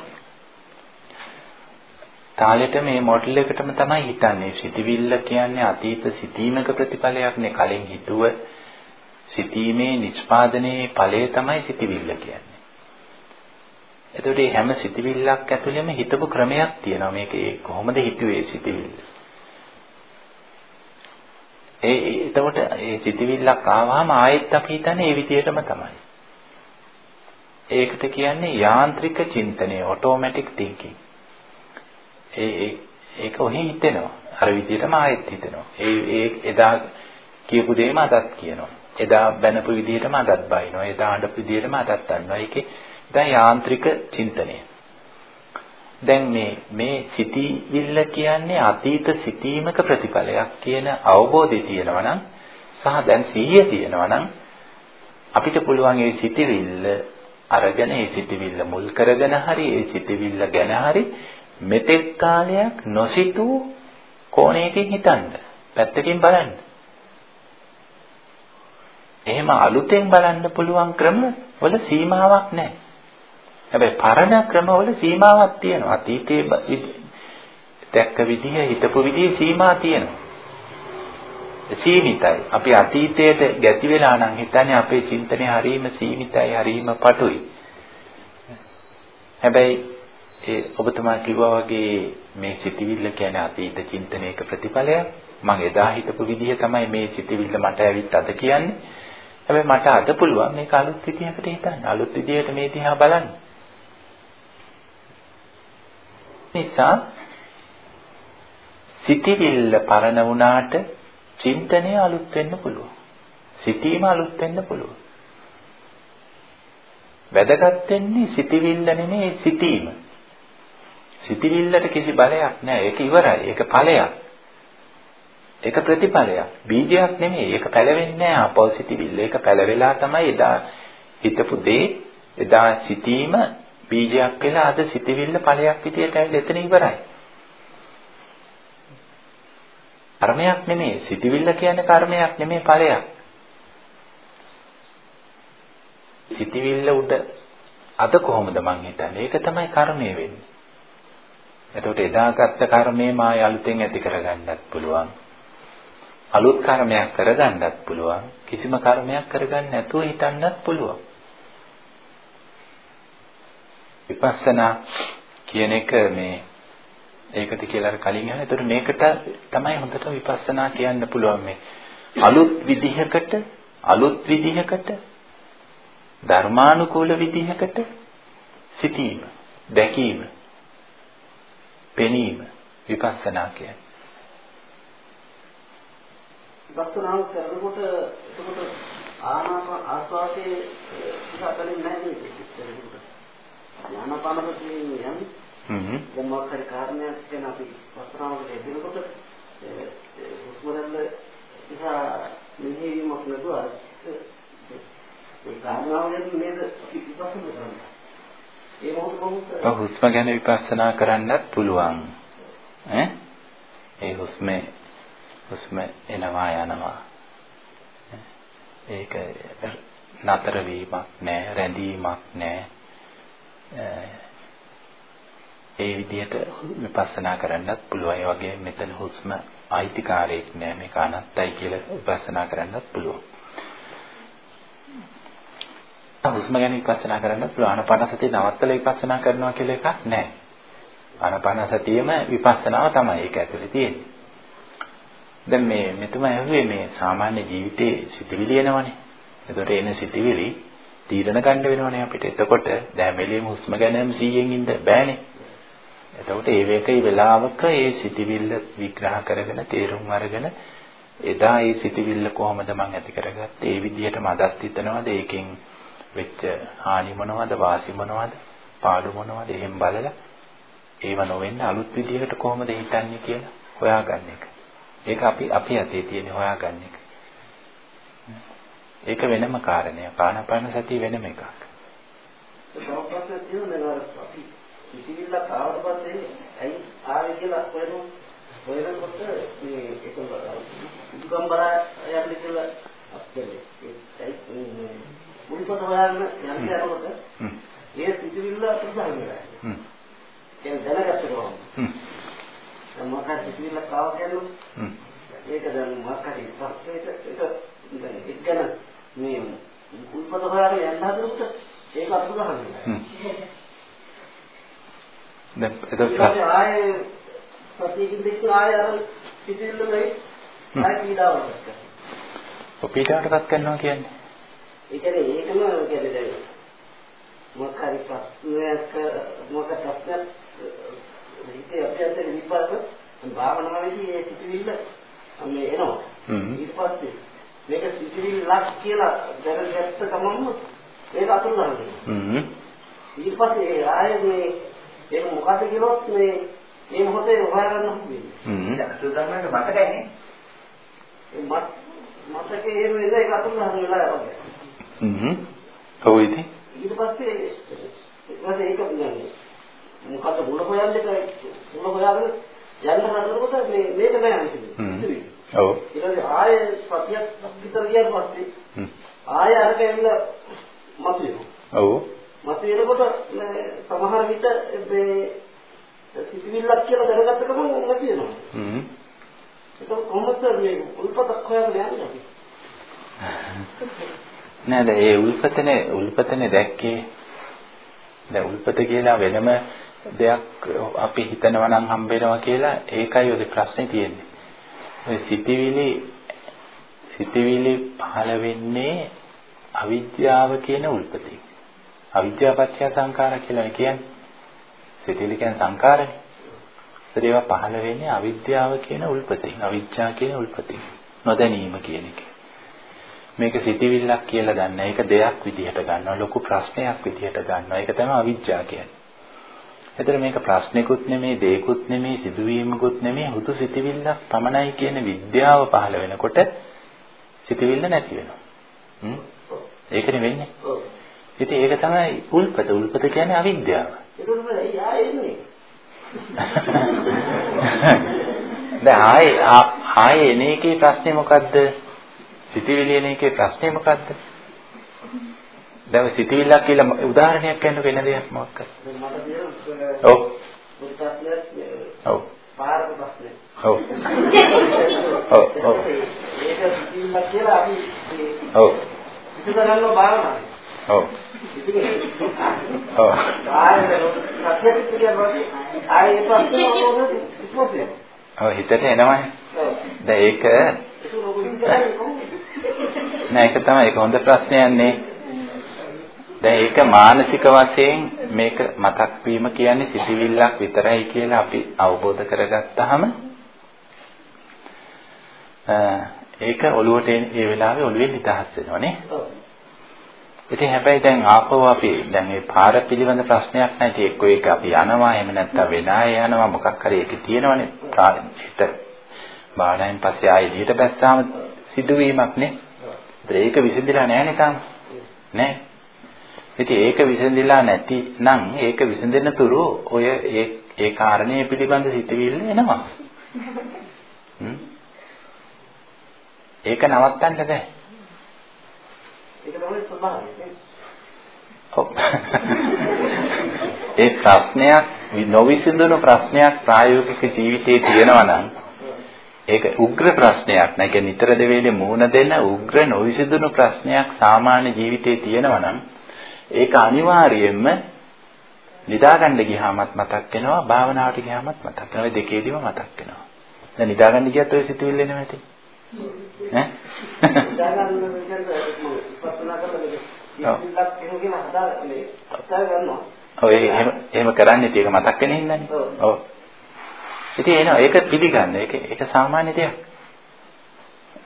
තාලෙට මේ මොඩල් එකටම තමයි හිතන්නේ. සිතවිල්ල කියන්නේ අතීත සිතීමක ප්‍රතිඵලයක් නේ. කලින් හිතුව සිතීමේ නිෂ්පාදනයේ ඵලය තමයි සිතවිල්ල කියන්නේ. එතකොට මේ හැම සිතවිල්ලක් ඇතුළෙම හිතපු ක්‍රමයක් තියෙනවා. මේක කොහොමද හිතුවේ සිතවිල්ල? ඒ එතකොට ඒ සිතවිල්ලක් ආවම ආයෙත් අපි හිතන්නේ ඒ විදිහටම තමයි. ඒකට කියන්නේ යාන්ත්‍රික චින්තනය, ඔටෝමැටික් තින්කින්. ඒ ඒක ඔහි හිතෙනවා. අර විදිහටම ආයෙත් හිතෙනවා. ඒ ඒ එදා කියපු දේම අදත් කියනවා. එදා බැනපු විදිහටම අදත් බයිනවා. එදා අඬපු විදිහටම අදත් අඬනවා. ඒකේ දැන් යාන්ත්‍රික චින්තනය. දැන් මේ මේ සිටිවිල්ල කියන්නේ අතීත සිටීමක ප්‍රතිඵලයක් කියන අවබෝධය තියෙනවා නම් සහ දැන් සිහිය තියෙනවා නම් අපිට පුළුවන් ඒ සිටිවිල්ල අරගෙන ඒ සිටිවිල්ල මුල් කරගෙන හරි ඒ සිටිවිල්ල ගැන හරි මෙතෙක් කාලයක් නොසිතූ කෝණයකින් හිතන්න පැත්තකින් බලන්න එහෙම අලුතෙන් බලන්න පුළුවන් ක්‍රම වල සීමාවක් නැහැ. හැබැයි පරණ ක්‍රමවල සීමාවක් තියෙනවා. අතීතයේ දැක්ක විදිහ හිතපු විදිහේ සීමා තියෙනවා. සීමිතයි. අපි අතීතයට ගැති වෙලා නම් හිතන්නේ අපේ චින්තනය හරීම සීමිතයි, හරීම පටුයි. හැබැයි ඒ ඔබතුමා කිව්වා වගේ මේ සිතිවිල්ල කියන්නේ අතීත චින්තනයක ප්‍රතිඵලයක්. මම එදා හිතපු විදිහ තමයි මේ සිතිවිල්ල මට ඇවිත් අද කියන්නේ. හැබැයි මට අද පුළුවන් මේක අලුත් විදිහකට හිතන්න. අලුත් විදිහට මේ දිහා බලන්න. නිසා සිතිවිල්ල පරණ වුණාට චින්තනය අලුත් වෙන්න පුළුවන්. සිතීම අලුත් වෙන්න පුළුවන්. වැදගත් වෙන්නේ සිතිවිල්ල නෙමෙයි සිතීම. සිතිවිල්ලට කිසි බලයක් නැහැ. ඒක ඉවරයි. ඒක ඵලයක්. ඒක ප්‍රතිඵලයක්. බීජයක් නෙමෙයි. ඒක පැලවෙන්නේ නැහැ අපෝසිටිවිල්ල. ඒක පැලවෙලා තමයි එදා හිතපු දේ එදා සිටීම බීජයක් වෙලා අද සිටිවිල්ල ඵලයක් විදියට ඇවිල්ලා එතන ඉවරයි. කර්මයක් නෙමෙයි. සිටිවිල්ල කියන්නේ කර්මයක් නෙමෙයි ඵලයක්. සිටිවිල්ල උඩ අද කොහොමද මං හිතන්නේ? ඒක තමයි කර්මය වෙන්නේ. එතකොට එදාගත්ත කර්මය මාය අලුතෙන් ඇති කරගන්නත් පුළුවන්. අලුත් කර්මයක් කරගන්නත් පුළුවන් කිසිම කර්මයක් කරගන්න නැතුව හිටන්නත් පුළුවන් විපස්සනා කියන එක මේ ඒකද කියලා අර කලින් අහලා ඒතර මේකට තමයි හොඳට විපස්සනා කියන්න පුළුවන් මේ අලුත් විදිහකට අලුත් විදිහකට ධර්මානුකූල විදිහකට සිටීම දැකීම පෙනීම විපස්සනා කියන්නේ විපස්සනාව කරනකොට එතකොට ආනාපාන ආස්වාදයේ ඉස්සතලින් නැහැ නේද? ආනාපාන ප්‍රතිනේ යන්නේ. හ්ම්. දැන් මොකක් හරි කාරණයක් ගැන අපි විපස්සනාවට එදිනකොට හුස්ම රැල්ල ඉහා මෙහෙයීමක් නේද? ඒ කාරණාවෙන් නේද විපස්සනා කරන්නේ. ඒ මොහොත මොහොත හුස්ම ගැන විපස්සනා කරන්නත් පුළුවන්. ඈ ඒ හුස්මේ හුස්ම එනවා යනවා. ඒක නතර වීමක් නැහැ, රැඳීමක් නැහැ. ඒ විදිහට විපස්සනා කරන්නත් පුළුවන්. ඒ වගේ මෙතන හුස්ම අයිතිකාරයක් නෑ මේක අනත්තයි කියලා විපස්සනා කරන්නත් පුළුවන්. හුස්ම ගැන විපස්සනා කරන්නත් පුළුවන්. ආනාපාන සතිය නවත්තලා විපස්සනා කරනවා කියලා එකක් නෑ. ආනාපාන සතියෙම විපස්සනාව තමයි ඒක ඇතුලේ තියෙන්නේ. දැන් මේ මෙතුමා ඇහුවේ මේ සාමාන්‍ය ජීවිතේ සිතිවිලි එනවනේ. එතකොට එන සිතිවිලි තීරණ ගන්න වෙනවනේ අපිට. එතකොට දැන් මෙලියම හුස්ම ගැනම 100න් ඉන්න බෑනේ. එතකොට ඒ වේකේ වෙලාවක ඒ සිතිවිල්ල විග්‍රහ කරගෙන තේරුම් අරගෙන එදා ඒ සිතිවිල්ල කොහොමද මං ඇති කරගත්තේ? ඒ විදිහට මදත් හිතනවාද? ඒකෙන් වෙච්ච හානි මොනවද? වාසි මොනවද? පාඩු මොනවද? එහෙම බලලා ඒව නොවෙන්න අලුත් විදිහකට කොහොමද හිතන්නේ කියලා හොයාගන්න එක. ඒක අපි අපි අතේ තියෙන හොයාගන්න එක. ඒක වෙනම කාරණයක්. ආනාපාන සතිය වෙනම එකක්. මුලින්ම හොයන්න යන්න යනකොට ඒ ඉතිවිල්ල ප්‍රසන්න වෙනවා. හ්ම්. ඒක දැනගත්ත ගමන්. හ්ම්. මොකක්ද පිළිල කාව කියන්නේ ඒක දැන් මොකක් හරි ප්‍රශ්නයක ඒක දැන් ඒක ගැන මේ උල්පත හොයාගෙන යන්න හදනකොට ඒක අතුරු ගහන්නේ දැන් ඒක ආයේ සතියකින් දෙක ආයේ අර පිටිල්ල මේ ආයේ පීඩාවක් ඔය පීඩාවටපත් කරනවා කියන්නේ? ඒ කියන්නේ ඒකම කියන්නේ දැන් මොකක් හරි ප්‍රශ්නයක් මොකක් ප්‍රශ්නයක් හිතේ අභ්‍යන්තර විපාක භාවනාවේදී ඒ සිතිවිල්ල මේ එනවා. ඊට පස්සේ මේක සිතිවිල්ලක් කියලා දැනගත්ත ගමන්ම ඒක අතුරු ගන්නවා. ඊට පස්සේ ආයෙ මේ ඒක මොකද කියනොත් මේ මේ මොහොතේ හොයාගන්න හම්බෙන්නේ. හ්ම්. සුදානක මතකයි මත් මතකේ එහෙම නේද ඒක හරි වෙලා යනවා. හ්ම්. ඔව් ඉතින්. ඊට පස්සේ ඊට පස්සේ ඒක කියන්නේ මොකද මුල හොයන්නේ මුල හොයාගෙන යන්න හදනකොට මේ මේක නෑ හ්ම්. ඔව්. ඊට පස්සේ ආයෙ සතියක් විතර ගියාට පස්සේ ආයෙ අරක එන්න මතුවෙනවා. ඔව්. මතුවෙනකොට සමහර විට මේ සිතිවිල්ලක් කියලා දැනගත්ත ගමන් නැති වෙනවා. හ්ම්. ඒක කොහොමද මේ උල්පතක් හොයාගෙන යන්නේ? නේද ඒ උල්පතනේ උල්පතනේ දැක්කේ දැන් උල්පත කියලා වෙනම දෙයක් අපි හිතනවා නම් හම්බ වෙනවා කියලා ඒකයි ඔය ප්‍රශ්නේ තියෙන්නේ. ඔය සිතිවිලි සිතිවිලි පහළ වෙන්නේ අවිද්‍යාව කියන උල්පතේ. අවිද්‍යාපච්චය සංඛාර කියලා කියන්නේ. සිතිවිලි කියන්නේ සංඛාරනේ. ඒවා පහළ වෙන්නේ අවිද්‍යාව කියන උල්පතෙන්. අවිජ්ජා කියන උල්පතෙන්. නොදැනීම කියන එක. මේක සිතිවිල්ලක් කියලා ගන්න. ඒක දෙයක් විදිහට ගන්නවා. ලොකු ප්‍රශ්නයක් විදිහට ගන්නවා. ඒක තමයි අවිජ්ජා කියන්නේ. එතන මේක ප්‍රශ්නෙකුත් නෙමෙයි, දෙයකුත් නෙමෙයි, සිදුවීමකුත් නෙමෙයි, හුදු සිතිවිල්ලක් පමණයි කියන විද්‍යාව පහළ වෙනකොට සිතිවිල්ල නැති වෙනවා. හ්ම්. ඒකනේ වෙන්නේ. ඔව්. ඉතින් ඒක තමයි උල්පත. උල්පත කියන්නේ අවිද්‍යාව. ඒක තමයි ආයෙ එන්නේ. දැන් ආයේ ආයේ එන එකේ ප්‍රශ්නේ මොකද්ද? සිතිවිලි එන එකේ ප්‍රශ්නේ මොකද්ද? දැන් සිතිවිල්ලක් කියලා උදාහරණයක් කියන්නකො වෙන දෙයක් මොකක්ද? ඔව්. ඔව්. ඔව්. ඔව් ඔව්. ඒක සිතිවිල්ලක් කියලා අපි ඔව්. ඉතින් භාවනාවේ. ඔව්. ඔව්. ආයෙ සත්‍යයක් කියනවා. ආයෙ ප්‍රශ්නේ මොනවද? ඉක්මොතේ. ඔව් හිතට එනවනේ. දැන් ඒක? නෑ ඒක තමයි ඒක හොඳ ප්‍රශ්නයක් නේ. දැන් ඒක මානසික වශයෙන් මේක මතක් වීම කියන්නේ සිසිවිල්ලක් විතරයි කියලා අපි අවබෝධ කරගත්තාම ඒක ඔළුවට ඒ වෙලාවේ ඔළුවේ නිදහස් වෙනවනේ. ඔව්. ඉතින් හැබැයි දැන් ආපහු අපි දැන් මේ පාර පිළිබඳ ප්‍රශ්නයක් නැති එක්ක ඒක අපි යනවා එහෙම නැත්නම් වෙන අය යනවා මොකක් හරි ඒකේ තියෙනවනේ හිත බාහනයින් පස්සේ ආයෙ එළියට බැස්සාම සිදුවීමක් නේ. ඒක විසඳිලා නැහැ නේ තාම. නෑ. ඉතින් ඒක විසඳිලා නැති නම් ඒක විසඳෙන තුරු ඔය ඒ ඒ කාරණේ පිළිබඳ සිතුවිල්ල එනවා. ඒක නවත්තන්න බෑ. ඒක තමයි ස්වභාවය. ඒ ප්‍රශ්නයක් නොවිසඳුණු ප්‍රශ්නයක් ප්‍රායෝගික ජීවිතයේ තියෙනවා නම් ඒක උග්‍ර ප්‍රශ්නයක් නෑ. ඒක නිතර දෙවේලේ මුහුණ දෙන උග්‍ර නොවිසඳුණු ප්‍රශ්නයක් සාමාන්‍ය ජීවිතයේ තියෙනවා නම් ඒක අනිවාර්යයෙන්ම නිදාගන්න ගියාමත් මතක් වෙනවා භාවනාවට ගියාමත් මතක් වෙනවා දෙකේදීම මතක් වෙනවා. දැන් නිදාගන්න ගියත් ඔය සිතුවිල්ල එනවා ඇති. ඈ? නිදාගන්න එහෙම කරන්නේ ඒක මතක් වෙන හින්දානේ. ඔව්. ඉතින් එනවා ඒක පිළිගන්න. ඒක ඒක සාමාන්‍ය දෙයක්.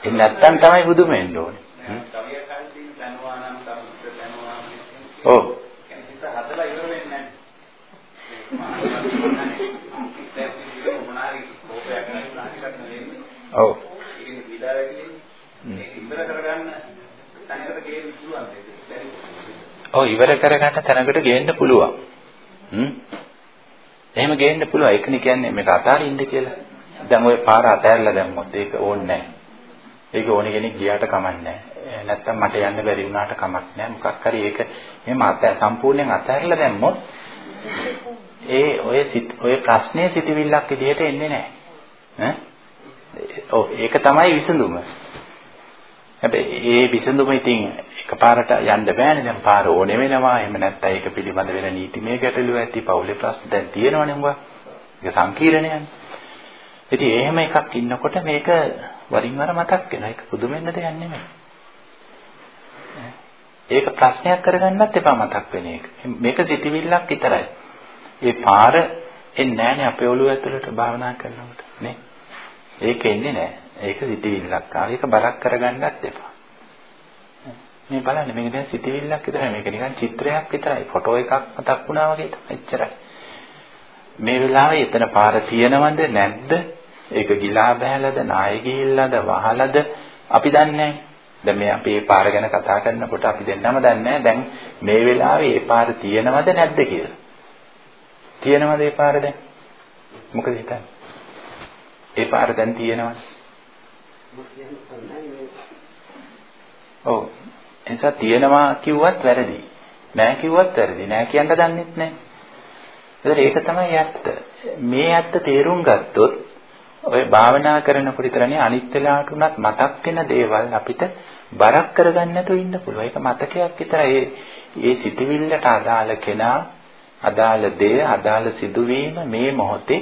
ඒ නැත්තම් තමයි බුදුම වෙන්න ඕනේ ඔව්. හිත හදලා ඉවර වෙන්නේ නැහැ. ඔව්. ඉතින් විලාරකදී ඒක ඉවර කරගන්න තැනකට ගේන්න පුළුවන් දෙයක්. ඔව් ඉවර කරගන්න තැනකට ගේන්න පුළුවන්. හ්ම්. එහෙම ගේන්න පුළුවන්. ඒකනේ කියන්නේ මේක අතාරින්න කියලා. දැන් ওই පාර අතහැරලා දැම්මොත් ඒක ඕනේ නැහැ. ඒක ඕනේ කෙනෙක් ගියාට කමක් නැහැ. නැත්තම් මට යන්න බැරි වුණාට කමක් නැහැ. මොකක් හරි ඒක එහෙම අත සම්පූර්ණයෙන් අතහැරලා දැම්මොත් ඒ ඔය ඔය ප්‍රශ්නේ සිටිවිල්ලක් විදිහට එන්නේ නැහැ. ඈ? ඔව් ඒක තමයි විසඳුම. හැබැයි ඒ විසඳුම ඉතින් එකපාරට යන්න බෑනේ දැන් පාර ඕනේ වෙනවා. එහෙම නැත්නම් ඒක පිළිබඳ වෙන නීතිමය ගැටලු ඇති පවුලේ ප්‍රශ්න දැන් තියෙනවනේ උඹ. ඒක සංකීර්ණයනේ. ඉතින් එහෙම එකක් ඉන්නකොට මේක වරින් වර මතක් වෙනවා. ඒක පුදුම වෙන්න දෙයක් නෙමෙයි. ඒක ප්‍රශ්නයක් කරගන්නත් එපා මතක් වෙන එක. මේක සිතිවිල්ලක් විතරයි. ඒ පාර එන්නේ නැහනේ අපේ ඔළුව ඇතුළට භාවනා කරනකොට නේ. ඒක එන්නේ නැහැ. ඒක සිතිවිල්ලක්. ආ ඒක බරක් කරගන්නත් එපා. මේ බලන්න මේක දැන් සිතිවිල්ලක් විතරයි මේක නිකන් චිත්‍රයක් විතරයි ෆොටෝ එකක් මතක් වුණා වගේ තමයි එච්චරයි මේ වෙලාවේ එතන පාර තියෙනවද නැද්ද ඒක ගිලා බහැලද නාය ගිහිල්ලාද වහලද අපි දන්නේ දැන් මේ අපි මේ පාර ගැන කතා කරනකොට අපි දෙන්නම දන්නේ දැන් මේ වෙලාවේ මේ පාර තියෙනවද නැද්ද කියලා තියෙනවද මේ පාර දැන් මොකද හිතන්නේ ඒ පාර දැන් තියෙනවද ඔව් එනිසා තියෙනවා කිව්වත් වැරදි. නෑ කිව්වත් වැරදි. නෑ කියන්න දන්නෙත් නෑ. ඒක තමයි ඇත්ත. මේ ඇත්ත තේරුම් ගත්තොත් ඔය භාවනා කරනකොට විතරනේ අනිත් වෙලාවට උනත් මතක් වෙන දේවල් අපිට බරක් කරගන්න නැතුව ඉන්න පුළුවන්. ඒක මතකයක් විතරයි. ඒ ඒ සිතුවිල්ලට අදාළ කෙනා, අදාළ දේ, අදාළ සිදුවීම මේ මොහොතේ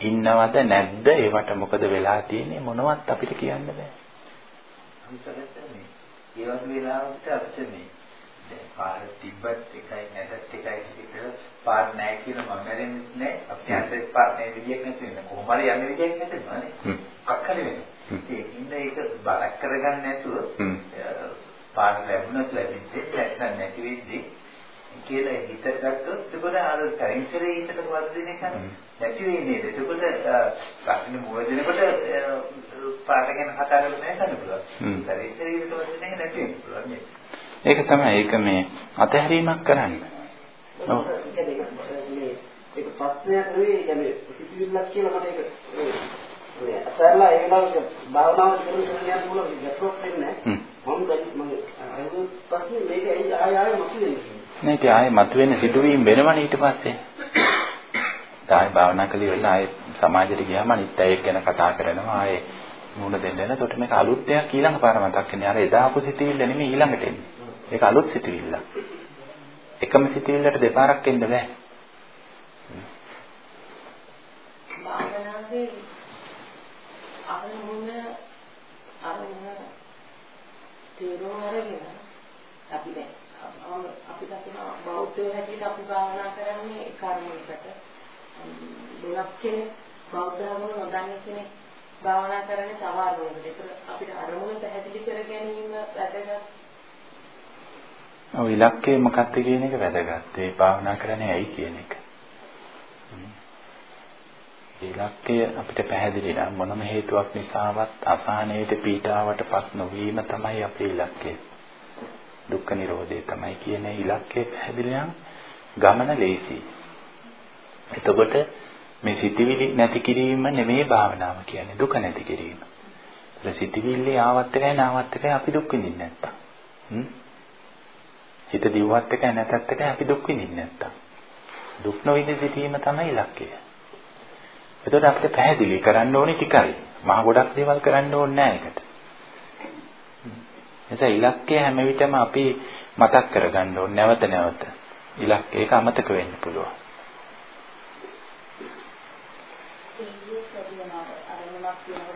ඉන්නවද නැද්ද? ඒවට මොකද වෙලා තියෙන්නේ මොනවත් අපිට කියන්න බෑ. ඒ වගේ වෙලාවට අපිට මේ දැන් පාර තිබ්බත් එකයි නැතත් එකයි කියලා පාර නැහැ කියන මම මැරෙන්නේ නැහැ අපිට අතේ පාර නැහැ විදියක් නැති වෙන කොහොම හරි යන්නේ විදියක් නැතිවනේ මොකක් හරි වෙනවා. ඒකින්ද ඒක බරක් කරගන්න නැතුව පාර ලැබුණත් ලැබිච්චේ නැත්නම් නැති වෙද්දී කියලා හිතට ගත්තොත් එතකොට අර පරිසරයේ හිතට වර්ධනය කරන නැති වෙන්නේ නේද? එතකොට මුල දෙනකොට පාට ගැන කතා කරලා නැහැ ගන්න පුළුවන්. පරිසරයේ හිතට වර්ධනය නැති වෙන්න පුළුවන් නේද? ඒක තමයි ඒක මේ අතහැරීමක් කරන්න. ඔව්. ඒක ප්‍රශ්නයක් නෙවෙයි කියන්නේ සිතිවිල්ලක් කියලා මට ඒක මේ අසරලා ඒ වෙලාවට භාවනාව කරන කෙනෙක් මුල ගැටලුවක් වෙන්නේ. මම මම අහුවත් ප්‍රශ්නේ මේක ආය ආය මතුවෙන්නේ. නේ ඉතින් ආයේ මතුවෙන සිදුවීම් වෙනවනේ ඊට පස්සේ. ආයේ භාවනා කළේ වෙලා ආයේ සමාජයට ගියාම අනිත් අය ගැන කතා කරනවා ආයේ මුණ දෙන්න වෙන. එතකොට මේක අලුත් දෙයක් ඊළඟ පාර මතක් වෙන්නේ. අර එදා ආපු සිතිවිල්ල නෙමෙයි ඊළඟට එන්නේ. ඒක අලුත් සිතිවිල්ල. එකම සිතිවිල්ලට දෙපාරක් එන්න බෑ. භාවනාවේ අරමුණ අරමුණ තේරුම් අරගෙන අපි දැන් අපි දකින බෞද්ධයෝ හැටියට අපි භාවනා කරන්නේ ඒ කර්මයකට. දෙයක් කෙනෙක් බෞද්ධ ධර්ම නොදන්න කෙනෙක් භාවනා කරන්නේ තව අරමුණකට. ඒක අපිට අරමුණ පැහැදිලි කර ගැනීම වැදගත්. ඔව් ඉලක්කය මොකක්ද කියන එක වැදගත්. ඒ භාවනා කරන්නේ ඇයි කියන එක. ඉලක්කය අපිට පැහැදිලි නම් මොනම හේතුවක් නිසාවත් අසහනයට පීඩාවටපත් නොවීම තමයි අපේ ඉලක්කය. දුක්ඛ නිරෝධය තමයි කියන ඉලක්කය පැහැදිලි නම් ගමන ලේසි. එතකොට මේ සිතිවිලි නැති කිරීම නෙමෙයි භාවනාව කියන්නේ දුක නැති කිරීම. ඒ සිතිවිලි ආවත් එකයි නාවත් එකයි අපි දුක් විඳින්නේ නැත්තම්. හ්ම්. හිත දිව්වත් එකයි නැතත් එකයි අපි දුක් විඳින්නේ නැත්තම්. දුක් නොවිඳ සිටීම තමයි ඉලක්කය. එතකොට අපිට පැහැදිලි කරන්න ඕනේ ටිකයි. මහ ගොඩක් දේවල් කරන්න ඕනේ නැහැ ඒකට. නිසා ඉලක්කය හැම විටම අපි මතක් කරගන්න ඕනේ නැවත නැවත. ඉලක්කයක අමතක වෙන්න පුළුවන්.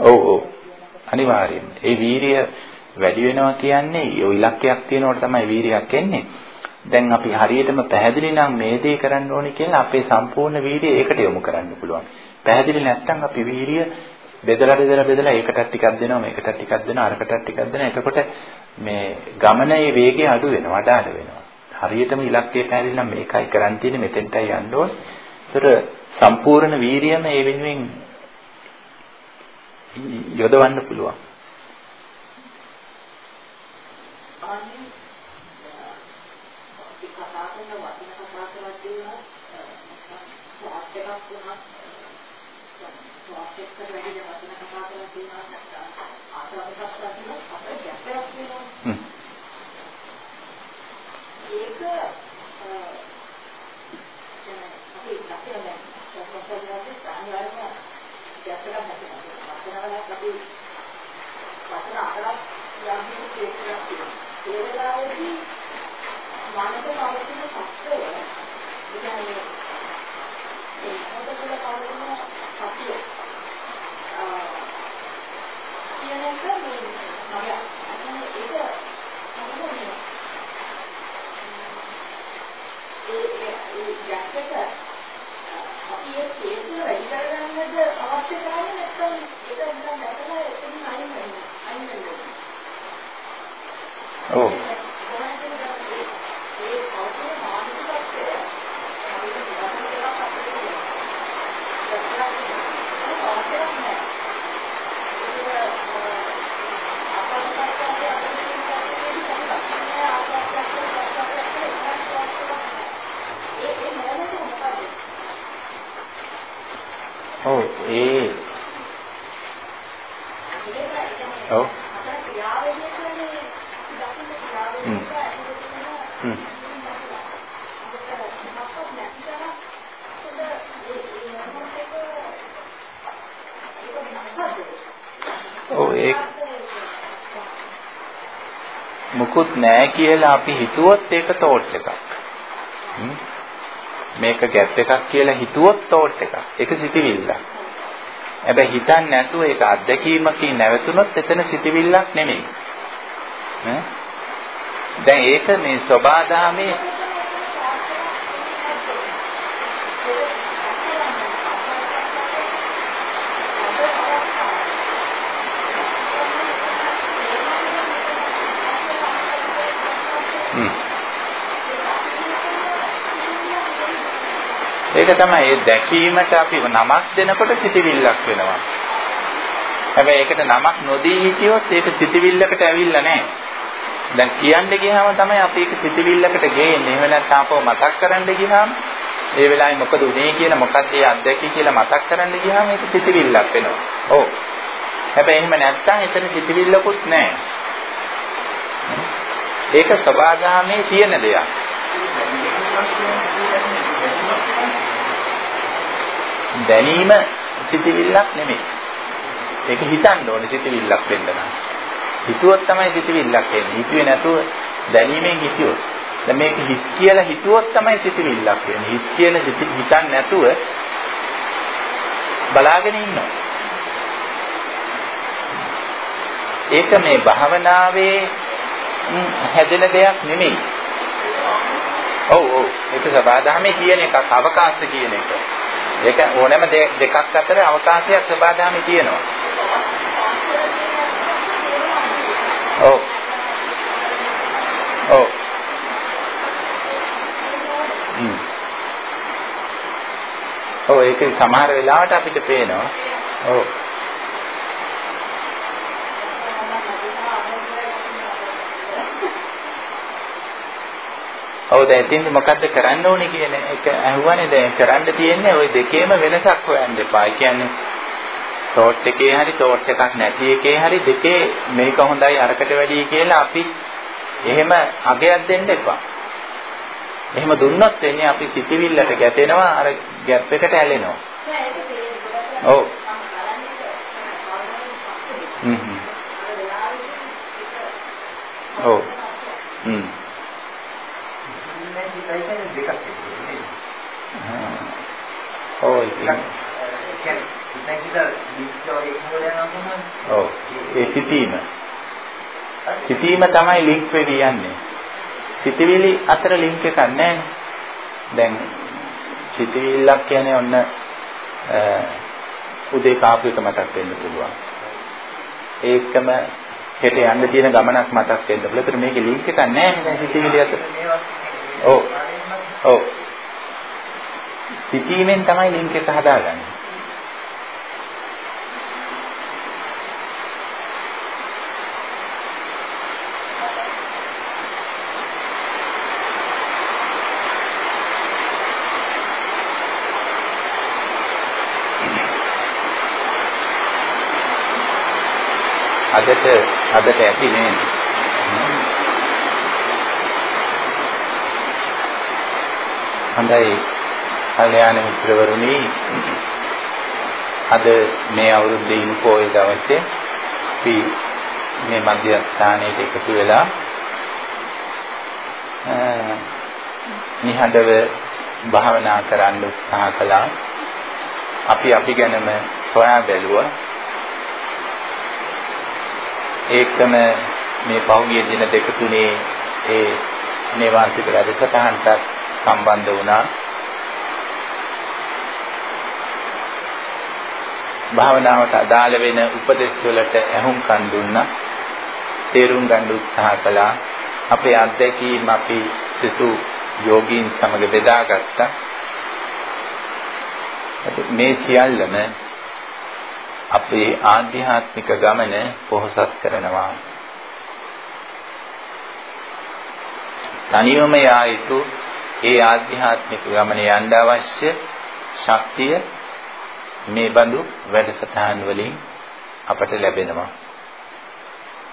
ඔව් ඔව් අනිවාර්යෙන්. ඒ වීරිය වැඩි වෙනවා කියන්නේ ඔය ඉලක්කයක් තියෙනකොට තමයි වීරියක් එන්නේ. දැන් අපි හරියටම පැහැදිලි නම් මේ දේ කරන්න ඕනේ කියලා අපේ සම්පූර්ණ වීරිය ඒකට යොමු කරන්න පුළුවන්. පැහැදිලි නැත්නම් අපි වීරිය බෙදලා බෙදලා බෙදලා ඒකටත් ටිකක් දෙනවා මේකටත් ටිකක් දෙනවා අරකටත් ටිකක් දෙනවා එතකොට මේ ගමනේ වේගය අඩු වෙනවා අඩාල වෙනවා හරියටම ඉලක්කය පැහැදිලි නම් මේකයි කරන් තියෙන්නේ මෙතෙන්ටයි යන්න ඕනේ ඒතර සම්පූර්ණ වීරියම ඒ වෙනුවෙන් යොදවන්න පුළුවන් ඔව්. කියලා අපි හිතුවොත් ඒක තෝට් එකක්. මේක ගැප් එකක් කියලා හිතුවොත් තෝට් එකක්. ඒක සිටිවිල්ල. හැබැයි හිතන්නේ නැතුව ඒක අත්දැකීමකින් නැවතුනොත් එතන සිටිවිල්ලක් නෙමෙයි. දැන් ඒක මේ සබාදාමේ ඒක තමයි ඒ දැකීමට අපි නමක් දෙනකොට සිටිවිල්ලක් වෙනවා. හැබැයි ඒකට නමක් නොදී හිටියොත් ඒක සිටිවිල්ලකට ඇවිල්ලා නැහැ. දැන් කියන්න ගියාම තමයි අපි ඒක සිටිවිල්ලකට ගේන්නේ. එහෙම නැත්නම් අපව මතක් කරන්න ගියාම ඒ වෙලාවේ මොකද උනේ කියලා මොකක්ද ඒ අත්දැකී කියලා මතක් කරන්න ගියාම ඒක සිටිවිල්ලක් වෙනවා. ඔව්. හැබැයි එහෙම නැත්නම් එතන සිටිවිල්ලකුත් නැහැ. ඒක සබාගාමේ තියෙන දෙයක්. දැනීම සිතිවිල්ලක් නෙමෙයි. ඒක හිතන්න ඕනේ සිතිවිල්ලක් වෙන්න නම්. හිතුවොත් තමයි සිතිවිල්ලක් එන්නේ. හිතුවේ නැතුව දැනීමෙන් හිතුවොත්. දැන් මේක හිස් කියලා හිතුවොත් තමයි සිතිවිල්ලක් වෙන්නේ. හිස් කියන හිතන්නේ නැතුව බලාගෙන ඉන්නවා. ඒක මේ භාවනාවේ හැදෙන දෙයක් නෙමෙයි. ඔව් ඔව් ඒක සබාධාමේ කියන එකක් අවකාශ කියන එක. ඒක ඕනෑම දෙකක් අතර අවකාශයක් සබාධාමේ තියෙනවා. ඔව්. ඔව්. හ්ම්. ඔව් ඒක සමහර වෙලාවට අපිට පේනවා. ඔව්. ඔව් දැන් ඉතින් මොකද්ද කරන්න ඕනේ කියන එක අහුවනේ දැන් කරන්න තියෙන්නේ ওই දෙකේම වෙනසක් හොයන්න එපා. ඒ කියන්නේ තෝට් එකේ හරි තෝට් එකක් නැති එකේ හරි දෙකේ මේක හොඳයි අරකට වැඩි කියලා අපි එහෙම අගයක් දෙන්න එපා. එහෙම දුන්නොත් වෙන්නේ අපි සිතිවිල්ලට ගැටෙනවා අර ගැප් එකට ඇලෙනවා. ඔව්. හ්ම් හ්ම්. ඔව්. හ්ම්. දෙකක් තියෙන්නේ. ඔව් ඉතින් ඔව් ඒ සිටීම සිටීම තමයි ලින්ක් වෙවි යන්නේ සිතවිලි අතර ලින්ක් එකක් නැහැ දැන් සිතවිල්ලක් කියන්නේ ඔන්න උදේ කාපු එක මතක් වෙන්න පුළුවන් ඒකම හෙට යන්න තියෙන ගමනක් මතක් වෙන්න පුළුවන් ඒතර මේකේ ලින්ක් එකක් නැහැ නේද සිතවිලි අතර ඔව්. ඔව්. සිතීමෙන් තමයි ලින්ක් එක හදාගන්නේ. අදට අදට ඇති නේද? හොඳයි කල්යාණ මිත්‍රවරුනි අද මේ අවුරුද්දේ ඉන්පෝයේ දවසේ අපි මේ මධ්‍යස්ථානයේ එකතු වෙලා නිහඬව භාවනා කරන්න උත්සාහ කළා. අපි අපි ගැනම සොයා බැලුවා. ඒකම මේ පහුගිය දින දෙක තුනේ ඒ නේවාසික රජසටහන්ට සම්බන්ධ වුණා. භාවනාවට අදාළ වෙන උපදෙස් වලට ඇහුම්කන් දුන්නා. තේරුම් ගන්න උත්සාහ කළා. අපේ අත්දැකීම් අපි සිසු යෝගීන් සමග බෙදාගත්තා. මේ සියල්ලම අපේ ආධ්‍යාත්මික ගමන පොහොසත් කරනවා. තනියම යා යුතු ඒ ආධ්‍යාත්මික ගමන යන්න අවශ්‍ය ශක්තිය මේ බඳු වැඩසටහන් වලින් අපට ලැබෙනවා.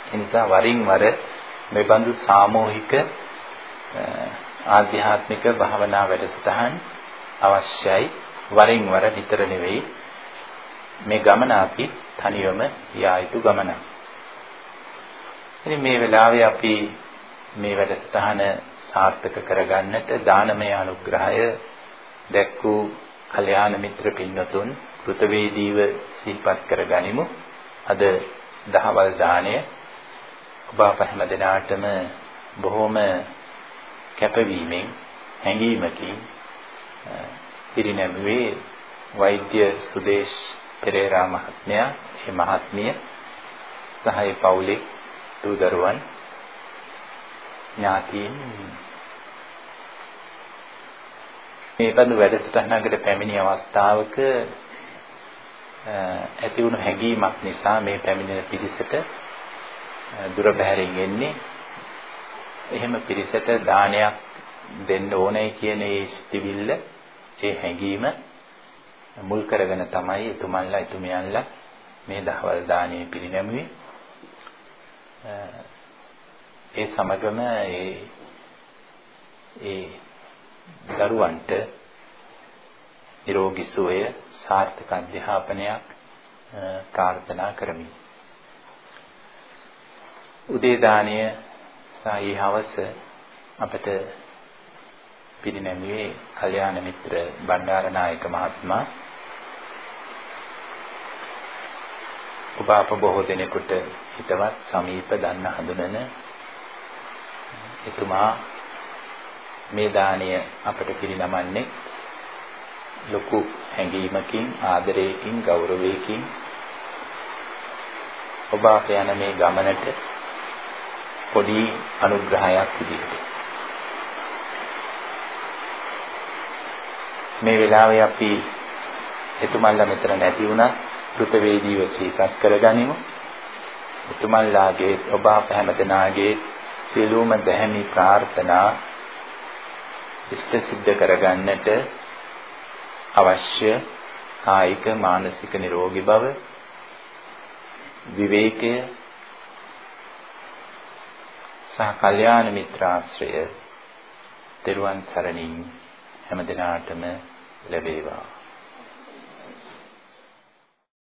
ඒ නිසා වරින් වර මේ බඳු සාමූහික ආධ්‍යාත්මික භාවනා වැඩසටහන් අවශ්‍යයි. වරින් වර නිතර නෙවෙයි. මේ ගමන අපි තනියම යා යුතු ගමනක්. ඉතින් මේ වෙලාවේ අපි මේ වැඩසටහන සාර්ථක කරගන්නට දානමය අනුග්‍රහය දැක් වූ කල්යාණ මිත්‍ර පින්නතුන් කෘතවේදීව සිහිපත් කරගනිමු. අද දහවල් දාණය ඔබ අප හැම දිනාටම බොහොම කැපවීමෙන් හැඟීමකින් පිරිනැමුවේ වෛද්‍ය සුදේශ් පෙරේරා මහත්මයා ඒ මහත්මිය සහ ඒ පවුලේ දූ දරුවන් ඥාතීන් මේ බඳු වැඩසටහනකට පැමිණි අවස්ථාවක ඇති වුණු හැඟීමක් නිසා මේ පැමිණෙන පිරිසට දුර බැහැරින් එන්නේ. එහෙම පිරිසට දානයක් දෙන්න ඕනේ කියන ඒ ස්තිවිල්ල ඒ හැඟීම මුල් කරගෙන තමයි එතුමන්ලා එතුමියන්ලා මේ දහවල් දානයේ පිරිනැමුවේ. ඒ සමගම ඒ ඒ දරුවන්ට නිරෝගී සුවය සාර්ථක අධ්‍යාපනයක් ප්‍රාර්ථනා කරමි. උදේ දාණය සායි හවස අපට පිරිනැමුවේ කල්යාණ මිත්‍ර බණ්ඩාරනායක මහත්මයා ඔබ අප බොහෝ දෙනෙකුට හිතවත් සමීප දන්න හඳුනන එතුමා මේ දාණය අපට පිරිනමන්නේ ලොකු හැඟීමකින් ආදරයකින් ගෞරවයකින්. ඔබ අප යන මේ ගමනට පොඩි අනුග්‍රහයක් විදිහට. මේ වෙලාවේ අපි එතුමන්ලා මෙතන නැති වුණත් කෘතවේදීව සීපත් කරගනිමු එතුමන්ලාගේ ඔබ අප හැමදෙනාගේ සියලුම දැහැමි ප්‍රාර්ථනා ඉෂ්ට සිද්ධ කරගන්නට අවශ්‍ය කායික මානසික නිරෝගී බව විවේකය සහ කල්යාණ මිත්‍රාශ්‍රය තෙරුවන් සරණින් හැමදිනාටම ලැබේවා.